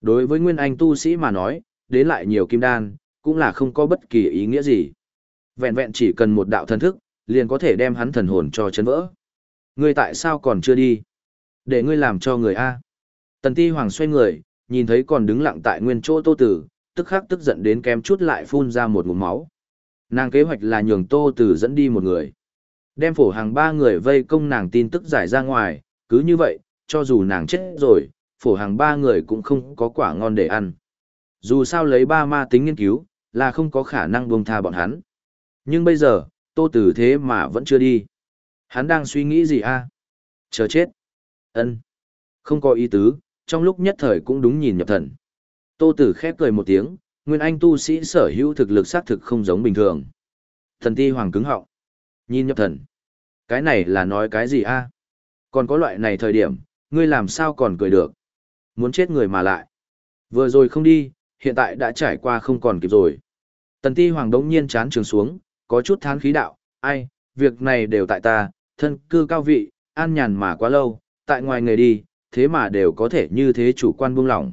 Đối với Nguyên Anh tu sĩ mà nói, đến lại nhiều kim đan, cũng là không có bất kỳ ý nghĩa gì. Vẹn vẹn chỉ cần một đạo thần thức, liền có thể đem hắn thần hồn cho chấn vỡ. Ngươi tại sao còn chưa đi? Để ngươi làm cho người A. Tần Ti Hoàng xoay người, nhìn thấy còn đứng lặng tại nguyên chỗ Tô Tử, tức khắc tức giận đến kém chút lại phun ra một ngụm máu. Nàng kế hoạch là nhường Tô Tử dẫn đi một người. Đem phổ hàng ba người vây công nàng tin tức giải ra ngoài, cứ như vậy, cho dù nàng chết rồi, phổ hàng ba người cũng không có quả ngon để ăn. Dù sao lấy ba ma tính nghiên cứu, là không có khả năng buông tha bọn hắn. Nhưng bây giờ, tô tử thế mà vẫn chưa đi. Hắn đang suy nghĩ gì a? Chờ chết. ân Không có ý tứ, trong lúc nhất thời cũng đúng nhìn nhập thần. Tô tử khép cười một tiếng, nguyên anh tu sĩ sở hữu thực lực xác thực không giống bình thường. Thần ti hoàng cứng họng. Nhìn nhập thần. Cái này là nói cái gì a? Còn có loại này thời điểm, ngươi làm sao còn cười được? Muốn chết người mà lại. Vừa rồi không đi, hiện tại đã trải qua không còn kịp rồi. Tần ti hoàng đống nhiên chán trường xuống, có chút thán khí đạo, ai, việc này đều tại ta, thân cư cao vị, an nhàn mà quá lâu, tại ngoài người đi, thế mà đều có thể như thế chủ quan buông lỏng.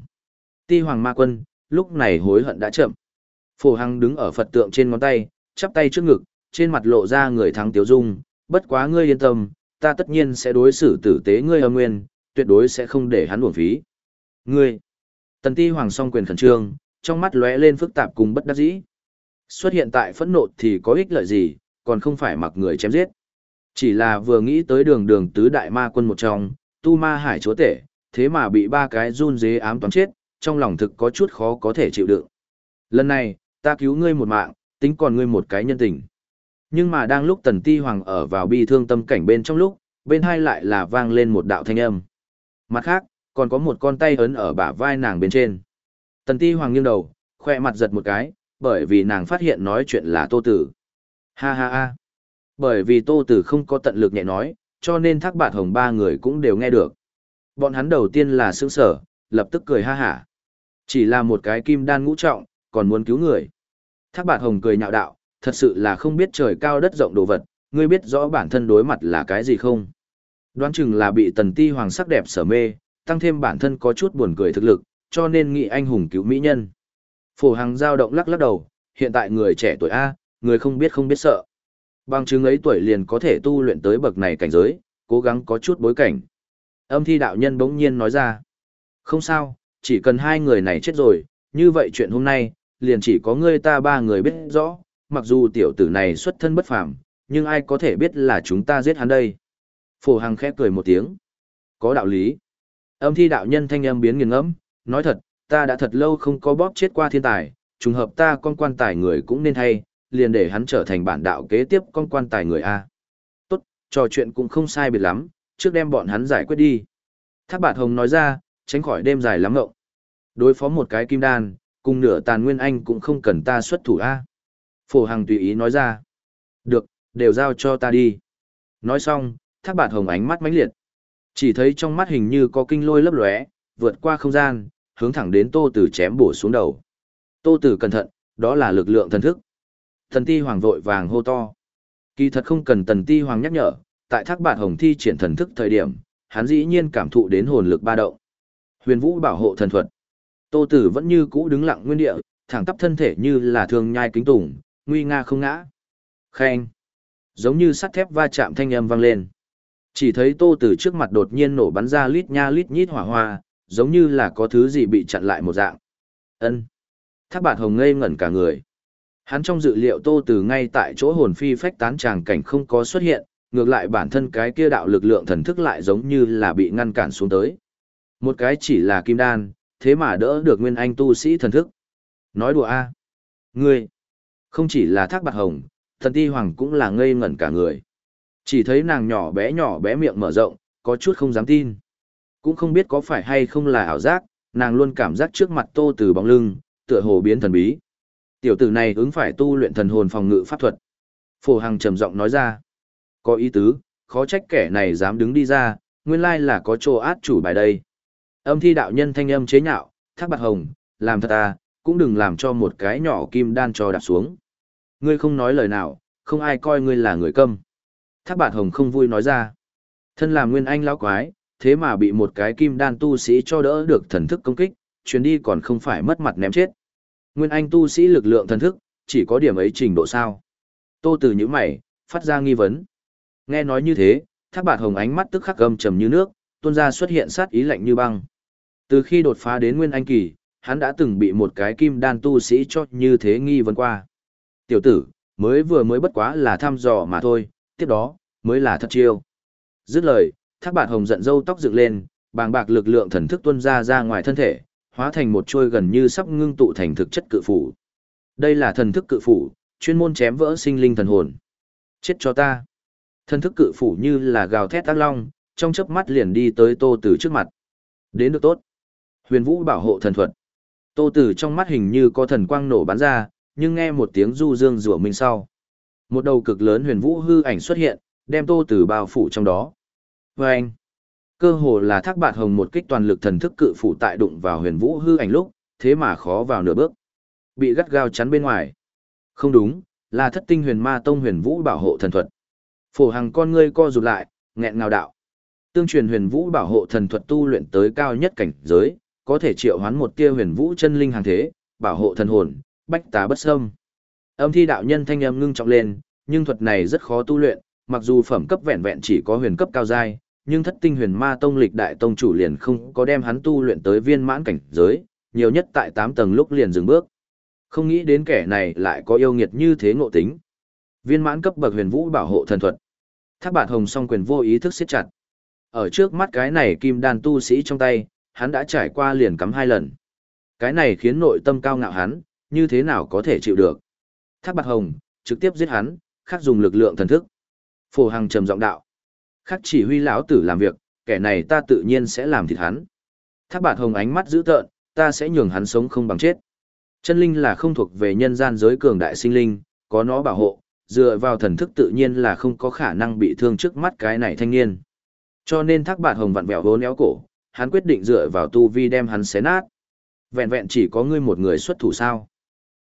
Ti hoàng ma quân, lúc này hối hận đã chậm. Phổ Hằng đứng ở Phật tượng trên ngón tay, chắp tay trước ngực, trên mặt lộ ra người thắng tiếu dung, bất quá ngươi yên tâm, ta tất nhiên sẽ đối xử tử tế ngươi âm nguyên, tuyệt đối sẽ không để hắn uổng phí. Ngươi, tần ti hoàng song quyền khẩn trương, trong mắt lóe lên phức tạp cùng bất đắc dĩ. Xuất hiện tại phẫn nộ thì có ích lợi gì, còn không phải mặc người chém giết. Chỉ là vừa nghĩ tới đường đường tứ đại ma quân một trong, tu ma hải chúa tể, thế mà bị ba cái run dế ám toán chết, trong lòng thực có chút khó có thể chịu đựng. Lần này, ta cứu ngươi một mạng, tính còn ngươi một cái nhân tình. Nhưng mà đang lúc tần ti hoàng ở vào bi thương tâm cảnh bên trong lúc, bên hai lại là vang lên một đạo thanh âm. Mặt khác, còn có một con tay ấn ở bả vai nàng bên trên. Tần ti hoàng nghiêng đầu, khoe mặt giật một cái, bởi vì nàng phát hiện nói chuyện là tô tử. Ha ha ha. Bởi vì tô tử không có tận lực nhẹ nói, cho nên thác bạt hồng ba người cũng đều nghe được. Bọn hắn đầu tiên là sững sở, lập tức cười ha hả. Chỉ là một cái kim đan ngũ trọng, còn muốn cứu người. Thác bạt hồng cười nhạo đạo, thật sự là không biết trời cao đất rộng đồ vật, ngươi biết rõ bản thân đối mặt là cái gì không? Đoán chừng là bị tần ti hoàng sắc đẹp sở mê, tăng thêm bản thân có chút buồn cười thực lực, cho nên nghị anh hùng cứu mỹ nhân. Phổ Hằng giao động lắc lắc đầu, hiện tại người trẻ tuổi A, người không biết không biết sợ. Bằng chứng ấy tuổi liền có thể tu luyện tới bậc này cảnh giới, cố gắng có chút bối cảnh. Âm thi đạo nhân bỗng nhiên nói ra. Không sao, chỉ cần hai người này chết rồi, như vậy chuyện hôm nay, liền chỉ có ngươi ta ba người biết rõ, mặc dù tiểu tử này xuất thân bất phàm, nhưng ai có thể biết là chúng ta giết hắn đây. Phổ Hằng khẽ cười một tiếng. Có đạo lý. Âm thi đạo nhân thanh âm biến nghiền ngẫm, nói thật, ta đã thật lâu không có bóp chết qua thiên tài, trùng hợp ta con quan tài người cũng nên hay liền để hắn trở thành bản đạo kế tiếp con quan tài người A. Tốt, trò chuyện cũng không sai biệt lắm, trước đem bọn hắn giải quyết đi. Thác bạt hồng nói ra, tránh khỏi đêm dài lắm ngộng. Đối phó một cái kim đan, cùng nửa tàn nguyên anh cũng không cần ta xuất thủ A. Phổ Hằng tùy ý nói ra. Được, đều giao cho ta đi. Nói xong, thác bạt hồng ánh mắt mãnh liệt. Chỉ thấy trong mắt hình như có kinh lôi lấp lóe, vượt qua không gian, hướng thẳng đến tô tử chém bổ xuống đầu. Tô tử cẩn thận, đó là lực lượng thần thức. Thần ti hoàng vội vàng hô to. Kỳ thật không cần tần ti hoàng nhắc nhở, tại thác bạt hồng thi triển thần thức thời điểm, hắn dĩ nhiên cảm thụ đến hồn lực ba động. Huyền vũ bảo hộ thần thuật. Tô tử vẫn như cũ đứng lặng nguyên địa, thẳng tắp thân thể như là thường nhai kính tủng, nguy nga không ngã. Khen. Giống như sắt thép va chạm thanh âm vang lên. Chỉ thấy tô Tử trước mặt đột nhiên nổ bắn ra lít nha lít nhít hỏa hoa, giống như là có thứ gì bị chặn lại một dạng. ân Thác bạt hồng ngây ngẩn cả người. Hắn trong dự liệu tô từ ngay tại chỗ hồn phi phách tán tràng cảnh không có xuất hiện, ngược lại bản thân cái kia đạo lực lượng thần thức lại giống như là bị ngăn cản xuống tới. Một cái chỉ là kim đan, thế mà đỡ được nguyên anh tu sĩ thần thức. Nói đùa a Ngươi, không chỉ là thác bạc hồng, thần ti hoàng cũng là ngây ngẩn cả người. Chỉ thấy nàng nhỏ bé nhỏ bé miệng mở rộng, có chút không dám tin. Cũng không biết có phải hay không là ảo giác, nàng luôn cảm giác trước mặt tô từ bóng lưng, tựa hồ biến thần bí. Tiểu tử này ứng phải tu luyện thần hồn phòng ngự pháp thuật. Phổ Hằng trầm giọng nói ra. Có ý tứ, khó trách kẻ này dám đứng đi ra, nguyên lai là có chỗ át chủ bài đây. Âm thi đạo nhân thanh âm chế nhạo, thác bạc hồng, làm thật à, cũng đừng làm cho một cái nhỏ kim đan cho đạp xuống. Ngươi không nói lời nào, không ai coi ngươi là người câm. Thác bạc hồng không vui nói ra. Thân là nguyên anh lão quái, thế mà bị một cái kim đan tu sĩ cho đỡ được thần thức công kích, chuyến đi còn không phải mất mặt ném chết. Nguyên anh tu sĩ lực lượng thần thức, chỉ có điểm ấy trình độ sao. Tô từ những mày, phát ra nghi vấn. Nghe nói như thế, thác bạt hồng ánh mắt tức khắc gầm trầm như nước, tuôn ra xuất hiện sát ý lạnh như băng. Từ khi đột phá đến nguyên anh kỳ, hắn đã từng bị một cái kim đan tu sĩ cho như thế nghi vấn qua. Tiểu tử, mới vừa mới bất quá là thăm dò mà thôi, tiếp đó, mới là thật chiêu. Dứt lời, thác bạt hồng giận dâu tóc dựng lên, bàng bạc lực lượng thần thức tuôn ra ra ngoài thân thể, hóa thành một chuôi gần như sắp ngưng tụ thành thực chất cự phủ. Đây là thần thức cự phủ, chuyên môn chém vỡ sinh linh thần hồn. Chết cho ta. Thần thức cự phủ như là gào thét tác long, trong chớp mắt liền đi tới Tô Tử trước mặt. Đến được tốt. Huyền Vũ bảo hộ thần thuật. Tô Tử trong mắt hình như có thần quang nổ bắn ra, nhưng nghe một tiếng du dương rủa mình sau. Một đầu cực lớn huyền vũ hư ảnh xuất hiện, đem Tô Tử bao phủ trong đó. Và anh, cơ hồ là thác bạt hồng một kích toàn lực thần thức cự phủ tại đụng vào huyền vũ hư ảnh lúc, thế mà khó vào nửa bước. Bị gắt gao chắn bên ngoài. Không đúng, là thất tinh huyền ma tông huyền vũ bảo hộ thần thuật. Phổ hàng con ngươi co rụt lại, nghẹn ngào đạo. Tương truyền huyền vũ bảo hộ thần thuật tu luyện tới cao nhất cảnh giới, có thể triệu hoán một tia huyền vũ chân linh hàng thế, bảo hộ thần hồn, bách tá bất sâm Âm thi đạo nhân thanh âm ngưng trọng lên, nhưng thuật này rất khó tu luyện, mặc dù phẩm cấp vẹn vẹn chỉ có huyền cấp cao giai, nhưng thất tinh huyền ma tông lịch đại tông chủ liền không có đem hắn tu luyện tới viên mãn cảnh giới, nhiều nhất tại 8 tầng lúc liền dừng bước. Không nghĩ đến kẻ này lại có yêu nghiệt như thế ngộ tính. Viên mãn cấp bậc huyền vũ bảo hộ thần thuật. Thác bạt hồng song quyền vô ý thức siết chặt. Ở trước mắt cái này kim đan tu sĩ trong tay, hắn đã trải qua liền cắm hai lần. Cái này khiến nội tâm cao ngạo hắn, như thế nào có thể chịu được. Thác bạt hồng, trực tiếp giết hắn, khác dùng lực lượng thần thức. Phổ Hằng trầm giọng đạo. Khắc chỉ huy lão tử làm việc, kẻ này ta tự nhiên sẽ làm thịt hắn. Thác bạt hồng ánh mắt dữ tợn, ta sẽ nhường hắn sống không bằng chết. Chân linh là không thuộc về nhân gian giới cường đại sinh linh, có nó bảo hộ, dựa vào thần thức tự nhiên là không có khả năng bị thương trước mắt cái này thanh niên. Cho nên thác bạt hồng vặn vẹo vốn éo cổ, hắn quyết định dựa vào tu vi đem hắn xé nát. Vẹn vẹn chỉ có ngươi một người xuất thủ sao.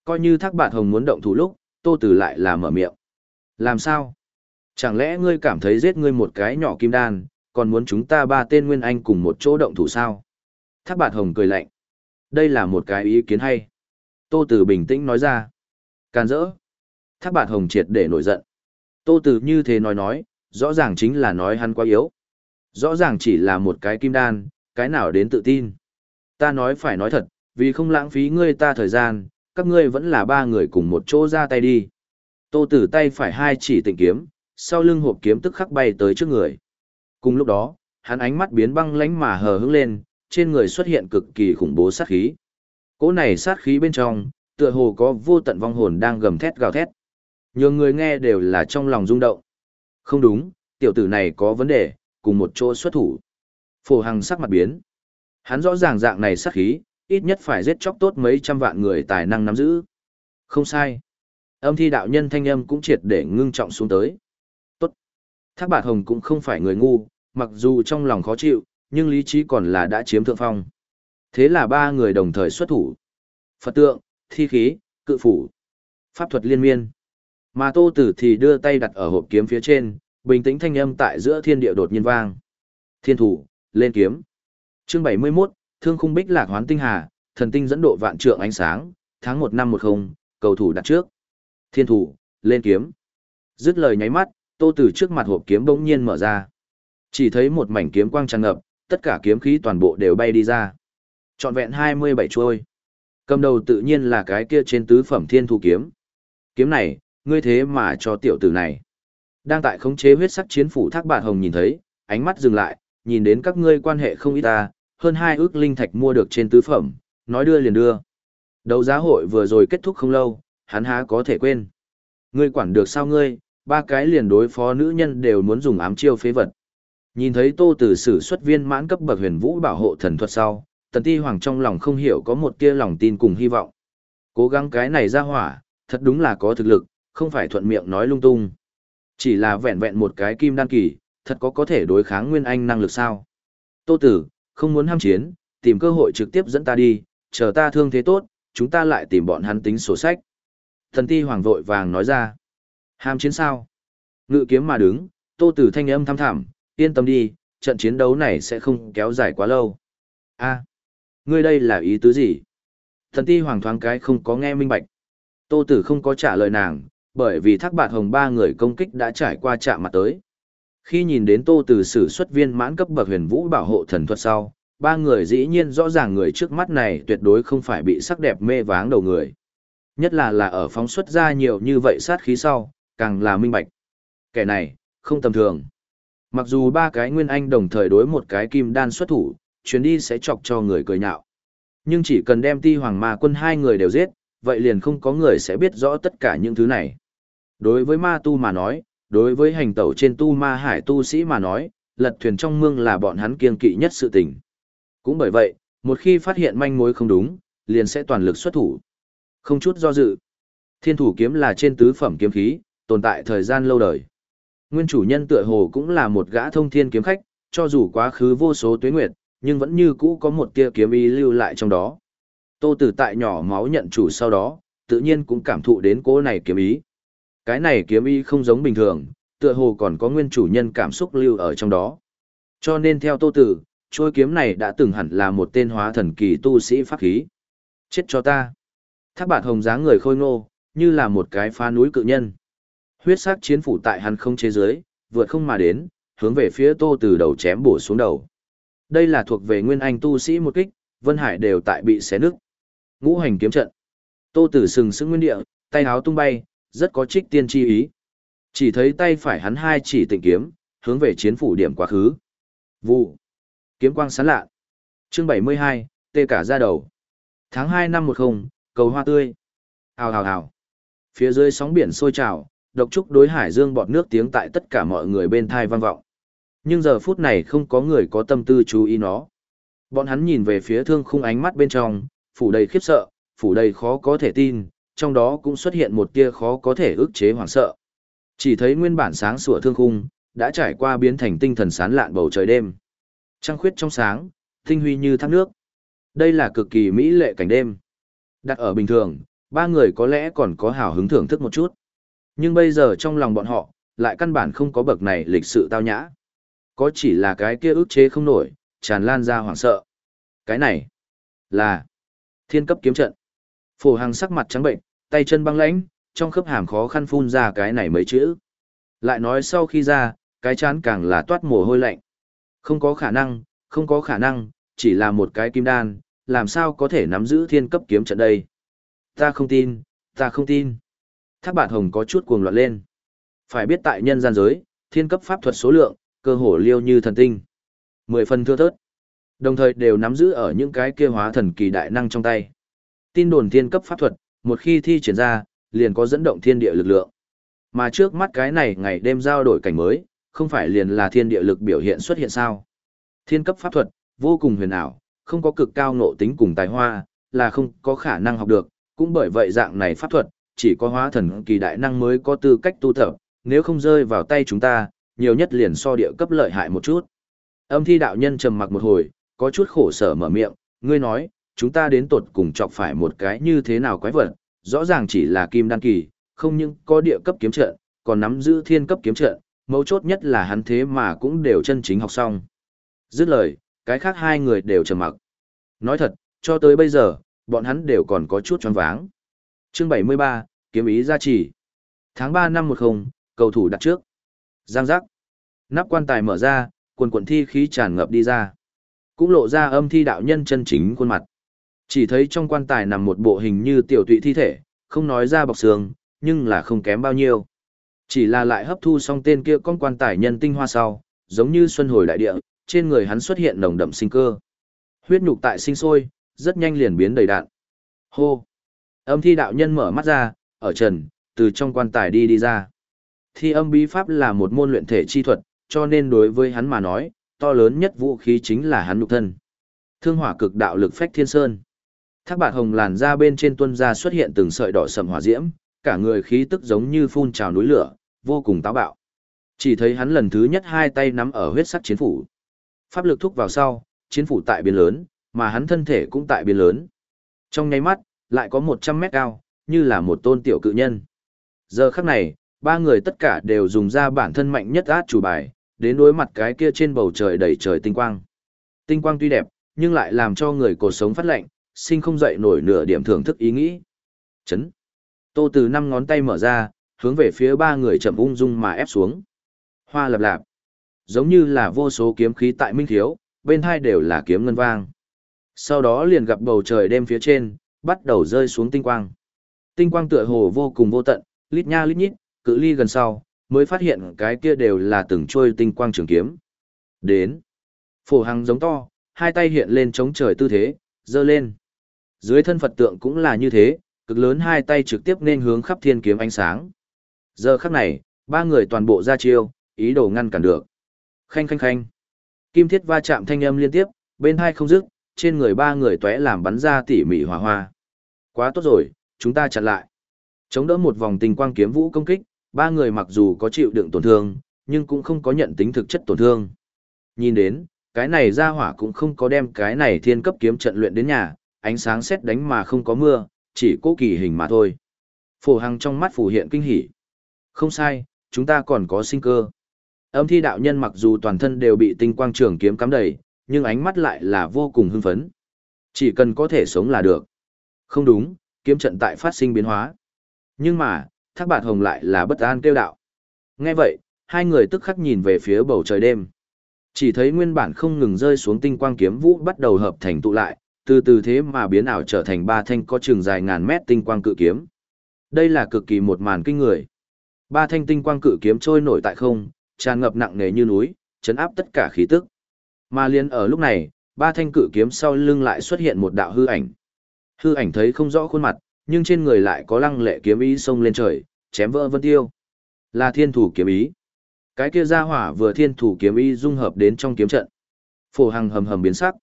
Coi như thác bạt hồng muốn động thủ lúc, tô tử lại là mở miệng. Làm sao? Chẳng lẽ ngươi cảm thấy giết ngươi một cái nhỏ kim đan, còn muốn chúng ta ba tên nguyên anh cùng một chỗ động thủ sao? Thác bạt hồng cười lạnh. Đây là một cái ý kiến hay. Tô Tử bình tĩnh nói ra. Càn rỡ. Thác bạt hồng triệt để nổi giận. Tô Tử như thế nói nói, rõ ràng chính là nói hắn quá yếu. Rõ ràng chỉ là một cái kim đan, cái nào đến tự tin. Ta nói phải nói thật, vì không lãng phí ngươi ta thời gian, các ngươi vẫn là ba người cùng một chỗ ra tay đi. Tô Tử tay phải hai chỉ tịnh kiếm, sau lưng hộp kiếm tức khắc bay tới trước người. Cùng lúc đó, hắn ánh mắt biến băng lãnh mà hờ hững lên, trên người xuất hiện cực kỳ khủng bố sát khí. Cỗ này sát khí bên trong, tựa hồ có vô tận vong hồn đang gầm thét gào thét. Nhiều người nghe đều là trong lòng rung động. Không đúng, tiểu tử này có vấn đề, cùng một chỗ xuất thủ. Phổ Hằng sắc mặt biến. Hắn rõ ràng dạng này sát khí, ít nhất phải giết chóc tốt mấy trăm vạn người tài năng nắm giữ. Không sai. Âm thi đạo nhân thanh âm cũng triệt để ngưng trọng xuống tới. Thác bạt hồng cũng không phải người ngu, mặc dù trong lòng khó chịu, nhưng lý trí còn là đã chiếm thượng phong. Thế là ba người đồng thời xuất thủ. Phật tượng, thi khí, cự phủ, pháp thuật liên miên. Mà tô tử thì đưa tay đặt ở hộp kiếm phía trên, bình tĩnh thanh âm tại giữa thiên địa đột nhiên vang. Thiên thủ, lên kiếm. Chương 71, Thương khung bích lạc hoán tinh hà, thần tinh dẫn độ vạn trượng ánh sáng, tháng 1 năm 10, cầu thủ đặt trước. Thiên thủ, lên kiếm. Dứt lời nháy mắt, tô từ trước mặt hộp kiếm bỗng nhiên mở ra. Chỉ thấy một mảnh kiếm quang tràn ngập, tất cả kiếm khí toàn bộ đều bay đi ra. Trọn vẹn 27 chuôi. Cầm đầu tự nhiên là cái kia trên tứ phẩm thiên thủ kiếm. Kiếm này, ngươi thế mà cho tiểu tử này. Đang tại khống chế huyết sắc chiến phủ thác bạt hồng nhìn thấy, ánh mắt dừng lại, nhìn đến các ngươi quan hệ không ít ta, hơn hai ước linh thạch mua được trên tứ phẩm, nói đưa liền đưa. Đấu giá hội vừa rồi kết thúc không lâu, hắn há có thể quên. Ngươi quản được sao ngươi, ba cái liền đối phó nữ nhân đều muốn dùng ám chiêu phế vật. Nhìn thấy tô tử sử xuất viên mãn cấp bậc huyền vũ bảo hộ thần thuật sau, tần ti hoàng trong lòng không hiểu có một tia lòng tin cùng hy vọng. Cố gắng cái này ra hỏa, thật đúng là có thực lực, không phải thuận miệng nói lung tung. Chỉ là vẹn vẹn một cái kim đan kỳ, thật có có thể đối kháng nguyên anh năng lực sao. Tô tử, không muốn ham chiến, tìm cơ hội trực tiếp dẫn ta đi, chờ ta thương thế tốt, chúng ta lại tìm bọn hắn tính sổ sách. Thần ti hoàng vội vàng nói ra. Ham chiến sao? Ngự kiếm mà đứng, tô tử thanh âm thăm thẳm, yên tâm đi, trận chiến đấu này sẽ không kéo dài quá lâu. a ngươi đây là ý tứ gì? Thần ti hoàng thoáng cái không có nghe minh bạch. Tô tử không có trả lời nàng, bởi vì thác bạt hồng ba người công kích đã trải qua chạm mặt tới. Khi nhìn đến tô tử sử xuất viên mãn cấp bậc huyền vũ bảo hộ thần thuật sau, ba người dĩ nhiên rõ ràng người trước mắt này tuyệt đối không phải bị sắc đẹp mê váng đầu người. Nhất là là ở phóng xuất ra nhiều như vậy sát khí sau, càng là minh bạch. Kẻ này, không tầm thường. Mặc dù ba cái nguyên anh đồng thời đối một cái kim đan xuất thủ, chuyến đi sẽ chọc cho người cười nhạo. Nhưng chỉ cần đem ti hoàng ma quân hai người đều giết, vậy liền không có người sẽ biết rõ tất cả những thứ này. Đối với ma tu mà nói, đối với hành tẩu trên tu ma hải tu sĩ mà nói, lật thuyền trong mương là bọn hắn kiên kỵ nhất sự tình. Cũng bởi vậy, một khi phát hiện manh mối không đúng, liền sẽ toàn lực xuất thủ. Không chút do dự. Thiên thủ kiếm là trên tứ phẩm kiếm khí, tồn tại thời gian lâu đời. Nguyên chủ nhân tựa hồ cũng là một gã thông thiên kiếm khách, cho dù quá khứ vô số tuế nguyệt, nhưng vẫn như cũ có một tia kiếm ý lưu lại trong đó. Tô Tử tại nhỏ máu nhận chủ sau đó, tự nhiên cũng cảm thụ đến cố này kiếm ý. Cái này kiếm ý không giống bình thường, tựa hồ còn có nguyên chủ nhân cảm xúc lưu ở trong đó. Cho nên theo Tô Tử, chuôi kiếm này đã từng hẳn là một tên hóa thần kỳ tu sĩ pháp khí. Chết cho ta. Thác bạt hồng dáng người khôi ngô, như là một cái phá núi cự nhân. Huyết sắc chiến phủ tại hắn không chế giới, vượt không mà đến, hướng về phía Tô Tử đầu chém bổ xuống đầu. Đây là thuộc về nguyên anh tu sĩ một kích, Vân Hải đều tại bị xé nứt. Ngũ hành kiếm trận. Tô Tử sừng sững nguyên địa, tay áo tung bay, rất có trích tiên chi ý. Chỉ thấy tay phải hắn hai chỉ tịnh kiếm, hướng về chiến phủ điểm quá khứ. Vụ. Kiếm quang sáng lạ. Chương 72, tê cả ra đầu. Tháng 2 năm 10, cầu hoa tươi. Hào hào hào. Phía dưới sóng biển sôi trào, độc trúc đối hải dương bọt nước tiếng tại tất cả mọi người bên thai vang vọng. Nhưng giờ phút này không có người có tâm tư chú ý nó. Bọn hắn nhìn về phía thương khung ánh mắt bên trong, phủ đầy khiếp sợ, phủ đầy khó có thể tin, trong đó cũng xuất hiện một tia khó có thể ức chế hoảng sợ. Chỉ thấy nguyên bản sáng sủa thương khung, đã trải qua biến thành tinh thần sán lạn bầu trời đêm. Trăng khuyết trong sáng, tinh huy như thác nước. Đây là cực kỳ mỹ lệ cảnh đêm. Đặt ở bình thường, ba người có lẽ còn có hào hứng thưởng thức một chút. Nhưng bây giờ trong lòng bọn họ, lại căn bản không có bậc này lịch sự tao nhã. Có chỉ là cái kia ức chế không nổi, tràn lan ra hoảng sợ. Cái này, là thiên cấp kiếm trận. Phổ hàng sắc mặt trắng bệnh, tay chân băng lãnh, trong khớp hàm khó khăn phun ra cái này mấy chữ. Lại nói sau khi ra, cái chán càng là toát mồ hôi lạnh. Không có khả năng, không có khả năng, chỉ là một cái kim đan, làm sao có thể nắm giữ thiên cấp kiếm trận đây. Ta không tin, ta không tin. Thác bạt hồng có chút cuồng loạn lên. Phải biết tại nhân gian giới, thiên cấp pháp thuật số lượng, cơ hồ liêu như thần tinh. Mười phần thưa thớt. Đồng thời đều nắm giữ ở những cái kia hóa thần kỳ đại năng trong tay. Tin đồn thiên cấp pháp thuật, một khi thi triển ra, liền có dẫn động thiên địa lực lượng. Mà trước mắt cái này ngày đêm giao đổi cảnh mới, không phải liền là thiên địa lực biểu hiện xuất hiện sao. Thiên cấp pháp thuật, vô cùng huyền ảo, không có cực cao nộ tính cùng tài hoa, là không có khả năng học được, cũng bởi vậy dạng này pháp thuật, chỉ có hóa thần kỳ đại năng mới có tư cách tu tập, nếu không rơi vào tay chúng ta, nhiều nhất liền so địa cấp lợi hại một chút. Âm thi đạo nhân trầm mặc một hồi, có chút khổ sở mở miệng, ngươi nói, chúng ta đến tột cùng chọc phải một cái như thế nào quái vật, rõ ràng chỉ là kim đan kỳ, không những có địa cấp kiếm trận, còn nắm giữ thiên cấp kiếm trận, mấu chốt nhất là hắn thế mà cũng đều chân chính học xong. Dứt lời, cái khác hai người đều trầm mặc. Nói thật, cho tới bây giờ, bọn hắn đều còn có chút choáng váng. Chương 73, kiếm ý gia trì. Tháng 3 năm 10, cầu thủ đặt trước. Giang giác. Nắp quan tài mở ra, quần quần thi khí tràn ngập đi ra. Cũng lộ ra âm thi đạo nhân chân chính khuôn mặt. Chỉ thấy trong quan tài nằm một bộ hình như tiểu tụy thi thể, không nói ra bọc xương, nhưng là không kém bao nhiêu. Chỉ là lại hấp thu xong tên kia con quan tài nhân tinh hoa sau, giống như xuân hồi đại địa, trên người hắn xuất hiện nồng đậm sinh cơ. Huyết nhục tại sinh sôi, rất nhanh liền biến đầy đạn. Hô! Âm thi đạo nhân mở mắt ra, ở trần, từ trong quan tài đi đi ra. Thi âm bí pháp là một môn luyện thể chi thuật, cho nên đối với hắn mà nói, to lớn nhất vũ khí chính là hắn nhục thân. Thương hỏa cực đạo lực phách thiên sơn. Thác bạc hồng làn ra bên trên tuân ra xuất hiện từng sợi đỏ sầm hỏa diễm, cả người khí tức giống như phun trào núi lửa, vô cùng táo bạo. Chỉ thấy hắn lần thứ nhất hai tay nắm ở huyết sắc chiến phủ. Pháp lực thúc vào sau, chiến phủ tại biến lớn, mà hắn thân thể cũng tại biến lớn. Trong nháy mắt, lại có 100 mét cao, như là một tôn tiểu cự nhân. Giờ khắc này, ba người tất cả đều dùng ra bản thân mạnh nhất át chủ bài, đến đối mặt cái kia trên bầu trời đầy trời tinh quang. Tinh quang tuy đẹp, nhưng lại làm cho người cuộc sống phát lạnh, sinh không dậy nổi nửa điểm thưởng thức ý nghĩ. Chấn. Tô từ năm ngón tay mở ra, hướng về phía ba người chậm ung dung mà ép xuống. Hoa lập lạp. Giống như là vô số kiếm khí tại minh thiếu, bên hai đều là kiếm ngân vang. Sau đó liền gặp bầu trời đêm phía trên, bắt đầu rơi xuống tinh quang. Tinh quang tựa hồ vô cùng vô tận, lít nha lít nhít, cự ly gần sau, mới phát hiện cái kia đều là từng trôi tinh quang trường kiếm. Đến. Phổ Hằng giống to, hai tay hiện lên chống trời tư thế, giơ lên. Dưới thân Phật tượng cũng là như thế, cực lớn hai tay trực tiếp nên hướng khắp thiên kiếm ánh sáng. Giờ khắc này, ba người toàn bộ ra chiêu, ý đồ ngăn cản được. Khanh khanh khanh. Kim thiết va chạm thanh âm liên tiếp, bên hai không dứt, trên người ba người tóe làm bắn ra tỉ mỉ hỏa hoa. Quá tốt rồi, chúng ta chặn lại. Chống đỡ một vòng tình quang kiếm vũ công kích, ba người mặc dù có chịu đựng tổn thương, nhưng cũng không có nhận tính thực chất tổn thương. Nhìn đến, cái này ra hỏa cũng không có đem cái này thiên cấp kiếm trận luyện đến nhà, ánh sáng xét đánh mà không có mưa, chỉ cố kỳ hình mà thôi. Phổ Hằng trong mắt phủ hiện kinh hỉ. Không sai, chúng ta còn có sinh cơ. Âm thi đạo nhân mặc dù toàn thân đều bị tinh quang trường kiếm cắm đầy, nhưng ánh mắt lại là vô cùng hưng phấn. Chỉ cần có thể sống là được. Không đúng, kiếm trận tại phát sinh biến hóa. Nhưng mà, thác bạt hồng lại là bất an kêu đạo. Nghe vậy, hai người tức khắc nhìn về phía bầu trời đêm. Chỉ thấy nguyên bản không ngừng rơi xuống tinh quang kiếm vũ bắt đầu hợp thành tụ lại, từ từ thế mà biến ảo trở thành ba thanh có trường dài ngàn mét tinh quang cự kiếm. Đây là cực kỳ một màn kinh người. Ba thanh tinh quang cự kiếm trôi nổi tại không, tràn ngập nặng nề như núi, chấn áp tất cả khí tức. Mà liên ở lúc này, ba thanh cự kiếm sau lưng lại xuất hiện một đạo hư ảnh. Hư ảnh thấy không rõ khuôn mặt, nhưng trên người lại có lăng lệ kiếm ý xông lên trời, chém vỡ vân tiêu. Là thiên thủ kiếm ý. Cái kia ra hỏa vừa thiên thủ kiếm ý dung hợp đến trong kiếm trận. Phổ Hằng hầm hầm biến sắc.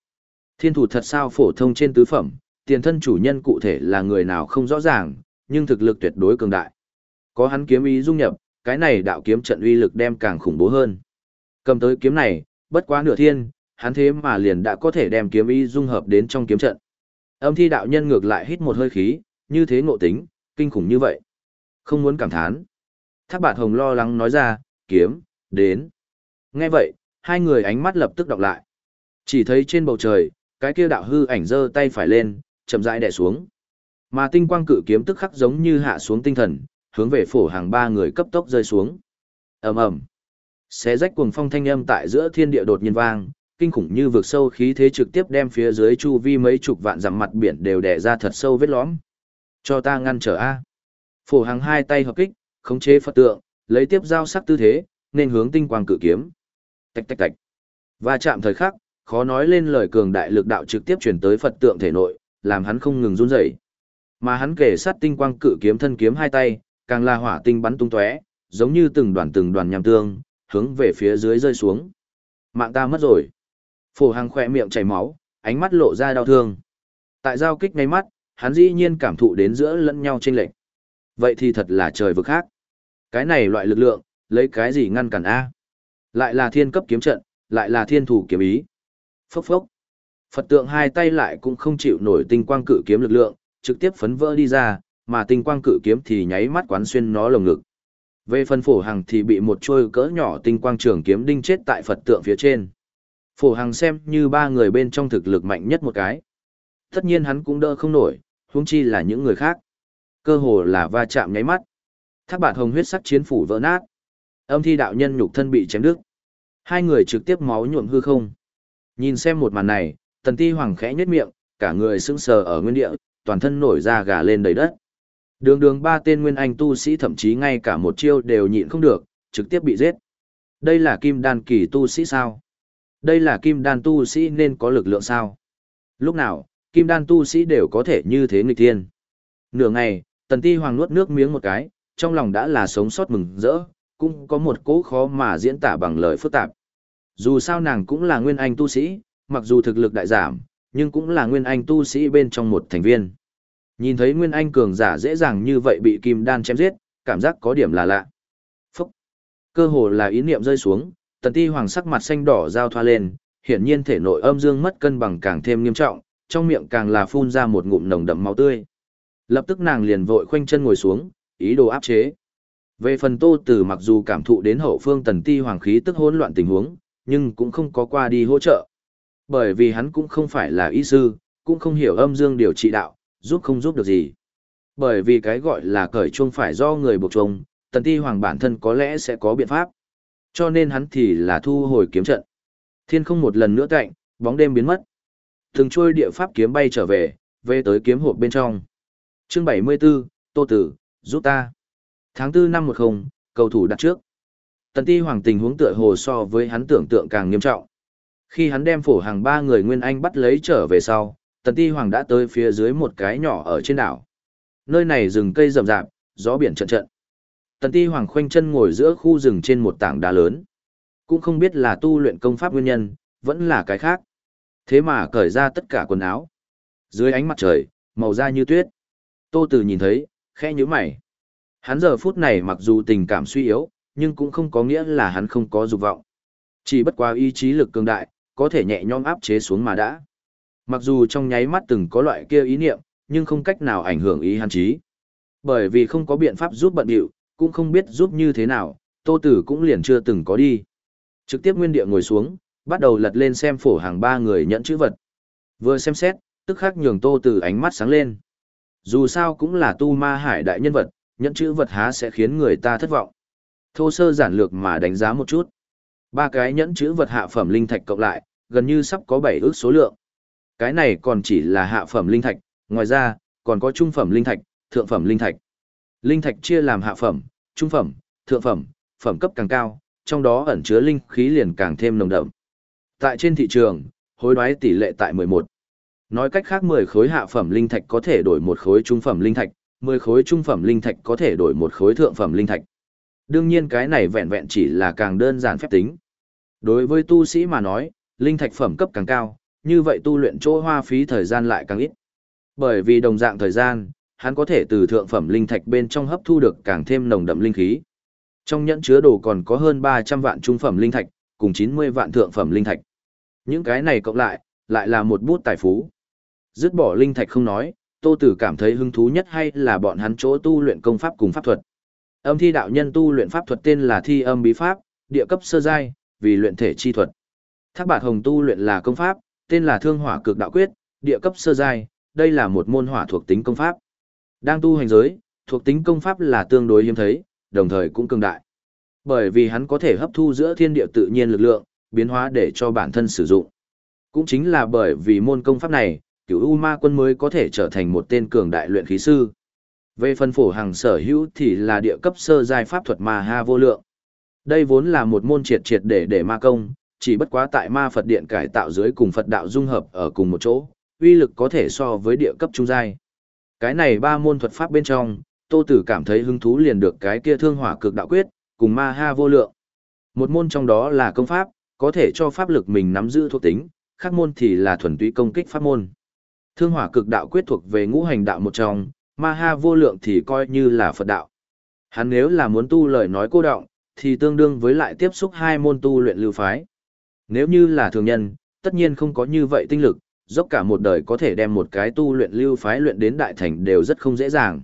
Thiên thủ thật sao phổ thông trên tứ phẩm, tiền thân chủ nhân cụ thể là người nào không rõ ràng, nhưng thực lực tuyệt đối cường đại. Có hắn kiếm ý dung nhập, cái này đạo kiếm trận uy lực đem càng khủng bố hơn. Cầm tới kiếm này, bất quá nửa thiên, hắn thế mà liền đã có thể đem kiếm ý dung hợp đến trong kiếm trận. Âm thi đạo nhân ngược lại hít một hơi khí, như thế ngộ tính, kinh khủng như vậy. Không muốn cảm thán. Thác bạt hồng lo lắng nói ra, kiếm, đến. Nghe vậy, hai người ánh mắt lập tức đọc lại. Chỉ thấy trên bầu trời, cái kia đạo hư ảnh giơ tay phải lên, chậm rãi đè xuống. Mà tinh quang cự kiếm tức khắc giống như hạ xuống tinh thần, hướng về phổ hàng ba người cấp tốc rơi xuống. ầm ầm, xé rách cuồng phong thanh âm tại giữa thiên địa đột nhiên vang, kinh khủng như vực sâu khí thế trực tiếp đem phía dưới chu vi mấy chục vạn dặm mặt biển đều đè ra thật sâu vết lõm. Cho ta ngăn trở a. Phổ hàng hai tay hợp kích, khống chế Phật tượng, lấy tiếp giao sắc tư thế, nên hướng tinh quang cự kiếm. Tạch tạch tạch. Và chạm thời khắc, khó nói lên lời cường đại lực đạo trực tiếp truyền tới Phật tượng thể nội, làm hắn không ngừng run rẩy. Mà hắn kể sát tinh quang cự kiếm thân kiếm hai tay, càng là hỏa tinh bắn tung tóe, giống như từng đoàn từng đoàn nham tương, hướng về phía dưới rơi xuống. Mạng ta mất rồi. Phổ Hằng khỏe miệng chảy máu, ánh mắt lộ ra đau thương. Tại giao kích ngay mắt, hắn dĩ nhiên cảm thụ đến giữa lẫn nhau chênh lệch. Vậy thì thật là trời vực khác. Cái này loại lực lượng, lấy cái gì ngăn cản a? Lại là thiên cấp kiếm trận, lại là thiên thủ kiếm ý. Phốc phốc. Phật tượng hai tay lại cũng không chịu nổi tinh quang cự kiếm lực lượng, trực tiếp phấn vỡ đi ra, mà tinh quang cự kiếm thì nháy mắt quán xuyên nó lồng ngực. Về phần phổ hằng thì bị một trôi cỡ nhỏ tinh quang trường kiếm đinh chết tại Phật tượng phía trên. Phổ hằng xem như ba người bên trong thực lực mạnh nhất một cái. Tất nhiên hắn cũng đỡ không nổi, huống chi là những người khác. Cơ hồ là va chạm nháy mắt. Thác bạt hồng huyết sắc chiến phủ vỡ nát. Âm thi đạo nhân nhục thân bị chém đứt. Hai người trực tiếp máu nhuộm hư không. Nhìn xem một màn này, tần ti hoàng khẽ nhếch miệng, cả người sững sờ ở nguyên địa, toàn thân nổi da gà lên đầy đất. Đường đường ba tên nguyên anh tu sĩ thậm chí ngay cả một chiêu đều nhịn không được, trực tiếp bị giết. Đây là kim đan kỳ tu sĩ sao? Đây là kim đan tu sĩ nên có lực lượng sao? Lúc nào, kim đan tu sĩ đều có thể như thế nghịch thiên. Nửa ngày, tần ti hoàng nuốt nước miếng một cái, trong lòng đã là sống sót mừng rỡ, cũng có một cố khó mà diễn tả bằng lời phức tạp. Dù sao nàng cũng là nguyên anh tu sĩ, mặc dù thực lực đại giảm, nhưng cũng là nguyên anh tu sĩ bên trong một thành viên. Nhìn thấy nguyên anh cường giả dễ dàng như vậy bị kim đan chém giết, cảm giác có điểm là lạ. Phúc! Cơ hồ là ý niệm rơi xuống, tần ti hoàng sắc mặt xanh đỏ giao thoa lên, hiển nhiên thể nội âm dương mất cân bằng càng thêm nghiêm trọng, trong miệng càng là phun ra một ngụm nồng đậm máu tươi. Lập tức nàng liền vội khoanh chân ngồi xuống, ý đồ áp chế. Về phần Tô Tử mặc dù cảm thụ đến hậu phương tần ti hoàng khí tức hỗn loạn tình huống, nhưng cũng không có qua đi hỗ trợ. Bởi vì hắn cũng không phải là y sư, cũng không hiểu âm dương điều trị đạo, giúp không giúp được gì. Bởi vì cái gọi là cởi chuông phải do người buộc chuông, tần ti hoàng bản thân có lẽ sẽ có biện pháp. Cho nên hắn thì là thu hồi kiếm trận. Thiên không một lần nữa cạnh, bóng đêm biến mất. Từng trôi địa pháp kiếm bay trở về, về tới kiếm hộp bên trong. Chương 74, Tô Tử, giúp ta. Tháng 4 năm 10, cầu thủ đặt trước, Tần ti hoàng tình huống tựa hồ so với hắn tưởng tượng càng nghiêm trọng. Khi hắn đem phổ hàng ba người Nguyên Anh bắt lấy trở về sau, tần ti hoàng đã tới phía dưới một cái nhỏ ở trên đảo. Nơi này rừng cây rậm rạp, gió biển trận trận. Tần ti hoàng khoanh chân ngồi giữa khu rừng trên một tảng đá lớn. Cũng không biết là tu luyện công pháp nguyên nhân, vẫn là cái khác. Thế mà cởi ra tất cả quần áo. Dưới ánh mặt trời, màu da như tuyết. Tô Tử nhìn thấy, khẽ nhíu mày. Hắn giờ phút này mặc dù tình cảm suy yếu, nhưng cũng không có nghĩa là hắn không có dục vọng. Chỉ bất quá ý chí lực cường đại, có thể nhẹ nhõm áp chế xuống mà đã. Mặc dù trong nháy mắt từng có loại kia ý niệm, nhưng không cách nào ảnh hưởng ý hắn trí. Bởi vì không có biện pháp giúp bận điệu, cũng không biết giúp như thế nào, Tô Tử cũng liền chưa từng có đi. Trực tiếp nguyên địa ngồi xuống, bắt đầu lật lên xem phổ hàng ba người nhận chữ vật. Vừa xem xét, tức khắc nhường Tô Tử ánh mắt sáng lên. Dù sao cũng là tu ma hải đại nhân vật, nhận chữ vật há sẽ khiến người ta thất vọng. Thô sơ giản lược mà đánh giá một chút. Ba cái nhẫn chữ vật hạ phẩm linh thạch cộng lại, gần như sắp có bảy ước số lượng. Cái này còn chỉ là hạ phẩm linh thạch, ngoài ra, còn có trung phẩm linh thạch, thượng phẩm linh thạch. Linh thạch chia làm hạ phẩm, trung phẩm, thượng phẩm, phẩm cấp càng cao, trong đó ẩn chứa linh khí liền càng thêm nồng đậm. Tại trên thị trường, hối đoái tỷ lệ tại 11. Nói cách khác 10 khối hạ phẩm linh thạch có thể đổi một khối trung phẩm linh thạch, 10 khối trung phẩm linh thạch có thể đổi một khối thượng phẩm linh thạch. Đương nhiên cái này vẹn vẹn chỉ là càng đơn giản phép tính. Đối với tu sĩ mà nói, linh thạch phẩm cấp càng cao, như vậy tu luyện chỗ hoa phí thời gian lại càng ít. Bởi vì đồng dạng thời gian, hắn có thể từ thượng phẩm linh thạch bên trong hấp thu được càng thêm nồng đậm linh khí. Trong nhẫn chứa đồ còn có hơn 300 vạn trung phẩm linh thạch, cùng 90 vạn thượng phẩm linh thạch. Những cái này cộng lại, lại là một bút tài phú. Dứt bỏ linh thạch không nói, Tô Tử cảm thấy hứng thú nhất hay là bọn hắn chỗ tu luyện công pháp cùng pháp thuật. Âm thi đạo nhân tu luyện pháp thuật tên là Thi Âm Bí Pháp, địa cấp sơ giai, vì luyện thể chi thuật. Thác Bạt Hồng tu luyện là công pháp, tên là Thương Hỏa Cực Đạo Quyết, địa cấp sơ giai, đây là một môn hỏa thuộc tính công pháp. Đang tu hành giới, thuộc tính công pháp là tương đối hiếm thấy, đồng thời cũng cường đại. Bởi vì hắn có thể hấp thu giữa thiên địa tự nhiên lực lượng, biến hóa để cho bản thân sử dụng. Cũng chính là bởi vì môn công pháp này, cửu U Ma quân mới có thể trở thành một tên cường đại luyện khí sư. Về phần phổ hàng sở hữu thì là địa cấp sơ giai pháp thuật ma ha vô lượng. Đây vốn là một môn triệt triệt để để ma công, chỉ bất quá tại ma Phật điện cải tạo dưới cùng Phật đạo dung hợp ở cùng một chỗ, uy lực có thể so với địa cấp trung giai. Cái này ba môn thuật pháp bên trong, Tô Tử cảm thấy hứng thú liền được cái kia thương hỏa cực đạo quyết, cùng ma ha vô lượng. Một môn trong đó là công pháp, có thể cho pháp lực mình nắm giữ thuộc tính, khác môn thì là thuần túy công kích pháp môn. Thương hỏa cực đạo quyết thuộc về ngũ hành đạo một trong, ma ha vô lượng thì coi như là Phật đạo. Hắn nếu là muốn tu lời nói cô động, thì tương đương với lại tiếp xúc hai môn tu luyện lưu phái. Nếu như là thường nhân, tất nhiên không có như vậy tinh lực, dốc cả một đời có thể đem một cái tu luyện lưu phái luyện đến đại thành đều rất không dễ dàng.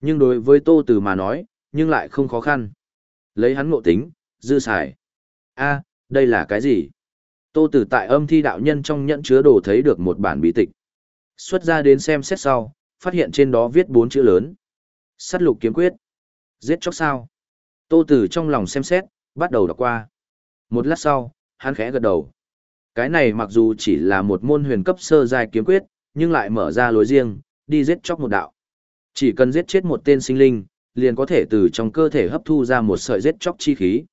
Nhưng đối với Tô Từ mà nói, nhưng lại không khó khăn. Lấy hắn ngộ tính, dư xài. a đây là cái gì? Tô Từ tại âm thi đạo nhân trong nhận chứa đồ thấy được một bản bí tịch. Xuất ra đến xem xét sau, phát hiện trên đó viết bốn chữ lớn. Sát lục kiếm quyết. Giết chóc sao? Tô từ trong lòng xem xét, bắt đầu đọc qua. Một lát sau, hắn khẽ gật đầu. Cái này mặc dù chỉ là một môn huyền cấp sơ giai kiếm quyết, nhưng lại mở ra lối riêng, đi giết chóc một đạo. Chỉ cần giết chết một tên sinh linh, liền có thể từ trong cơ thể hấp thu ra một sợi giết chóc chi khí.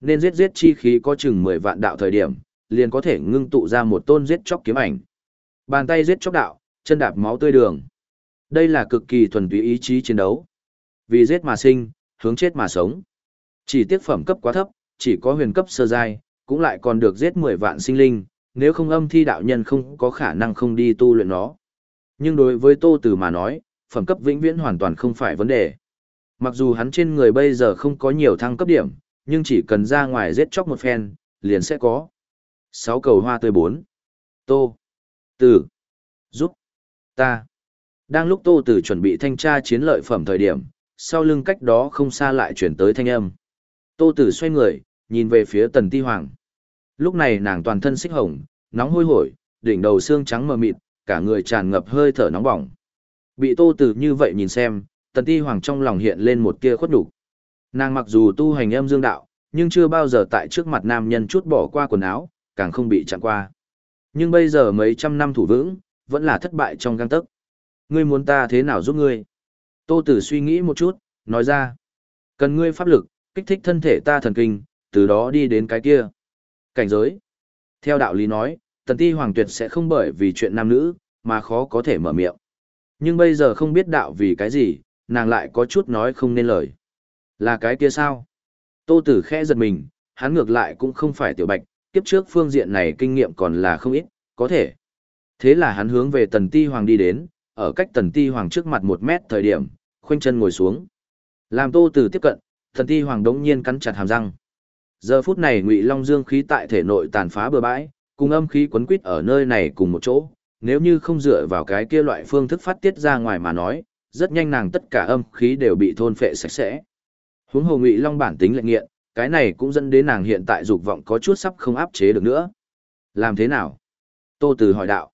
Nên giết giết chi khí có chừng 10 vạn đạo thời điểm, liền có thể ngưng tụ ra một tôn giết chóc kiếm ảnh. Bàn tay giết chóc đạo, chân đạp máu tươi đường. Đây là cực kỳ thuần túy ý chí chiến đấu. Vì giết mà sinh, hướng chết mà sống. Chỉ tiếc phẩm cấp quá thấp, chỉ có huyền cấp sơ giai, cũng lại còn được giết 10 vạn sinh linh, nếu không âm thi đạo nhân không có khả năng không đi tu luyện nó. Nhưng đối với Tô Tử mà nói, phẩm cấp vĩnh viễn hoàn toàn không phải vấn đề. Mặc dù hắn trên người bây giờ không có nhiều thăng cấp điểm, nhưng chỉ cần ra ngoài giết chóc một phen, liền sẽ có. 6 cầu hoa tươi 4. Tô. Tử. Giúp. Ta. Đang lúc Tô Tử chuẩn bị thanh tra chiến lợi phẩm thời điểm, sau lưng cách đó không xa lại chuyển tới thanh âm. Tô Tử xoay người, nhìn về phía Tần Ti Hoàng. Lúc này nàng toàn thân xích hồng, nóng hôi hổi, đỉnh đầu xương trắng mờ mịt, cả người tràn ngập hơi thở nóng bỏng. Bị Tô Tử như vậy nhìn xem, Tần Ti Hoàng trong lòng hiện lên một tia khuất nhục. Nàng mặc dù tu hành âm dương đạo, nhưng chưa bao giờ tại trước mặt nam nhân chút bỏ qua quần áo, càng không bị chặn qua. Nhưng bây giờ mấy trăm năm thủ vững, vẫn là thất bại trong găng tấc. Ngươi muốn ta thế nào giúp ngươi? Tô Tử suy nghĩ một chút, nói ra. Cần ngươi pháp lực, kích thích thân thể ta thần kinh, từ đó đi đến cái kia. Cảnh giới. Theo đạo lý nói, tần ti hoàng tuyệt sẽ không bởi vì chuyện nam nữ, mà khó có thể mở miệng. Nhưng bây giờ không biết đạo vì cái gì, nàng lại có chút nói không nên lời. Là cái kia sao? Tô Tử khẽ giật mình, hắn ngược lại cũng không phải tiểu bạch, kiếp trước phương diện này kinh nghiệm còn là không ít, có thể. Thế là hắn hướng về tần ti hoàng đi đến, ở cách tần ti hoàng trước mặt một mét thời điểm, khoanh chân ngồi xuống. Làm Tô Tử tiếp cận, tần ti hoàng đống nhiên cắn chặt hàm răng. Giờ phút này Ngụy Long Dương khí tại thể nội tàn phá bừa bãi, cùng âm khí quấn quýt ở nơi này cùng một chỗ, nếu như không dựa vào cái kia loại phương thức phát tiết ra ngoài mà nói, rất nhanh nàng tất cả âm khí đều bị thôn phệ sạch sẽ. Huống hồ Ngụy Long bản tính lệ nghiện, cái này cũng dẫn đến nàng hiện tại dục vọng có chút sắp không áp chế được nữa. Làm thế nào? Tô Từ hỏi đạo.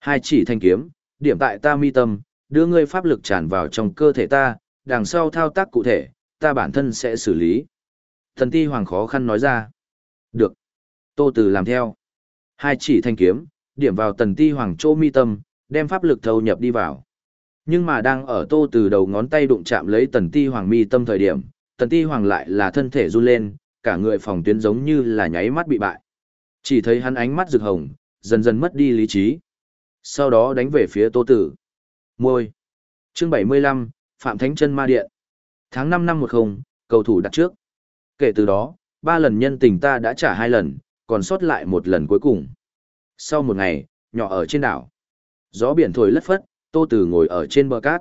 Hai chỉ thanh kiếm, điểm tại ta mi tâm, đưa ngươi pháp lực tràn vào trong cơ thể ta, đằng sau thao tác cụ thể, ta bản thân sẽ xử lý. Thần ti hoàng khó khăn nói ra. Được. Tô Từ làm theo. Hai chỉ thanh kiếm, điểm vào tần ti hoàng chỗ mi tâm, đem pháp lực thâu nhập đi vào. Nhưng mà đang ở tô từ đầu ngón tay đụng chạm lấy tần ti hoàng mi tâm thời điểm, tần ti hoàng lại là thân thể run lên, cả người phòng tuyến giống như là nháy mắt bị bại. Chỉ thấy hắn ánh mắt rực hồng, dần dần mất đi lý trí. Sau đó đánh về phía tô tử. Môi. Chương 75, Phạm Thánh chân Ma Điện. Tháng 5 năm 10, cầu thủ đặt trước. Kể từ đó, ba lần nhân tình ta đã trả hai lần, còn sót lại một lần cuối cùng. Sau một ngày, nhỏ ở trên đảo. Gió biển thổi lất phất, Tô Tử ngồi ở trên bờ cát.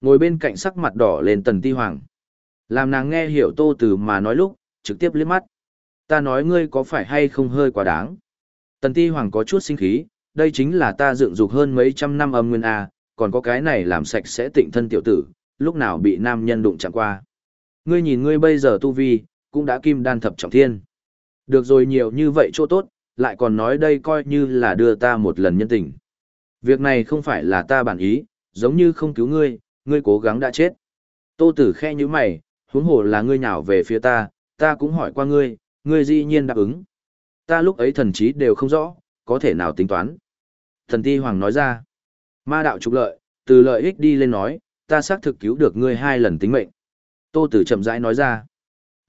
Ngồi bên cạnh sắc mặt đỏ lên Tần Ti Hoàng. Làm nàng nghe hiểu Tô Tử mà nói lúc, trực tiếp liếc mắt. Ta nói ngươi có phải hay không hơi quá đáng. Tần Ti Hoàng có chút sinh khí, đây chính là ta dựng dục hơn mấy trăm năm âm nguyên A, còn có cái này làm sạch sẽ tịnh thân tiểu tử, lúc nào bị nam nhân đụng chạm qua. Ngươi nhìn ngươi bây giờ tu vi, cũng đã kim đan thập trọng thiên. Được rồi nhiều như vậy chỗ tốt, lại còn nói đây coi như là đưa ta một lần nhân tình. Việc này không phải là ta bản ý, giống như không cứu ngươi, ngươi cố gắng đã chết. Tô tử khe như mày, huống hồ là ngươi nhào về phía ta, ta cũng hỏi qua ngươi, ngươi dĩ nhiên đáp ứng. Ta lúc ấy thần trí đều không rõ, có thể nào tính toán. Thần ti hoàng nói ra, ma đạo trục lợi, từ lợi ích đi lên nói, ta xác thực cứu được ngươi hai lần tính mệnh. Tô tử chậm rãi nói ra,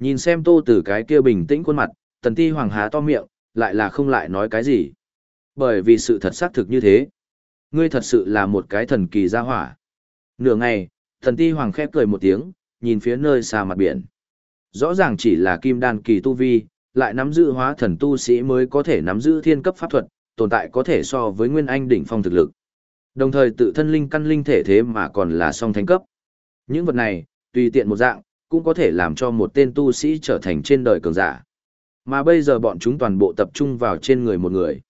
nhìn xem tô tử cái kia bình tĩnh khuôn mặt, thần ti hoàng há to miệng, lại là không lại nói cái gì. Bởi vì sự thật xác thực như thế. Ngươi thật sự là một cái thần kỳ gia hỏa. Nửa ngày, thần ti hoàng khép cười một tiếng, nhìn phía nơi xa mặt biển. Rõ ràng chỉ là kim đan kỳ tu vi, lại nắm giữ hóa thần tu sĩ mới có thể nắm giữ thiên cấp pháp thuật, tồn tại có thể so với nguyên anh đỉnh phong thực lực. Đồng thời tự thân linh căn linh thể thế mà còn là song thánh cấp. Những vật này, tùy tiện một dạng, cũng có thể làm cho một tên tu sĩ trở thành trên đời cường giả. Mà bây giờ bọn chúng toàn bộ tập trung vào trên người một người.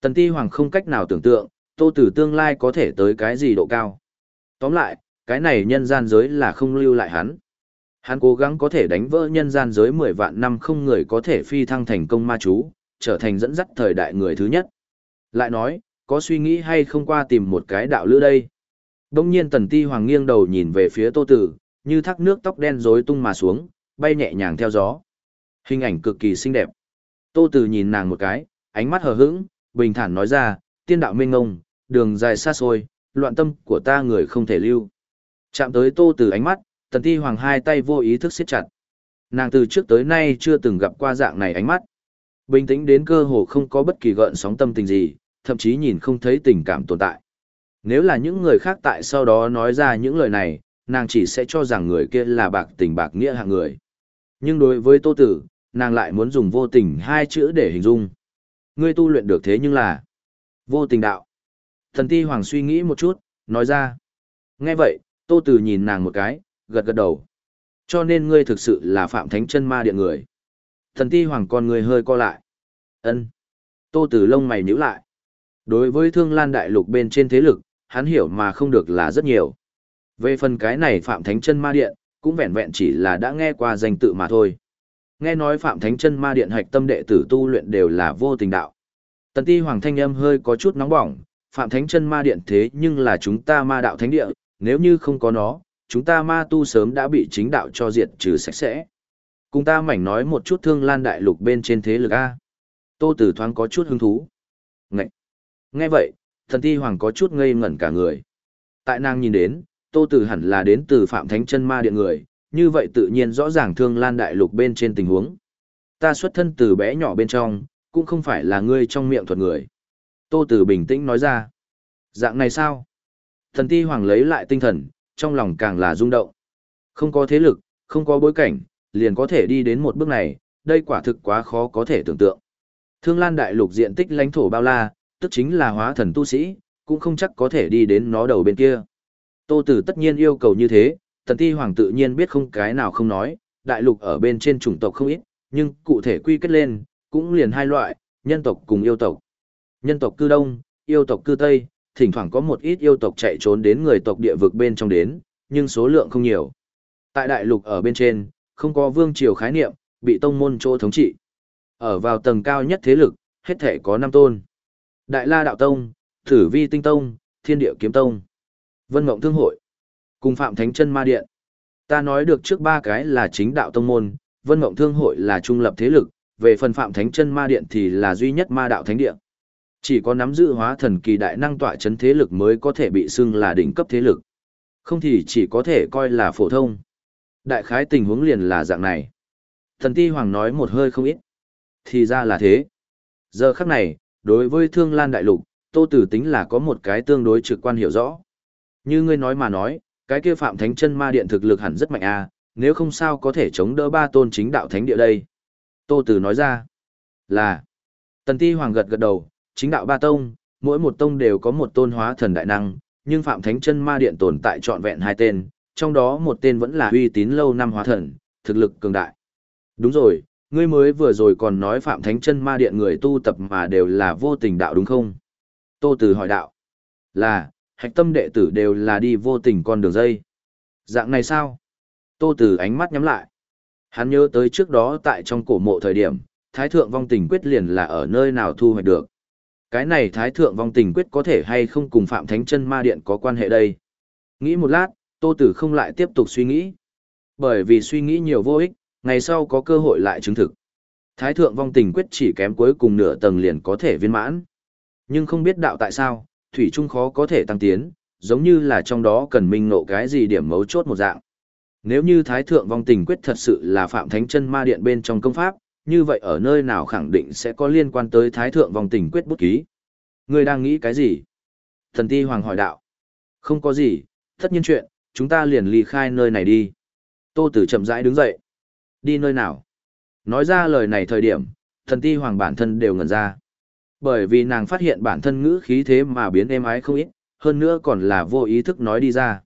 Tần Ti Hoàng không cách nào tưởng tượng, Tô Tử tương lai có thể tới cái gì độ cao. Tóm lại, cái này nhân gian giới là không lưu lại hắn. Hắn cố gắng có thể đánh vỡ nhân gian giới 10 vạn năm không người có thể phi thăng thành công ma chú, trở thành dẫn dắt thời đại người thứ nhất. Lại nói, có suy nghĩ hay không qua tìm một cái đạo lữ đây. Đông nhiên Tần Ti Hoàng nghiêng đầu nhìn về phía Tô Tử, như thác nước tóc đen rối tung mà xuống, bay nhẹ nhàng theo gió. Hình ảnh cực kỳ xinh đẹp. Tô Từ nhìn nàng một cái, ánh mắt hờ hững, bình thản nói ra, tiên đạo mênh ngông, đường dài xa xôi, loạn tâm của ta người không thể lưu. Chạm tới Tô Từ ánh mắt, Tần Ti Hoàng hai tay vô ý thức siết chặt. Nàng từ trước tới nay chưa từng gặp qua dạng này ánh mắt. Bình tĩnh đến cơ hồ không có bất kỳ gợn sóng tâm tình gì, thậm chí nhìn không thấy tình cảm tồn tại. Nếu là những người khác tại sau đó nói ra những lời này, nàng chỉ sẽ cho rằng người kia là bạc tình bạc nghĩa hạng người. Nhưng đối với Tô Tử, nàng lại muốn dùng vô tình hai chữ để hình dung. Ngươi tu luyện được thế nhưng là vô tình đạo. Thần ti hoàng suy nghĩ một chút, nói ra. Nghe vậy, tô tử nhìn nàng một cái, gật gật đầu. Cho nên ngươi thực sự là phạm thánh chân ma điện người. Thần ti hoàng con người hơi co lại. ân Tô tử lông mày nhíu lại. Đối với thương lan đại lục bên trên thế lực, hắn hiểu mà không được là rất nhiều. Về phần cái này phạm thánh chân ma điện, cũng vẹn vẹn chỉ là đã nghe qua danh tự mà thôi. Nghe nói Phạm Thánh Chân Ma Điện hạch tâm đệ tử tu luyện đều là vô tình đạo. Tần Ti Hoàng thanh âm hơi có chút nóng bỏng, Phạm Thánh Chân Ma Điện thế nhưng là chúng ta ma đạo thánh địa, nếu như không có nó, chúng ta ma tu sớm đã bị chính đạo cho diệt trừ sạch sẽ. Cùng ta mảnh nói một chút thương lan đại lục bên trên thế lực A. Tô Tử thoáng có chút hứng thú. Ngậy! Nghe vậy, thần ti hoàng có chút ngây ngẩn cả người. Tại nàng nhìn đến, Tô Tử hẳn là đến từ Phạm Thánh Chân Ma Điện người, như vậy tự nhiên rõ ràng thương lan đại lục bên trên tình huống. Ta xuất thân từ bé nhỏ bên trong, cũng không phải là ngươi trong miệng thuật người. Tô Tử bình tĩnh nói ra. Dạng này sao? Thần ti hoàng lấy lại tinh thần, trong lòng càng là rung động. Không có thế lực, không có bối cảnh, liền có thể đi đến một bước này, đây quả thực quá khó có thể tưởng tượng. Thương Lan Đại Lục diện tích lãnh thổ bao la, tức chính là hóa thần tu sĩ, cũng không chắc có thể đi đến nó đầu bên kia. Tô Tử tất nhiên yêu cầu như thế, Tần Ti Hoàng tự nhiên biết không cái nào không nói, đại lục ở bên trên chủng tộc không ít, nhưng cụ thể quy kết lên, cũng liền hai loại, nhân tộc cùng yêu tộc. Nhân tộc cư đông, yêu tộc cư tây, thỉnh thoảng có một ít yêu tộc chạy trốn đến người tộc địa vực bên trong đến, nhưng số lượng không nhiều. Tại đại lục ở bên trên, không có vương triều khái niệm, bị tông môn chỗ thống trị. Ở vào tầng cao nhất thế lực, hết thể có năm tôn. Đại La Đạo Tông, Thử Vi Tinh Tông, Thiên Địa Kiếm Tông, Vân Ngộng Thương Hội, cùng Phạm Thánh Chân Ma Điện. Ta nói được trước ba cái là chính đạo tông môn, Vân Ngộng Thương Hội là trung lập thế lực, về phần Phạm Thánh Chân Ma Điện thì là duy nhất ma đạo thánh điện. Chỉ có nắm giữ hóa thần kỳ đại năng tọa chấn thế lực mới có thể bị xưng là đỉnh cấp thế lực. Không thì chỉ có thể coi là phổ thông. Đại khái tình huống liền là dạng này. Thần Ti Hoàng nói một hơi không ít. Thì ra là thế. Giờ khắc này, đối với Thương Lan Đại Lục, Tô Tử tính là có một cái tương đối trực quan hiểu rõ. Như ngươi nói mà nói, cái kia Phạm Thánh Chân Ma Điện thực lực hẳn rất mạnh a, à, nếu không sao có thể chống đỡ ba tôn chính đạo thánh địa đây. Tô Tử nói ra, là. Tần Ti Hoàng gật gật đầu, chính đạo ba tông, mỗi một tông đều có một tôn hóa thần đại năng, nhưng Phạm Thánh Chân Ma Điện tồn tại trọn vẹn hai tên, trong đó một tên vẫn là uy tín lâu năm hóa thần, thực lực cường đại. Đúng rồi, ngươi mới vừa rồi còn nói Phạm Thánh Chân Ma Điện người tu tập mà đều là vô tình đạo đúng không? Tô Tử hỏi đạo. Là, hạch tâm đệ tử đều là đi vô tình con đường dây. Dạng này sao? Tô Tử ánh mắt nhắm lại. Hắn nhớ tới trước đó tại trong cổ mộ thời điểm, Thái Thượng Vong Tình Quyết liền là ở nơi nào thu hoạch được. Cái này Thái Thượng Vong Tình Quyết có thể hay không cùng Phạm Thánh Chân Ma Điện có quan hệ đây? Nghĩ một lát, Tô Tử không lại tiếp tục suy nghĩ. Bởi vì suy nghĩ nhiều vô ích, ngày sau có cơ hội lại chứng thực. Thái Thượng Vong Tình Quyết chỉ kém cuối cùng nửa tầng liền có thể viên mãn. Nhưng không biết đạo tại sao, Thủy Trung khó có thể tăng tiến, giống như là trong đó cần minh ngộ cái gì điểm mấu chốt một dạng. Nếu như Thái Thượng Vong Tình Quyết thật sự là Phạm Thánh Chân Ma Điện bên trong công pháp, như vậy ở nơi nào khẳng định sẽ có liên quan tới Thái Thượng Vong Tình Quyết bút ký. Người đang nghĩ cái gì? Thần Ti Hoàng hỏi đạo. Không có gì, tất nhiên chuyện, chúng ta liền ly khai nơi này đi. Tô Tử chậm rãi đứng dậy. Đi nơi nào? Nói ra lời này thời điểm, thần Ti Hoàng bản thân đều ngẩn ra. Bởi vì nàng phát hiện bản thân ngữ khí thế mà biến êm ái không ít, hơn nữa còn là vô ý thức nói đi ra.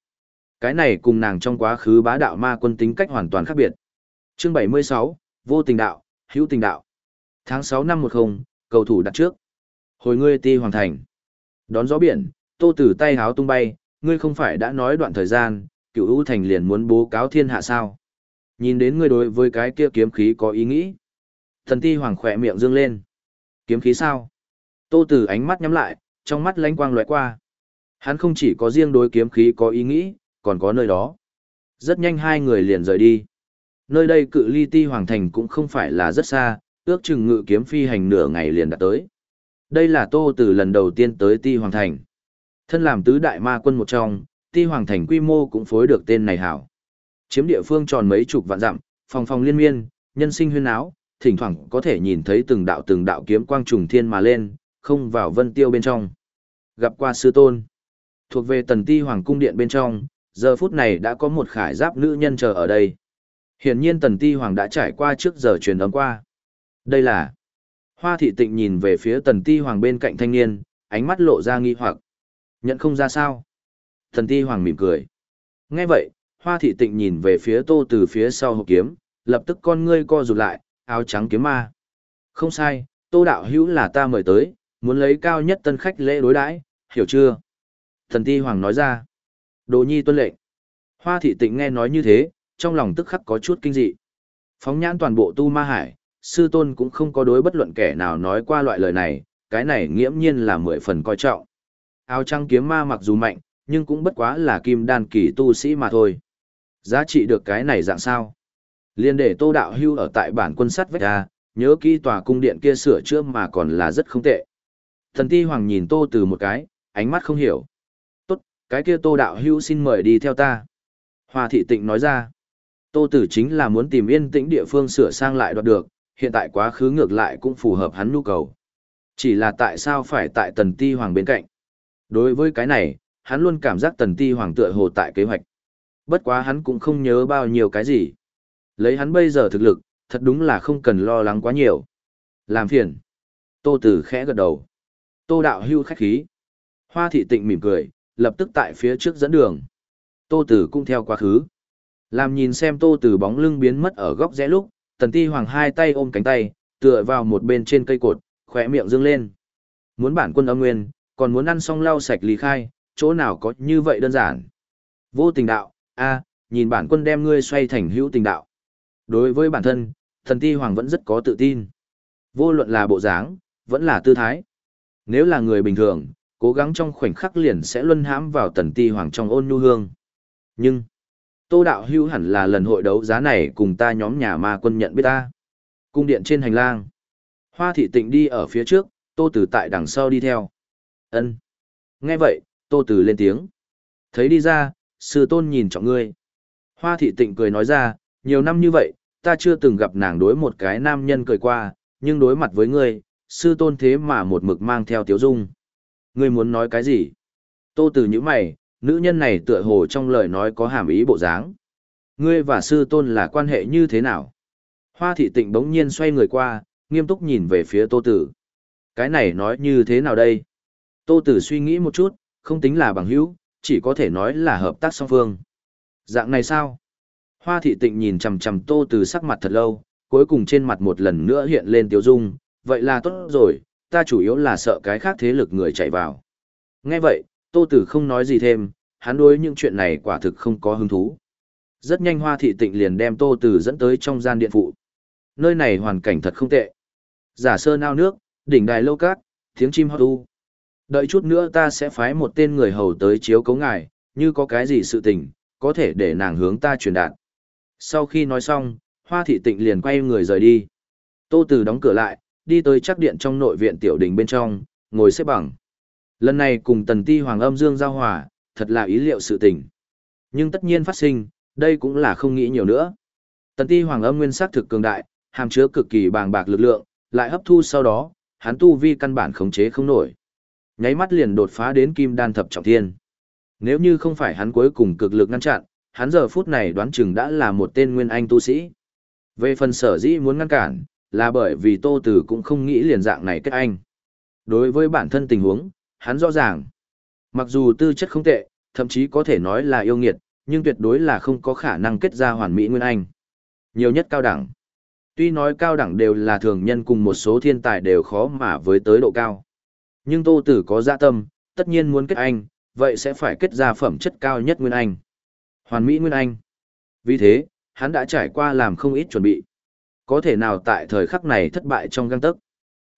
Cái này cùng nàng trong quá khứ bá đạo ma quân tính cách hoàn toàn khác biệt. Chương 76, Vô tình đạo, hữu tình đạo. Tháng 6 năm 10, cầu thủ đặt trước. Hồi ngươi ti hoàng thành. Đón gió biển, tô tử tay háo tung bay, ngươi không phải đã nói đoạn thời gian, cựu ưu thành liền muốn bố cáo thiên hạ sao. Nhìn đến ngươi đối với cái kia kiếm khí có ý nghĩ. Thần ti hoàng khỏe miệng dương lên. Kiếm khí sao? Tô tử ánh mắt nhắm lại, trong mắt lánh quang lóe qua. Hắn không chỉ có riêng đối kiếm khí có ý nghĩ, còn có nơi đó. Rất nhanh hai người liền rời đi. Nơi đây cự ly ti hoàng thành cũng không phải là rất xa, ước chừng ngự kiếm phi hành nửa ngày liền đã tới. Đây là tô Tử lần đầu tiên tới ti hoàng thành. Thân làm tứ đại ma quân một trong, ti hoàng thành quy mô cũng phối được tên này hảo. Chiếm địa phương tròn mấy chục vạn dặm, phòng phòng liên miên, nhân sinh huyên áo, thỉnh thoảng có thể nhìn thấy từng đạo từng đạo kiếm quang trùng thiên mà lên, không vào vân tiêu bên trong. Gặp qua sư tôn. Thuộc về tần ti hoàng cung điện bên trong, giờ phút này đã có một khải giáp nữ nhân chờ ở đây. Hiển nhiên tần ti hoàng đã trải qua trước giờ truyền ấm qua. Đây là... Hoa thị tịnh nhìn về phía tần ti hoàng bên cạnh thanh niên, ánh mắt lộ ra nghi hoặc. Nhận không ra sao. Tần ti hoàng mỉm cười. Nghe vậy, hoa thị tịnh nhìn về phía tô từ phía sau hộp kiếm, lập tức con ngươi co rụt lại, áo trắng kiếm ma. Không sai, tô đạo hữu là ta mời tới, muốn lấy cao nhất tân khách lễ đối đãi, hiểu chưa? Thần ti hoàng nói ra. Đồ nhi tuân lệnh. Hoa thị tịnh nghe nói như thế, trong lòng tức khắc có chút kinh dị. Phóng nhãn toàn bộ tu ma hải, sư tôn cũng không có đối bất luận kẻ nào nói qua loại lời này, cái này nghiễm nhiên là mười phần coi trọng. Áo trăng kiếm ma mặc dù mạnh, nhưng cũng bất quá là kim đan kỳ tu sĩ mà thôi. Giá trị được cái này dạng sao? Liên để tô đạo hưu ở tại bản quân sắt vách ra, nhớ kỹ tòa cung điện kia sửa chữa mà còn là rất không tệ. Thần ti hoàng nhìn tô từ một cái, ánh mắt không hiểu. Tốt, cái kia tô đạo hưu xin mời đi theo ta. Hoa thị tịnh nói ra. Tô tử chính là muốn tìm yên tĩnh địa phương sửa sang lại đoạt được, hiện tại quá khứ ngược lại cũng phù hợp hắn nhu cầu. Chỉ là tại sao phải tại tần ti hoàng bên cạnh? Đối với cái này, hắn luôn cảm giác tần ti hoàng tựa hồ tại kế hoạch. Bất quá hắn cũng không nhớ bao nhiêu cái gì. Lấy hắn bây giờ thực lực, thật đúng là không cần lo lắng quá nhiều. Làm phiền. Tô Tử khẽ gật đầu. Tô đạo hưu khách khí. Hoa thị tịnh mỉm cười, lập tức tại phía trước dẫn đường. Tô Tử cũng theo quá khứ. Làm nhìn xem Tô Tử bóng lưng biến mất ở góc rẽ lúc, Tần Ti Hoàng hai tay ôm cánh tay, tựa vào một bên trên cây cột, khỏe miệng dương lên. Muốn bản quân âm nguyên, còn muốn ăn xong lau sạch lý khai, chỗ nào có như vậy đơn giản. Vô tình đạo, a, nhìn bản quân đem ngươi xoay thành hữu tình đạo. Đối với bản thân, thần ti hoàng vẫn rất có tự tin. Vô luận là bộ dáng, vẫn là tư thái. Nếu là người bình thường, cố gắng trong khoảnh khắc liền sẽ luân hãm vào tần ti hoàng trong ôn nhu hương. Nhưng, tô đạo hưu hẳn là lần hội đấu giá này cùng ta nhóm nhà ma quân nhận biết ta. Cung điện trên hành lang. Hoa thị tịnh đi ở phía trước, tô tử tại đằng sau đi theo. ân Nghe vậy, tô tử lên tiếng. Thấy đi ra, sư tôn nhìn trọng ngươi. Hoa thị tịnh cười nói ra, nhiều năm như vậy, ta chưa từng gặp nàng đối một cái nam nhân cười qua, nhưng đối mặt với ngươi, sư tôn thế mà một mực mang theo tiếu dung. Ngươi muốn nói cái gì? Tô Tử như mày, nữ nhân này tựa hồ trong lời nói có hàm ý bộ dáng. Ngươi và sư tôn là quan hệ như thế nào? Hoa thị tịnh bỗng nhiên xoay người qua, nghiêm túc nhìn về phía Tô Tử. Cái này nói như thế nào đây? Tô Tử suy nghĩ một chút, không tính là bằng hữu, chỉ có thể nói là hợp tác song phương. Dạng này sao? Hoa thị tịnh nhìn chằm chằm tô từ sắc mặt thật lâu, cuối cùng trên mặt một lần nữa hiện lên tiêu dung, vậy là tốt rồi, ta chủ yếu là sợ cái khác thế lực người chạy vào. Nghe vậy, tô tử không nói gì thêm, hắn đối những chuyện này quả thực không có hứng thú. Rất nhanh hoa thị tịnh liền đem tô tử dẫn tới trong gian điện phụ. Nơi này hoàn cảnh thật không tệ. Giả sơ nao nước, đỉnh đài lâu cát, tiếng chim hót u. Đợi chút nữa ta sẽ phái một tên người hầu tới chiếu cố ngài, như có cái gì sự tình, có thể để nàng hướng ta truyền đạt. Sau khi nói xong, Hoa Thị Tịnh liền quay người rời đi. Tô tử đóng cửa lại, đi tới chắc điện trong nội viện tiểu đình bên trong, ngồi xếp bằng. Lần này cùng Tần Ti Hoàng Âm Dương giao hòa, thật là ý liệu sự tình. Nhưng tất nhiên phát sinh, đây cũng là không nghĩ nhiều nữa. Tần Ti Hoàng Âm nguyên sắc thực cường đại, hàm chứa cực kỳ bàng bạc lực lượng, lại hấp thu sau đó, hắn tu vi căn bản khống chế không nổi. Nháy mắt liền đột phá đến kim đan thập trọng thiên. Nếu như không phải hắn cuối cùng cực lực ngăn chặn, hắn giờ phút này đoán chừng đã là một tên nguyên anh tu sĩ. Về phần sở dĩ muốn ngăn cản, là bởi vì Tô Tử cũng không nghĩ liền dạng này kết anh. Đối với bản thân tình huống, hắn rõ ràng. Mặc dù tư chất không tệ, thậm chí có thể nói là yêu nghiệt, nhưng tuyệt đối là không có khả năng kết ra hoàn mỹ nguyên anh. Nhiều nhất cao đẳng. Tuy nói cao đẳng đều là thường nhân cùng một số thiên tài đều khó mà với tới độ cao. Nhưng Tô Tử có dạ tâm, tất nhiên muốn kết anh, vậy sẽ phải kết ra phẩm chất cao nhất nguyên anh. Hoàn Mỹ Nguyên Anh. Vì thế, hắn đã trải qua làm không ít chuẩn bị. Có thể nào tại thời khắc này thất bại trong găng tấc.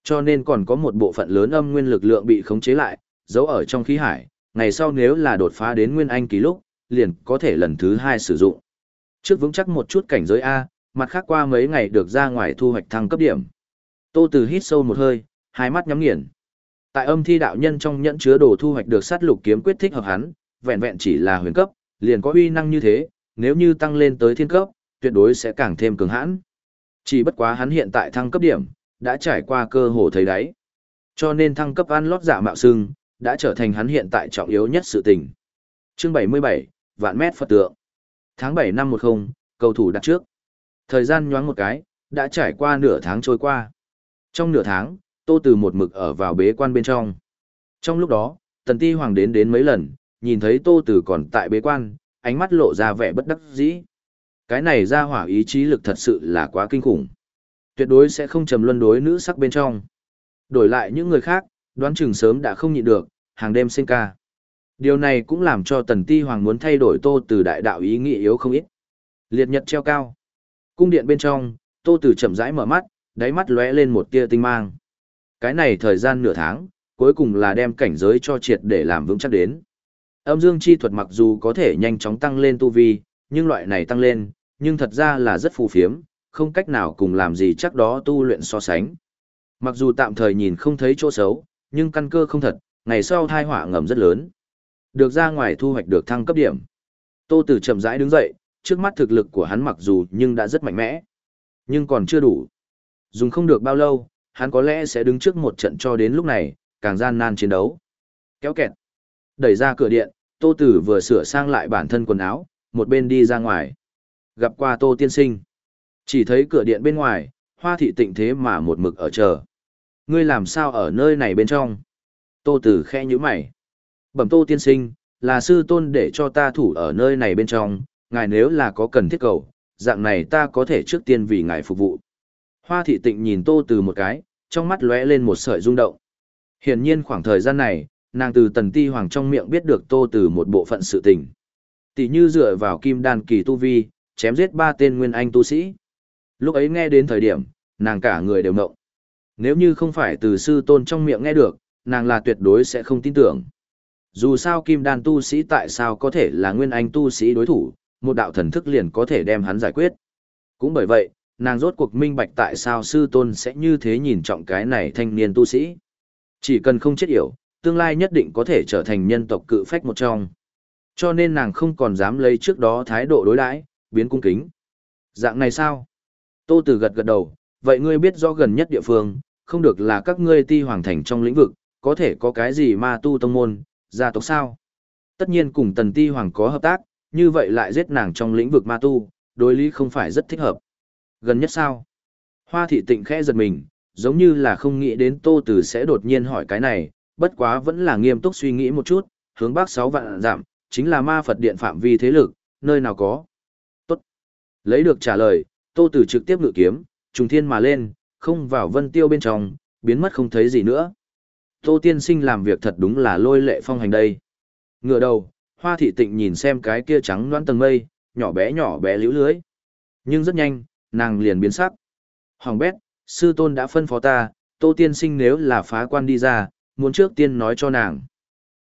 Cho nên còn có một bộ phận lớn âm nguyên lực lượng bị khống chế lại, giấu ở trong khí hải, ngày sau nếu là đột phá đến Nguyên Anh kỳ lúc, liền có thể lần thứ hai sử dụng. Trước vững chắc một chút cảnh giới A, mặt khác qua mấy ngày được ra ngoài thu hoạch thăng cấp điểm. Tô Từ hít sâu một hơi, hai mắt nhắm nghiền. Tại âm thi đạo nhân trong nhẫn chứa đồ thu hoạch được sát lục kiếm quyết thích hợp hắn, vẹn vẹn chỉ là huyền cấp, liền có uy năng như thế, nếu như tăng lên tới thiên cấp, tuyệt đối sẽ càng thêm cường hãn. Chỉ bất quá hắn hiện tại thăng cấp điểm, đã trải qua cơ hồ thấy đáy. Cho nên thăng cấp ăn lót giả mạo xưng, đã trở thành hắn hiện tại trọng yếu nhất sự tình. Chương 77, vạn mét Phật tượng. Tháng 7 năm 10, cầu thủ đặt trước. Thời gian nhoáng một cái, đã trải qua nửa tháng trôi qua. Trong nửa tháng, Tô Từ một mực ở vào bế quan bên trong. Trong lúc đó, Tần Ti Hoàng đến đến mấy lần, nhìn thấy Tô từ còn tại bế quan, ánh mắt lộ ra vẻ bất đắc dĩ. Cái này ra hỏa ý chí lực thật sự là quá kinh khủng. Tuyệt đối sẽ không trầm luân đối nữ sắc bên trong. Đổi lại những người khác, đoán chừng sớm đã không nhịn được, hàng đêm sinh ca. Điều này cũng làm cho Tần Ti Hoàng muốn thay đổi Tô từ đại đạo ý nghĩ yếu không ít. Liệt nhật treo cao. Cung điện bên trong, Tô từ chậm rãi mở mắt, đáy mắt lóe lên một tia tinh mang. Cái này thời gian nửa tháng, cuối cùng là đem cảnh giới cho triệt để làm vững chắc đến. Âm dương chi thuật mặc dù có thể nhanh chóng tăng lên tu vi, nhưng loại này tăng lên, nhưng thật ra là rất phù phiếm, không cách nào cùng làm gì chắc đó tu luyện so sánh. Mặc dù tạm thời nhìn không thấy chỗ xấu, nhưng căn cơ không thật, ngày sau thai họa ngầm rất lớn. Được ra ngoài thu hoạch được thăng cấp điểm. Tô Tử chậm rãi đứng dậy, trước mắt thực lực của hắn mặc dù nhưng đã rất mạnh mẽ, nhưng còn chưa đủ. Dùng không được bao lâu, hắn có lẽ sẽ đứng trước một trận cho đến lúc này, càng gian nan chiến đấu. Kéo kẹt. Đẩy ra cửa điện, Tô Tử vừa sửa sang lại bản thân quần áo, một bên đi ra ngoài. Gặp qua Tô Tiên Sinh. Chỉ thấy cửa điện bên ngoài, hoa thị tịnh thế mà một mực ở chờ. Ngươi làm sao ở nơi này bên trong? Tô Tử khẽ nhíu mày. Bẩm Tô Tiên Sinh, là sư tôn để cho ta thủ ở nơi này bên trong, ngài nếu là có cần thiết cầu, dạng này ta có thể trước tiên vì ngài phục vụ. Hoa thị tịnh nhìn Tô Tử một cái, trong mắt lóe lên một sợi rung động. Hiển nhiên khoảng thời gian này, nàng từ tần ti hoàng trong miệng biết được Tô Tử một bộ phận sự tình. Tỷ như dựa vào kim đan kỳ tu vi, chém giết ba tên nguyên anh tu sĩ. Lúc ấy nghe đến thời điểm, nàng cả người đều mộng. Nếu như không phải từ sư tôn trong miệng nghe được, nàng là tuyệt đối sẽ không tin tưởng. Dù sao kim đan tu sĩ tại sao có thể là nguyên anh tu sĩ đối thủ, một đạo thần thức liền có thể đem hắn giải quyết. Cũng bởi vậy, nàng rốt cuộc minh bạch tại sao sư tôn sẽ như thế nhìn trọng cái này thanh niên tu sĩ. Chỉ cần không chết yểu, tương lai nhất định có thể trở thành nhân tộc cự phách một trong. Cho nên nàng không còn dám lấy trước đó thái độ đối đãi, biến cung kính. Dạng này sao? Tô Tử gật gật đầu, vậy ngươi biết rõ gần nhất địa phương, không được là các ngươi ti hoàng thành trong lĩnh vực, có thể có cái gì ma tu tông môn, gia tộc sao? Tất nhiên cùng tần ti hoàng có hợp tác, như vậy lại giết nàng trong lĩnh vực ma tu, đối lý không phải rất thích hợp. Gần nhất sao? Hoa thị tịnh khẽ giật mình, giống như là không nghĩ đến Tô Tử sẽ đột nhiên hỏi cái này, bất quá vẫn là nghiêm túc suy nghĩ một chút, hướng bắc sáu vạn giảm, chính là ma Phật điện phạm vi thế lực, nơi nào có. Tốt. Lấy được trả lời, Tô Tử trực tiếp ngự kiếm, trùng thiên mà lên, không vào vân tiêu bên trong, biến mất không thấy gì nữa. Tô Tiên Sinh làm việc thật đúng là lôi lệ phong hành đây. Ngựa đầu, Hoa Thị Tịnh nhìn xem cái kia trắng đoán tầng mây, nhỏ bé nhỏ bé liễu lưới. Nhưng rất nhanh, nàng liền biến sắc. Hoàng bét, sư tôn đã phân phó ta, Tô Tiên Sinh nếu là phá quan đi ra, muốn trước tiên nói cho nàng.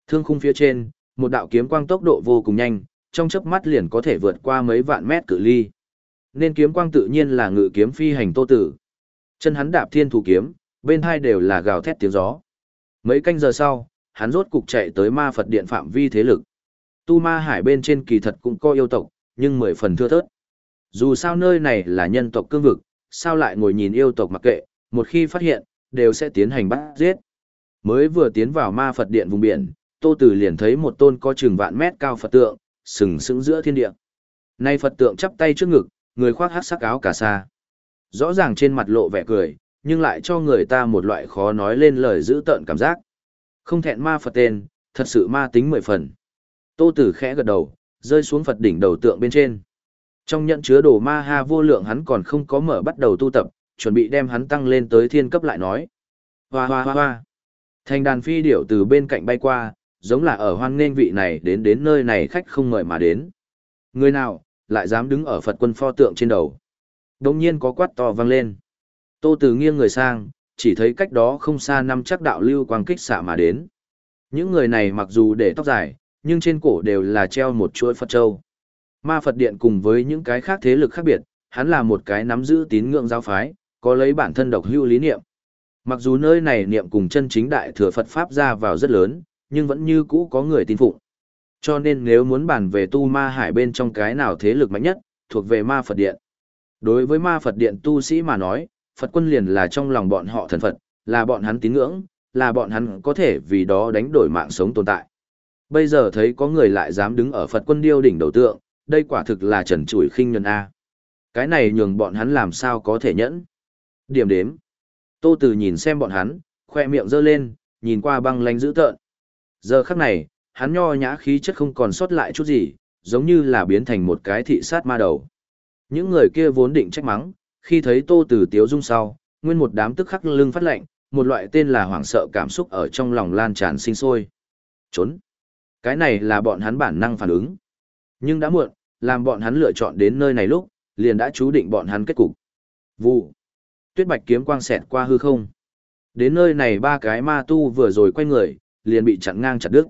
Thương khung phía trên, một đạo kiếm quang tốc độ vô cùng nhanh, trong chớp mắt liền có thể vượt qua mấy vạn mét cự ly. Nên kiếm quang tự nhiên là ngự kiếm phi hành Tô Tử. Chân hắn đạp thiên thủ kiếm, bên hai đều là gào thét tiếng gió. Mấy canh giờ sau, hắn rốt cục chạy tới ma Phật điện phạm vi thế lực. Tu ma hải bên trên kỳ thật cũng có yêu tộc, nhưng mười phần thưa thớt. Dù sao nơi này là nhân tộc cương vực, sao lại ngồi nhìn yêu tộc mặc kệ, một khi phát hiện, đều sẽ tiến hành bắt giết. Mới vừa tiến vào ma Phật điện vùng biển, Tô Tử liền thấy một tôn có chừng vạn mét cao Phật tượng, sừng sững giữa thiên địa. Nay Phật tượng chắp tay trước ngực, người khoác hắc sắc áo cà sa. Rõ ràng trên mặt lộ vẻ cười, nhưng lại cho người ta một loại khó nói lên lời giữ tợn cảm giác. Không thẹn ma Phật tên, thật sự ma tính mười phần. Tô Tử khẽ gật đầu, rơi xuống Phật đỉnh đầu tượng bên trên. Trong nhận chứa đồ ma ha vô lượng hắn còn không có mở bắt đầu tu tập, chuẩn bị đem hắn tăng lên tới thiên cấp lại nói. Hoa hoa hoa hoa. Thành đàn phi điểu từ bên cạnh bay qua, giống là ở hoan nghênh vị này đến đến nơi này khách không mời mà đến. Người nào, lại dám đứng ở Phật quân pho tượng trên đầu. Đồng nhiên có quát to vang lên. Tô Từ nghiêng người sang, chỉ thấy cách đó không xa năm chắc đạo lưu quang kích xạ mà đến. Những người này mặc dù để tóc dài, nhưng trên cổ đều là treo một chuỗi Phật châu. Ma Phật Điện cùng với những cái khác thế lực khác biệt, hắn là một cái nắm giữ tín ngưỡng giáo phái, có lấy bản thân độc hưu lý niệm. Mặc dù nơi này niệm cùng chân chính đại thừa Phật Pháp ra vào rất lớn, nhưng vẫn như cũ có người tin phụng. Cho nên nếu muốn bàn về tu ma hải bên trong cái nào thế lực mạnh nhất, thuộc về ma Phật Điện. Đối với ma Phật Điện tu sĩ mà nói, Phật quân liền là trong lòng bọn họ thần Phật, là bọn hắn tín ngưỡng, là bọn hắn có thể vì đó đánh đổi mạng sống tồn tại. Bây giờ thấy có người lại dám đứng ở Phật quân điêu đỉnh đầu tượng, đây quả thực là trần trụi khinh nhân A. Cái này nhường bọn hắn làm sao có thể nhẫn. Điểm đếm. Tô Từ nhìn xem bọn hắn, khoe miệng giơ lên, nhìn qua băng lánh dữ tợn. Giờ khắc này, hắn nho nhã khí chất không còn sót lại chút gì, giống như là biến thành một cái thị sát ma đầu. Những người kia vốn định trách mắng, khi thấy Tô Từ tiếu dung sau, nguyên một đám tức khắc lưng phát lạnh, một loại tên là hoảng sợ cảm xúc ở trong lòng lan tràn sinh sôi. Trốn. Cái này là bọn hắn bản năng phản ứng. Nhưng đã muộn, làm bọn hắn lựa chọn đến nơi này lúc, liền đã chú định bọn hắn kết cục. Vụ. Tuyết bạch kiếm quang xẹt qua hư không. Đến nơi này ba cái ma tu vừa rồi quay người, liền bị chặn ngang chặt đứt.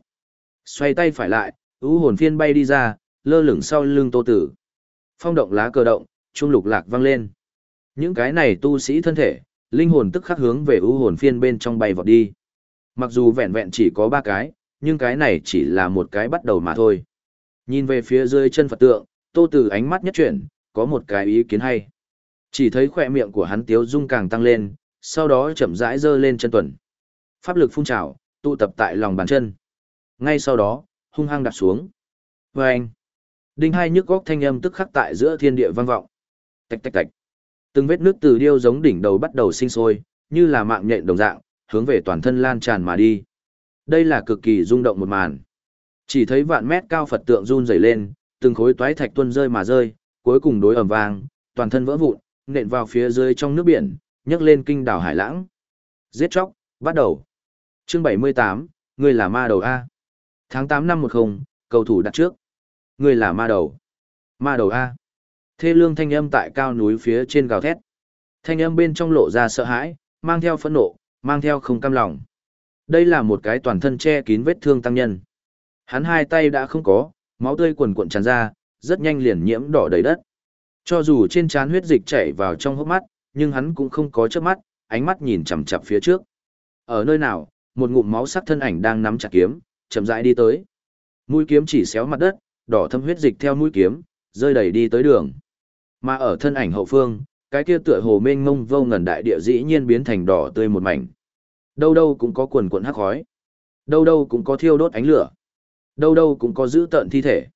Xoay tay phải lại, ú hồn phiên bay đi ra, lơ lửng sau lưng tô tử. Phong động lá cờ động, trung lục lạc vang lên. Những cái này tu sĩ thân thể, linh hồn tức khắc hướng về ú hồn phiên bên trong bay vọt đi. Mặc dù vẹn vẹn chỉ có ba cái, nhưng cái này chỉ là một cái bắt đầu mà thôi. Nhìn về phía dưới chân Phật tượng, tô tử ánh mắt nhất chuyển, có một cái ý kiến hay. Chỉ thấy khỏe miệng của hắn tiếu dung càng tăng lên, sau đó chậm rãi giơ lên chân tuần. Pháp lực phun trào, tụ tập tại lòng bàn chân. Ngay sau đó, hung hăng đặt xuống. Và anh, đinh hai nhức góc thanh âm tức khắc tại giữa thiên địa vang vọng. Tạch tạch tạch. Từng vết nước từ điêu giống đỉnh đầu bắt đầu sinh sôi, như là mạng nhện đồng dạng, hướng về toàn thân lan tràn mà đi. Đây là cực kỳ rung động một màn. Chỉ thấy vạn mét cao Phật tượng run rẩy lên, từng khối toái thạch tuôn rơi mà rơi, cuối cùng đối ầm vang, toàn thân vỡ vụn, nện vào phía dưới trong nước biển, nhấc lên kinh đảo hải lãng. Giết chóc, bắt đầu. Chương 78, ngươi là ma đầu A. Tháng 8 năm 10, cầu thủ đặt trước. Ngươi là ma đầu. Ma đầu A. Thê lương thanh âm tại cao núi phía trên gào thét. Thanh âm bên trong lộ ra sợ hãi, mang theo phẫn nộ, mang theo không cam lòng. Đây là một cái toàn thân che kín vết thương tăng nhân. Hắn hai tay đã không có, máu tươi quần cuộn tràn ra, rất nhanh liền nhiễm đỏ đầy đất. Cho dù trên trán huyết dịch chảy vào trong hốc mắt, nhưng hắn cũng không có chớp mắt, ánh mắt nhìn chằm chằm phía trước. Ở nơi nào, một ngụm máu sắc thân ảnh đang nắm chặt kiếm, chậm rãi đi tới. Mũi kiếm chỉ xéo mặt đất, đỏ thâm huyết dịch theo mũi kiếm, rơi đầy đi tới đường. Mà ở thân ảnh hậu phương, cái kia tựa hồ mênh mông vô ngần đại địa dĩ nhiên biến thành đỏ tươi một mảnh. Đâu đâu cũng có quần cuộn hắc khói. Đâu đâu cũng có thiêu đốt ánh lửa. Đâu đâu cũng có giữ tợn thi thể.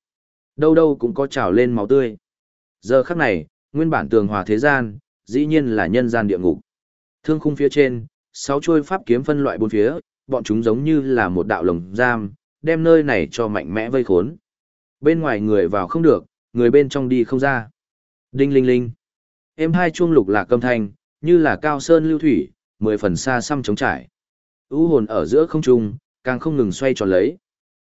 Đâu đâu cũng có trào lên máu tươi. Giờ khắc này, nguyên bản tường hòa thế gian, dĩ nhiên là nhân gian địa ngục. Thương khung phía trên, sáu chuôi pháp kiếm phân loại bốn phía, bọn chúng giống như là một đạo lồng giam, đem nơi này cho mạnh mẽ vây khốn. Bên ngoài người vào không được, người bên trong đi không ra. Đinh linh linh. Em hai chuông lục lạc âm thanh, như là cao sơn lưu thủy, mười phần xa xăm trống trải. U hồn ở giữa không trung, càng không ngừng xoay tròn lấy.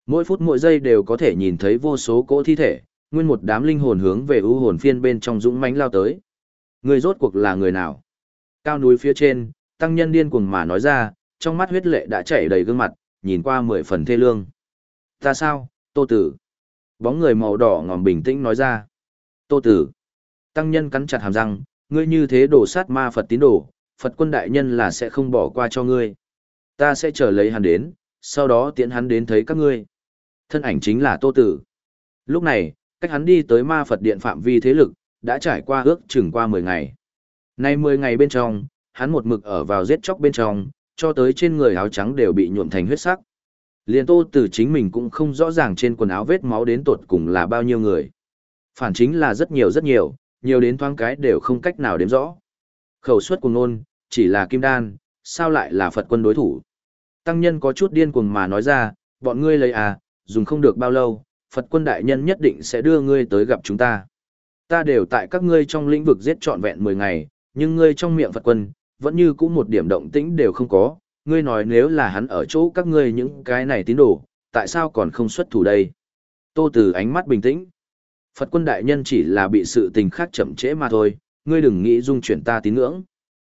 Mỗi phút mỗi giây đều có thể nhìn thấy vô số cỗ thi thể, nguyên một đám linh hồn hướng về u hồn phiên bên trong dũng mãnh lao tới. Người rốt cuộc là người nào? Cao núi phía trên, tăng nhân điên cuồng mà nói ra, trong mắt huyết lệ đã chảy đầy gương mặt, nhìn qua mười phần thê lương. Ta sao, tô tử? Bóng người màu đỏ ngòm bình tĩnh nói ra. Tô tử. Tăng nhân cắn chặt hàm răng, ngươi như thế đổ sát ma Phật tín đồ, Phật quân đại nhân là sẽ không bỏ qua cho ngươi. Ta sẽ chờ lấy hắn đến, sau đó tiễn hắn đến thấy các ngươi. Thân ảnh chính là Tô Tử. Lúc này, cách hắn đi tới ma Phật điện phạm vi thế lực, đã trải qua ước chừng qua 10 ngày. Nay 10 ngày bên trong, hắn một mực ở vào giết chóc bên trong, cho tới trên người áo trắng đều bị nhuộm thành huyết sắc. Liên Tô Tử chính mình cũng không rõ ràng trên quần áo vết máu đến tột cùng là bao nhiêu người. Phản chính là rất nhiều rất nhiều, nhiều đến thoáng cái đều không cách nào đếm rõ. Khẩu suất của ngôn, chỉ là kim đan, sao lại là Phật quân đối thủ. Tăng nhân có chút điên cuồng mà nói ra, bọn ngươi lấy à, dùng không được bao lâu, Phật quân đại nhân nhất định sẽ đưa ngươi tới gặp chúng ta. Ta đều tại các ngươi trong lĩnh vực giết trọn vẹn 10 ngày, nhưng ngươi trong miệng Phật quân, vẫn như cũng một điểm động tĩnh đều không có, ngươi nói nếu là hắn ở chỗ các ngươi những cái này tín đồ, tại sao còn không xuất thủ đây? Tô Từ ánh mắt bình tĩnh. Phật quân đại nhân chỉ là bị sự tình khác chậm trễ mà thôi, ngươi đừng nghĩ dung chuyển ta tín ngưỡng.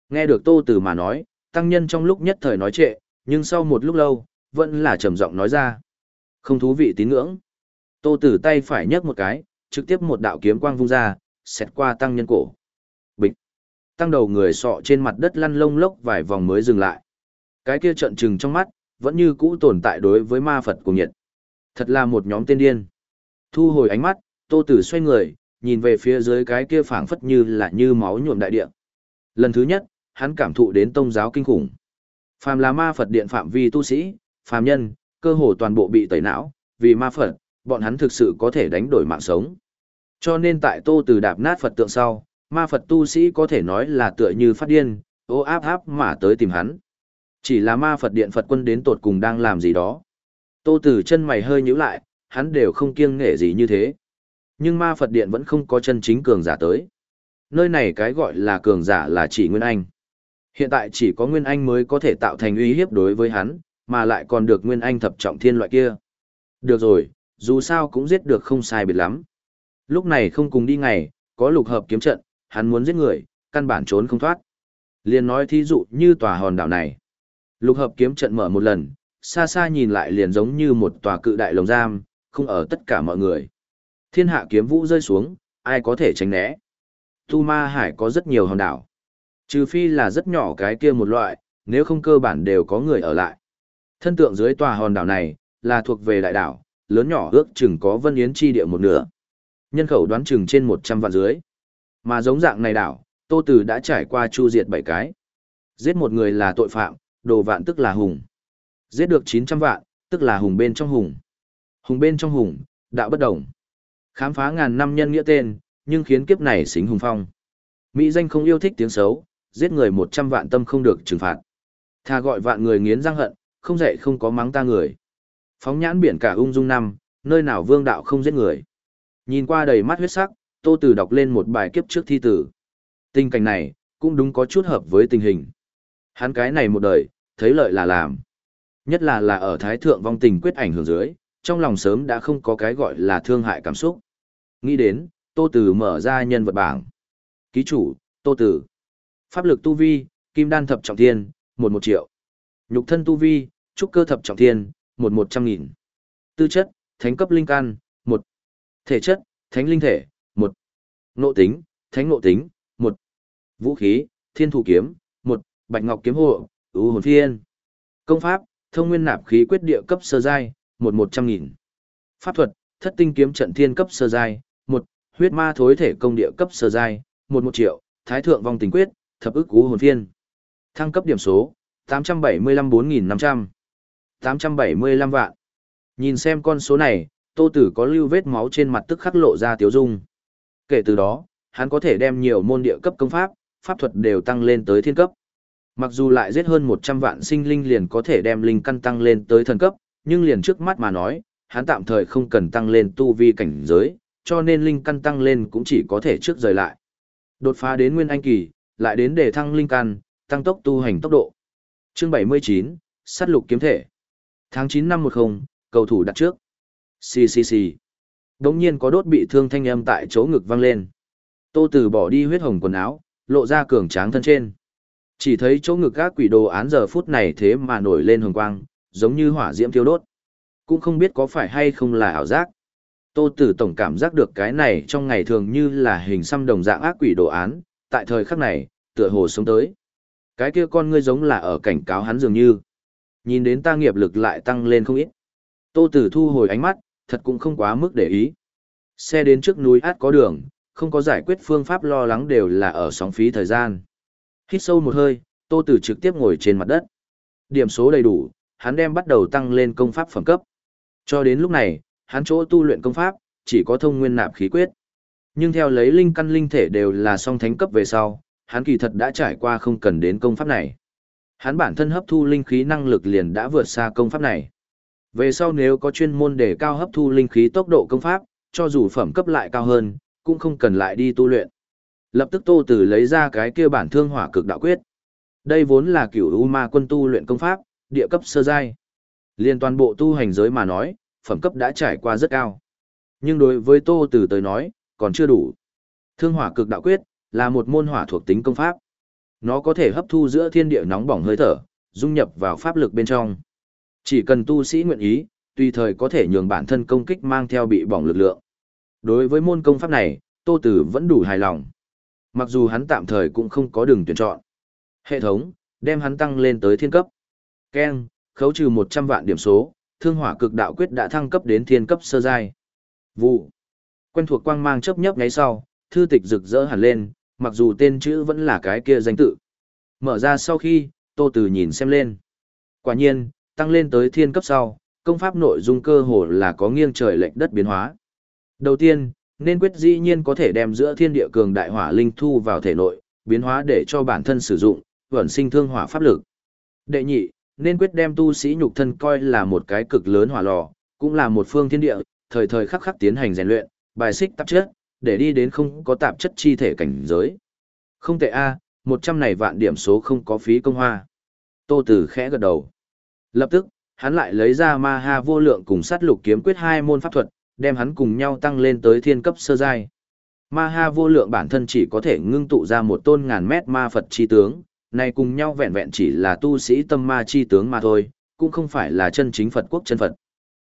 Nghe được Tô Từ mà nói, tăng nhân trong lúc nhất thời nói trệ, nhưng sau một lúc lâu, vẫn là trầm giọng nói ra. Không thú vị tín ngưỡng. Tô Tử tay phải nhấc một cái, trực tiếp một đạo kiếm quang vung ra, xẹt qua tăng nhân cổ. Tăng đầu người sọ trên mặt đất lăn lông lốc vài vòng mới dừng lại. Cái kia trận trừng trong mắt, vẫn như cũ tồn tại đối với ma Phật cùng nhiệt. Thật là một nhóm tên điên. Thu hồi ánh mắt, Tô Tử xoay người, nhìn về phía dưới cái kia phảng phất như là như máu nhuộm đại địa. Lần thứ nhất, hắn cảm thụ đến tông giáo kinh khủng. Phàm là ma Phật điện phạm vi tu sĩ, phàm nhân, cơ hồ toàn bộ bị tẩy não, vì ma Phật, bọn hắn thực sự có thể đánh đổi mạng sống. Cho nên tại Tô tử đạp nát Phật tượng sau, ma Phật tu sĩ có thể nói là tựa như phát điên, ô áp áp mà tới tìm hắn. Chỉ là ma Phật điện Phật quân đến tột cùng đang làm gì đó. Tô Tử chân mày hơi nhíu lại, hắn đều không kiêng nghệ gì như thế. Nhưng ma Phật điện vẫn không có chân chính cường giả tới. Nơi này cái gọi là cường giả là chỉ Nguyên Anh. Hiện tại chỉ có Nguyên Anh mới có thể tạo thành uy hiếp đối với hắn, mà lại còn được Nguyên Anh thập trọng thiên loại kia. Được rồi, dù sao cũng giết được không sai biệt lắm. Lúc này không cùng đi ngày, có lục hợp kiếm trận, hắn muốn giết người, căn bản trốn không thoát. Liền nói thí dụ như tòa hòn đảo này. Lục hợp kiếm trận mở một lần, xa xa nhìn lại liền giống như một tòa cự đại lồng giam, không ở tất cả mọi người. Thiên hạ kiếm vũ rơi xuống, ai có thể tránh né. Tu Ma Hải có rất nhiều hòn đảo. Trừ phi là rất nhỏ cái kia một loại, nếu không cơ bản đều có người ở lại. Thân tượng dưới tòa hòn đảo này, là thuộc về đại đảo, lớn nhỏ ước chừng có vân yến chi địa một nửa. Nhân khẩu đoán chừng trên 100 vạn dưới. Mà giống dạng này đảo, Tô Tử đã trải qua chu diệt bảy cái. Giết một người là tội phạm, đồ vạn tức là hùng. Giết được 900 vạn, tức là hùng bên trong hùng. Hùng bên trong hùng, đạo bất đồng. Khám phá ngàn năm nhân nghĩa tên, nhưng khiến kiếp này xính hùng phong. Mỹ danh không yêu thích tiếng xấu, giết người 100 vạn tâm không được trừng phạt. Tha gọi vạn người nghiến răng hận, không dạy không có mắng ta người. Phóng nhãn biển cả ung dung năm, nơi nào vương đạo không giết người. Nhìn qua đầy mắt huyết sắc, Tô Từ đọc lên một bài kiếp trước thi tử. Tình cảnh này, cũng đúng có chút hợp với tình hình. Hắn cái này một đời, thấy lợi là làm. Nhất là là ở Thái Thượng vong tình quyết ảnh hưởng dưới, trong lòng sớm đã không có cái gọi là thương hại cảm xúc. Nghĩ đến, Tô Từ mở ra nhân vật bảng. Ký chủ, Tô Từ, Pháp lực tu vi, kim đan thập trọng thiên, một một triệu. Nhục thân tu vi, trúc cơ thập trọng thiên, một một trăm nghìn. Tư chất, thánh cấp linh căn, một. Thể chất, thánh linh thể, một. Nộ tính, thánh nộ tính, một. Vũ khí, thiên thủ kiếm, một. Bạch ngọc kiếm hộ, ưu hồn phiên. Công pháp, thông nguyên nạp khí quyết địa cấp sơ giai, một một trăm nghìn. Pháp thuật, thất tinh kiếm trận thiên cấp sơ giai, một. Huyết ma thối thể công địa cấp sơ giai, một một triệu. Thái thượng vong tình quyết, thập ức ưu hồn phiên. Thăng cấp điểm số, 875-4500. 875 vạn. Nhìn xem con số này, tô tử có lưu vết máu trên mặt tức khắc lộ ra tiếu dung. Kể từ đó, hắn có thể đem nhiều môn địa cấp công pháp, pháp thuật đều tăng lên tới thiên cấp. Mặc dù lại giết hơn 100 vạn sinh linh liền có thể đem linh căn tăng lên tới thần cấp, nhưng liền trước mắt mà nói, hắn tạm thời không cần tăng lên tu vi cảnh giới, cho nên linh căn tăng lên cũng chỉ có thể trước rời lại. Đột phá đến nguyên anh kỳ, lại đến để thăng linh căn, tăng tốc tu hành tốc độ. Chương 79, sát lục kiếm thể. Tháng 9 năm 10, cầu thủ đặt trước. Xì xì xì. Đống nhiên có đốt bị thương thanh âm tại chỗ ngực vang lên. Tô Tử bỏ đi huyết hồng quần áo, lộ ra cường tráng thân trên. Chỉ thấy chỗ ngực các quỷ đồ án giờ phút này thế mà nổi lên hồng quang, giống như hỏa diễm thiêu đốt. Cũng không biết có phải hay không là ảo giác. Tô Tử tổng cảm giác được cái này trong ngày thường như là hình xăm đồng dạng ác quỷ đồ án, tại thời khắc này, tựa hồ sống tới. Cái kia con ngươi giống là ở cảnh cáo hắn dường như. Nhìn đến ta nghiệp lực lại tăng lên không ít. Tô Tử thu hồi ánh mắt, thật cũng không quá mức để ý. Xe đến trước núi át có đường, không có giải quyết phương pháp lo lắng đều là ở sóng phí thời gian. Hít sâu một hơi, Tô Tử trực tiếp ngồi trên mặt đất. Điểm số đầy đủ, hắn đem bắt đầu tăng lên công pháp phẩm cấp. Cho đến lúc này, hắn chỗ tu luyện công pháp, chỉ có thông nguyên nạp khí quyết. Nhưng theo lấy linh căn linh thể đều là song thánh cấp về sau, hắn kỳ thật đã trải qua không cần đến công pháp này. Hắn bản thân hấp thu linh khí năng lực liền đã vượt xa công pháp này. Về sau nếu có chuyên môn để cao hấp thu linh khí tốc độ công pháp, cho dù phẩm cấp lại cao hơn, cũng không cần lại đi tu luyện. Lập tức Tô Tử lấy ra cái kia bản thương hỏa cực đạo quyết. Đây vốn là cửu u ma quân tu luyện công pháp, địa cấp sơ giai. Liên toàn bộ tu hành giới mà nói, phẩm cấp đã trải qua rất cao. Nhưng đối với Tô Tử tới nói, còn chưa đủ. Thương hỏa cực đạo quyết là một môn hỏa thuộc tính công pháp. Nó có thể hấp thu giữa thiên địa nóng bỏng hơi thở, dung nhập vào pháp lực bên trong. Chỉ cần tu sĩ nguyện ý, tùy thời có thể nhường bản thân công kích mang theo bị bỏng lực lượng. Đối với môn công pháp này, Tô Tử vẫn đủ hài lòng. Mặc dù hắn tạm thời cũng không có đường tuyển chọn. Hệ thống, đem hắn tăng lên tới thiên cấp. Ken, khấu trừ 100 vạn điểm số, thương hỏa cực đạo quyết đã thăng cấp đến thiên cấp sơ giai. Vụ. Quen thuộc quang mang chớp nhấp ngay sau, thư tịch rực rỡ hẳn lên, mặc dù tên chữ vẫn là cái kia danh tự. Mở ra sau khi, Tô Tử nhìn xem lên. Quả nhiên, tăng lên tới thiên cấp sau, công pháp nội dung cơ hồ là có nghiêng trời lệch đất biến hóa. Đầu tiên, nên quyết dĩ nhiên có thể đem giữa thiên địa cường đại hỏa linh thu vào thể nội, biến hóa để cho bản thân sử dụng, vẩn sinh thương hỏa pháp lực. Đệ nhị, nên quyết đem tu sĩ nhục thân coi là một cái cực lớn hỏa lò, cũng là một phương thiên địa, thời thời khắc khắc tiến hành rèn luyện, bài xích tạp chất, để đi đến không có tạp chất chi thể cảnh giới. Không tệ a, một trăm này vạn điểm số không có phí công hoa. Tô Tử khẽ gật đầu. Lập tức, hắn lại lấy ra ma ha vô lượng cùng sát lục kiếm quyết hai môn pháp thuật, đem hắn cùng nhau tăng lên tới thiên cấp sơ giai. Ma ha vô lượng bản thân chỉ có thể ngưng tụ ra một tôn ngàn mét ma Phật chi tướng, này cùng nhau vẹn vẹn chỉ là tu sĩ tâm ma chi tướng mà thôi, cũng không phải là chân chính Phật quốc chân Phật.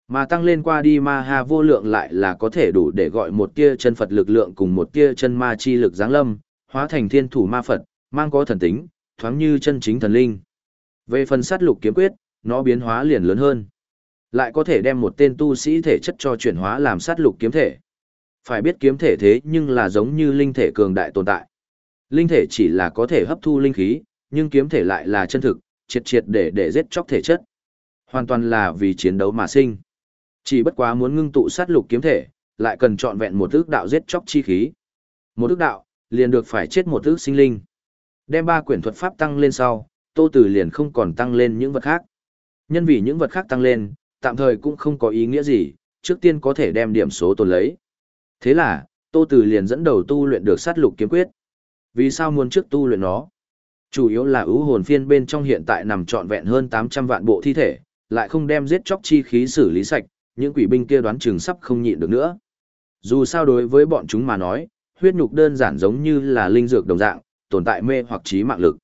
Mà tăng lên qua đi ma ha vô lượng lại là có thể đủ để gọi một tia chân Phật lực lượng cùng một tia chân ma chi lực giáng lâm, hóa thành thiên thủ ma Phật, mang có thần tính, thoáng như chân chính thần linh. Về phần sát lục kiếm quyết, nó biến hóa liền lớn hơn. Lại có thể đem một tên tu sĩ thể chất cho chuyển hóa làm sát lục kiếm thể. Phải biết kiếm thể thế nhưng là giống như linh thể cường đại tồn tại. Linh thể chỉ là có thể hấp thu linh khí, nhưng kiếm thể lại là chân thực, triệt triệt để để giết chóc thể chất. Hoàn toàn là vì chiến đấu mà sinh. Chỉ bất quá muốn ngưng tụ sát lục kiếm thể, lại cần chọn vẹn một ước đạo giết chóc chi khí. Một ước đạo, liền được phải chết một ước sinh linh. Đem ba quyển thuật pháp tăng lên sau, Tô Tử liền không còn tăng lên những vật khác. Nhân vì những vật khác tăng lên, tạm thời cũng không có ý nghĩa gì, trước tiên có thể đem điểm số tồn lấy. Thế là, Tô từ liền dẫn đầu tu luyện được sát lục kiếm quyết. Vì sao muốn trước tu luyện nó? Chủ yếu là ưu hồn phiên bên trong hiện tại nằm trọn vẹn hơn 800 vạn bộ thi thể, lại không đem giết chóc chi khí xử lý sạch, những quỷ binh kia đoán chừng sắp không nhịn được nữa. Dù sao đối với bọn chúng mà nói, huyết nhục đơn giản giống như là linh dược đồng dạng, tồn tại mê hoặc trí mạng lực.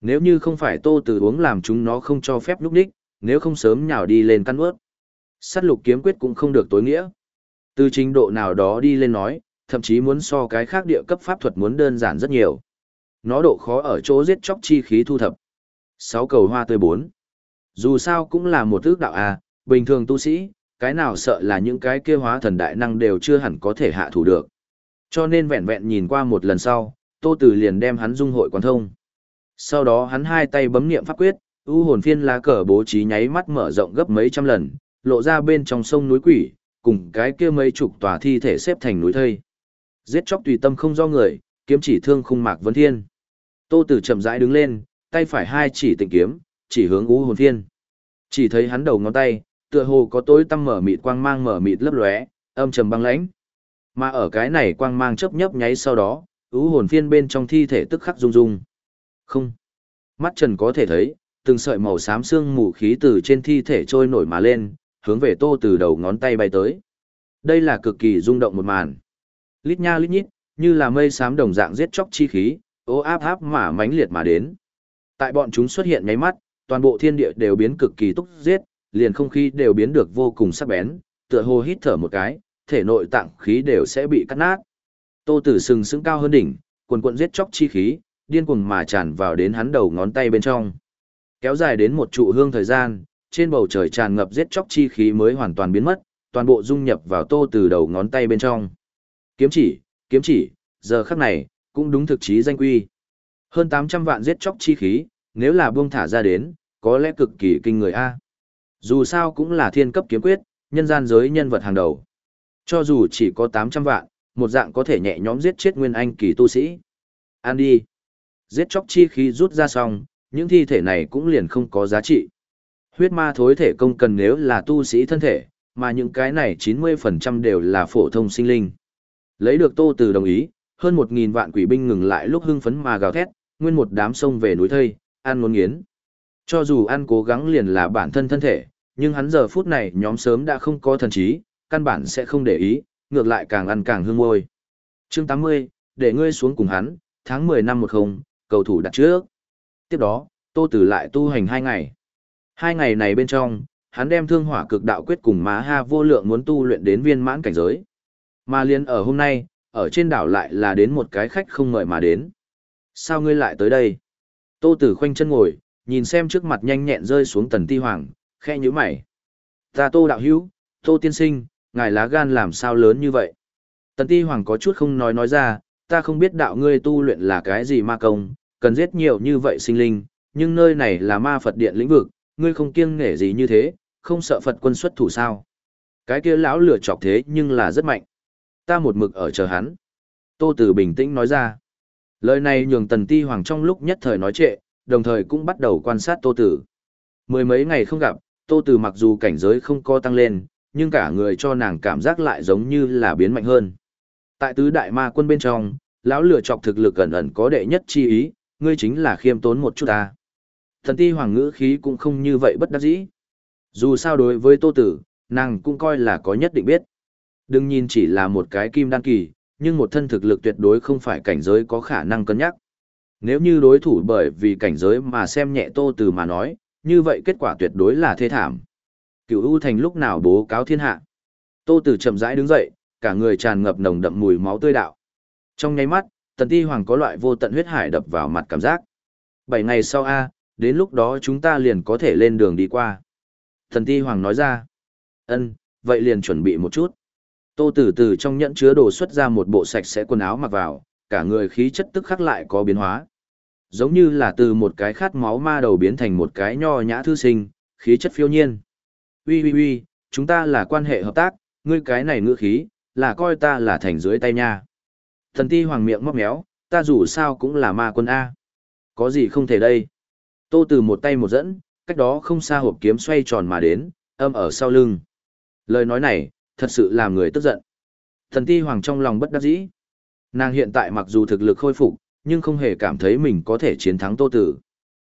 Nếu như không phải tô từ uống làm chúng nó không cho phép lúc đích, nếu không sớm nhào đi lên căn ướt. Sát lục kiếm quyết cũng không được tối nghĩa. Từ trình độ nào đó đi lên nói, thậm chí muốn so cái khác địa cấp pháp thuật muốn đơn giản rất nhiều. Nó độ khó ở chỗ giết chóc chi khí thu thập. Sáu cầu hoa tươi bốn. Dù sao cũng là một ước đạo à, bình thường tu sĩ, cái nào sợ là những cái kia hóa thần đại năng đều chưa hẳn có thể hạ thủ được. Cho nên vẹn vẹn nhìn qua một lần sau, Tô Tử liền đem hắn dung hội quan thông. Sau đó hắn hai tay bấm niệm pháp quyết, u hồn phiên lá cờ bố trí nháy mắt mở rộng gấp mấy trăm lần, lộ ra bên trong sông núi quỷ, cùng cái kia mấy chục tòa thi thể xếp thành núi thây. Giết chóc tùy tâm không do người, kiếm chỉ thương khung mạc vấn thiên. Tô Tử chậm rãi đứng lên, tay phải hai chỉ tịnh kiếm, chỉ hướng u hồn phiên. Chỉ thấy hắn đầu ngón tay, tựa hồ có tối tăm mở mịt quang mang mở mịt lấp lóe, âm trầm băng lãnh. Mà ở cái này quang mang chớp nhấp nháy sau đó, U hồn phiên bên trong thi thể tức khắc rung rung. Không. Mắt Trần có thể thấy, từng sợi màu xám xương mù khí từ trên thi thể trôi nổi mà lên, hướng về Tô từ đầu ngón tay bay tới. Đây là cực kỳ rung động một màn. Lít nha lít nhít, như là mây xám đồng dạng giết chóc chi khí, ô áp áp mà mãnh liệt mà đến. Tại bọn chúng xuất hiện nháy mắt, toàn bộ thiên địa đều biến cực kỳ túc giết, liền không khí đều biến được vô cùng sắc bén, tựa hồ hít thở một cái, thể nội tạng khí đều sẽ bị cắt nát. Tô Tử sừng sững cao hơn đỉnh, quần quần giết chóc chi khí, điên cuồng mà tràn vào đến hắn đầu ngón tay bên trong. Kéo dài đến một trụ hương thời gian, trên bầu trời tràn ngập giết chóc chi khí mới hoàn toàn biến mất, toàn bộ dung nhập vào Tô từ đầu ngón tay bên trong. Kiếm chỉ, kiếm chỉ, giờ khắc này, cũng đúng thực chí danh quy. Hơn 800 vạn giết chóc chi khí, nếu là buông thả ra đến, có lẽ cực kỳ kinh người a. Dù sao cũng là thiên cấp kiếm quyết, nhân gian giới nhân vật hàng đầu. Cho dù chỉ có 800 vạn, một dạng có thể nhẹ nhõm giết chết nguyên anh kỳ tu sĩ. An đi. Giết chóc chi khí rút ra xong, những thi thể này cũng liền không có giá trị. Huyết ma thối thể công cần nếu là tu sĩ thân thể, mà những cái này 90% đều là phổ thông sinh linh. Lấy được tô từ đồng ý, hơn 1.000 vạn quỷ binh ngừng lại lúc hưng phấn mà gào thét, nguyên một đám sông về núi thây, ăn muốn nghiến. Cho dù ăn cố gắng liền là bản thân thân thể, nhưng hắn giờ phút này nhóm sớm đã không có thần trí, căn bản sẽ không để ý, ngược lại càng ăn càng hương môi. Chương 80, để ngươi xuống cùng hắn, tháng 10 năm 10, cầu thủ đặt trước. Tiếp đó, Tô Tử lại tu hành 2 ngày. Hai ngày này bên trong, hắn đem thương hỏa cực đạo quyết cùng má ha vô lượng muốn tu luyện đến viên mãn cảnh giới. Mà liên ở hôm nay, ở trên đảo lại là đến một cái khách không mời mà đến. Sao ngươi lại tới đây? Tô Tử khoanh chân ngồi, nhìn xem trước mặt nhanh nhẹn rơi xuống tần ti hoàng, khe nhíu mày. Ta Tô đạo hữu, Tô tiên sinh, ngài lá gan làm sao lớn như vậy? Tần ti hoàng có chút không nói nói ra, ta không biết đạo ngươi tu luyện là cái gì ma công, cần giết nhiều như vậy sinh linh, nhưng nơi này là ma Phật điện lĩnh vực, ngươi không kiêng nể gì như thế, không sợ Phật quân xuất thủ sao? Cái kia lão lửa chọc thế nhưng là rất mạnh. Ta một mực ở chờ hắn. Tô Tử bình tĩnh nói ra. Lời này nhường Tần Ti Hoàng trong lúc nhất thời nói trệ, đồng thời cũng bắt đầu quan sát Tô Tử. Mười mấy ngày không gặp, Tô Tử mặc dù cảnh giới không có tăng lên, nhưng cả người cho nàng cảm giác lại giống như là biến mạnh hơn. Tại tứ đại ma quân bên trong, lão lửa chọc thực lực ẩn ẩn có đệ nhất chi ý, ngươi chính là khiêm tốn một chút ta. Thần ti hoàng ngữ khí cũng không như vậy bất đắc dĩ. Dù sao đối với tô tử, nàng cũng coi là có nhất định biết. Đừng nhìn chỉ là một cái kim đan kỳ, nhưng một thân thực lực tuyệt đối không phải cảnh giới có khả năng cân nhắc. Nếu như đối thủ bởi vì cảnh giới mà xem nhẹ tô tử mà nói, như vậy kết quả tuyệt đối là thê thảm. Cựu U Thành lúc nào bố cáo thiên hạ. Tô Tử chậm rãi đứng dậy, cả người tràn ngập nồng đậm mùi máu tươi đạo. Trong nháy mắt, Tần Ti Hoàng có loại vô tận huyết hải đập vào mặt cảm giác. Bảy ngày sau a, đến lúc đó chúng ta liền có thể lên đường đi qua. Tần Ti Hoàng nói ra. Ân, vậy liền chuẩn bị một chút. Tô Tử từ trong nhẫn chứa đồ xuất ra một bộ sạch sẽ quần áo mặc vào, cả người khí chất tức khắc lại có biến hóa. Giống như là từ một cái khát máu ma đầu biến thành một cái nho nhã thư sinh, khí chất phiêu nhiên. "Uy uy uy, chúng ta là quan hệ hợp tác, ngươi cái này ngữ khí, là coi ta là thành dưới tay nha. Thần ti hoàng miệng móc méo, ta dù sao cũng là ma quân A. Có gì không thể đây? Tô từ một tay một dẫn, cách đó không xa hộp kiếm xoay tròn mà đến, âm ở sau lưng. Lời nói này, thật sự làm người tức giận. Thần ti hoàng trong lòng bất đắc dĩ. Nàng hiện tại mặc dù thực lực khôi phục, nhưng không hề cảm thấy mình có thể chiến thắng tô tử.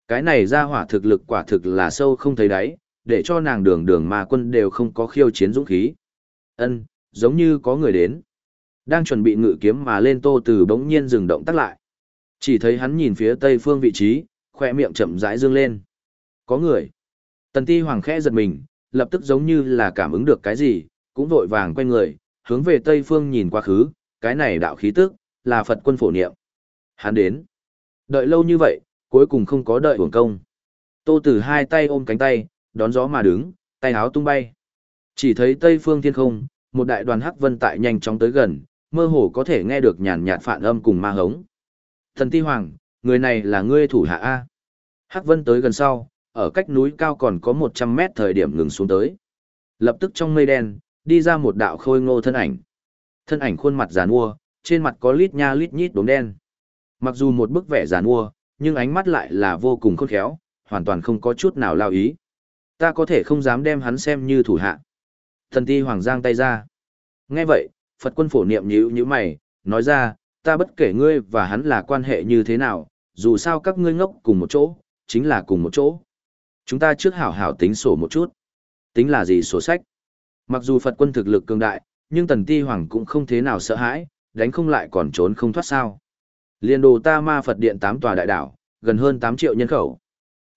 Cái này ra hỏa thực lực quả thực là sâu không thấy đáy, để cho nàng đường đường ma quân đều không có khiêu chiến dũng khí. Ân, giống như có người đến. Đang chuẩn bị ngự kiếm mà lên tô tử bỗng nhiên dừng động tắt lại. Chỉ thấy hắn nhìn phía tây phương vị trí, khoe miệng chậm rãi dương lên. Có người. Tần ti hoàng khẽ giật mình, lập tức giống như là cảm ứng được cái gì, cũng vội vàng quay người, hướng về tây phương nhìn qua khứ, cái này đạo khí tức, là Phật quân phổ niệm. Hắn đến. Đợi lâu như vậy, cuối cùng không có đợi uổng công. Tô Tử hai tay ôm cánh tay, đón gió mà đứng, tay áo tung bay. Chỉ thấy tây phương thiên không, một đại đoàn hắc vân tại nhanh chóng tới gần, mơ hồ có thể nghe được nhàn nhạt phản âm cùng ma hống. Thần Ti Hoàng, người này là ngươi thủ hạ A. Hắc vân tới gần sau, ở cách núi cao còn có 100 mét thời điểm ngừng xuống tới. Lập tức trong mây đen, đi ra một đạo khôi ngô thân ảnh. Thân ảnh khuôn mặt giàn ua, trên mặt có lít nha lít nhít đốm đen. Mặc dù một bức vẻ giàn ua, nhưng ánh mắt lại là vô cùng khôn khéo, hoàn toàn không có chút nào lao ý. Ta có thể không dám đem hắn xem như thủ hạ. Thần ti hoàng giang tay ra. Nghe vậy, Phật quân phổ niệm nhíu nhíu mày, nói ra, ta bất kể ngươi và hắn là quan hệ như thế nào, dù sao các ngươi ngốc cùng một chỗ, chính là cùng một chỗ. Chúng ta trước hảo hảo tính sổ một chút. Tính là gì sổ sách? Mặc dù Phật quân thực lực cường đại, nhưng tần ti hoàng cũng không thế nào sợ hãi, đánh không lại còn trốn không thoát sao. Liên đồ ta ma Phật điện tám tòa đại đảo, gần hơn 8 triệu nhân khẩu.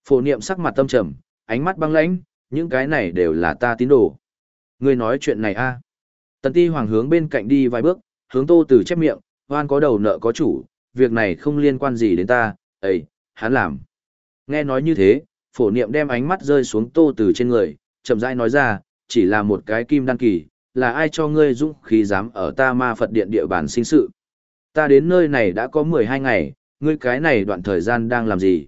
Phổ niệm sắc mặt tâm trầm, ánh mắt băng lãnh, những cái này đều là ta tín đồ. Ngươi nói chuyện này a? Tần ti hoàng hướng bên cạnh đi vài bước, hướng tô từ chép miệng, hoan có đầu nợ có chủ, việc này không liên quan gì đến ta, ấy, hắn làm. Nghe nói như thế, phổ niệm đem ánh mắt rơi xuống tô từ trên người, chậm rãi nói ra, chỉ là một cái kim đăng kỳ, là ai cho ngươi dũng khí dám ở ta ma Phật điện địa bàn sinh sự. Ta đến nơi này đã có 12 ngày, ngươi cái này đoạn thời gian đang làm gì?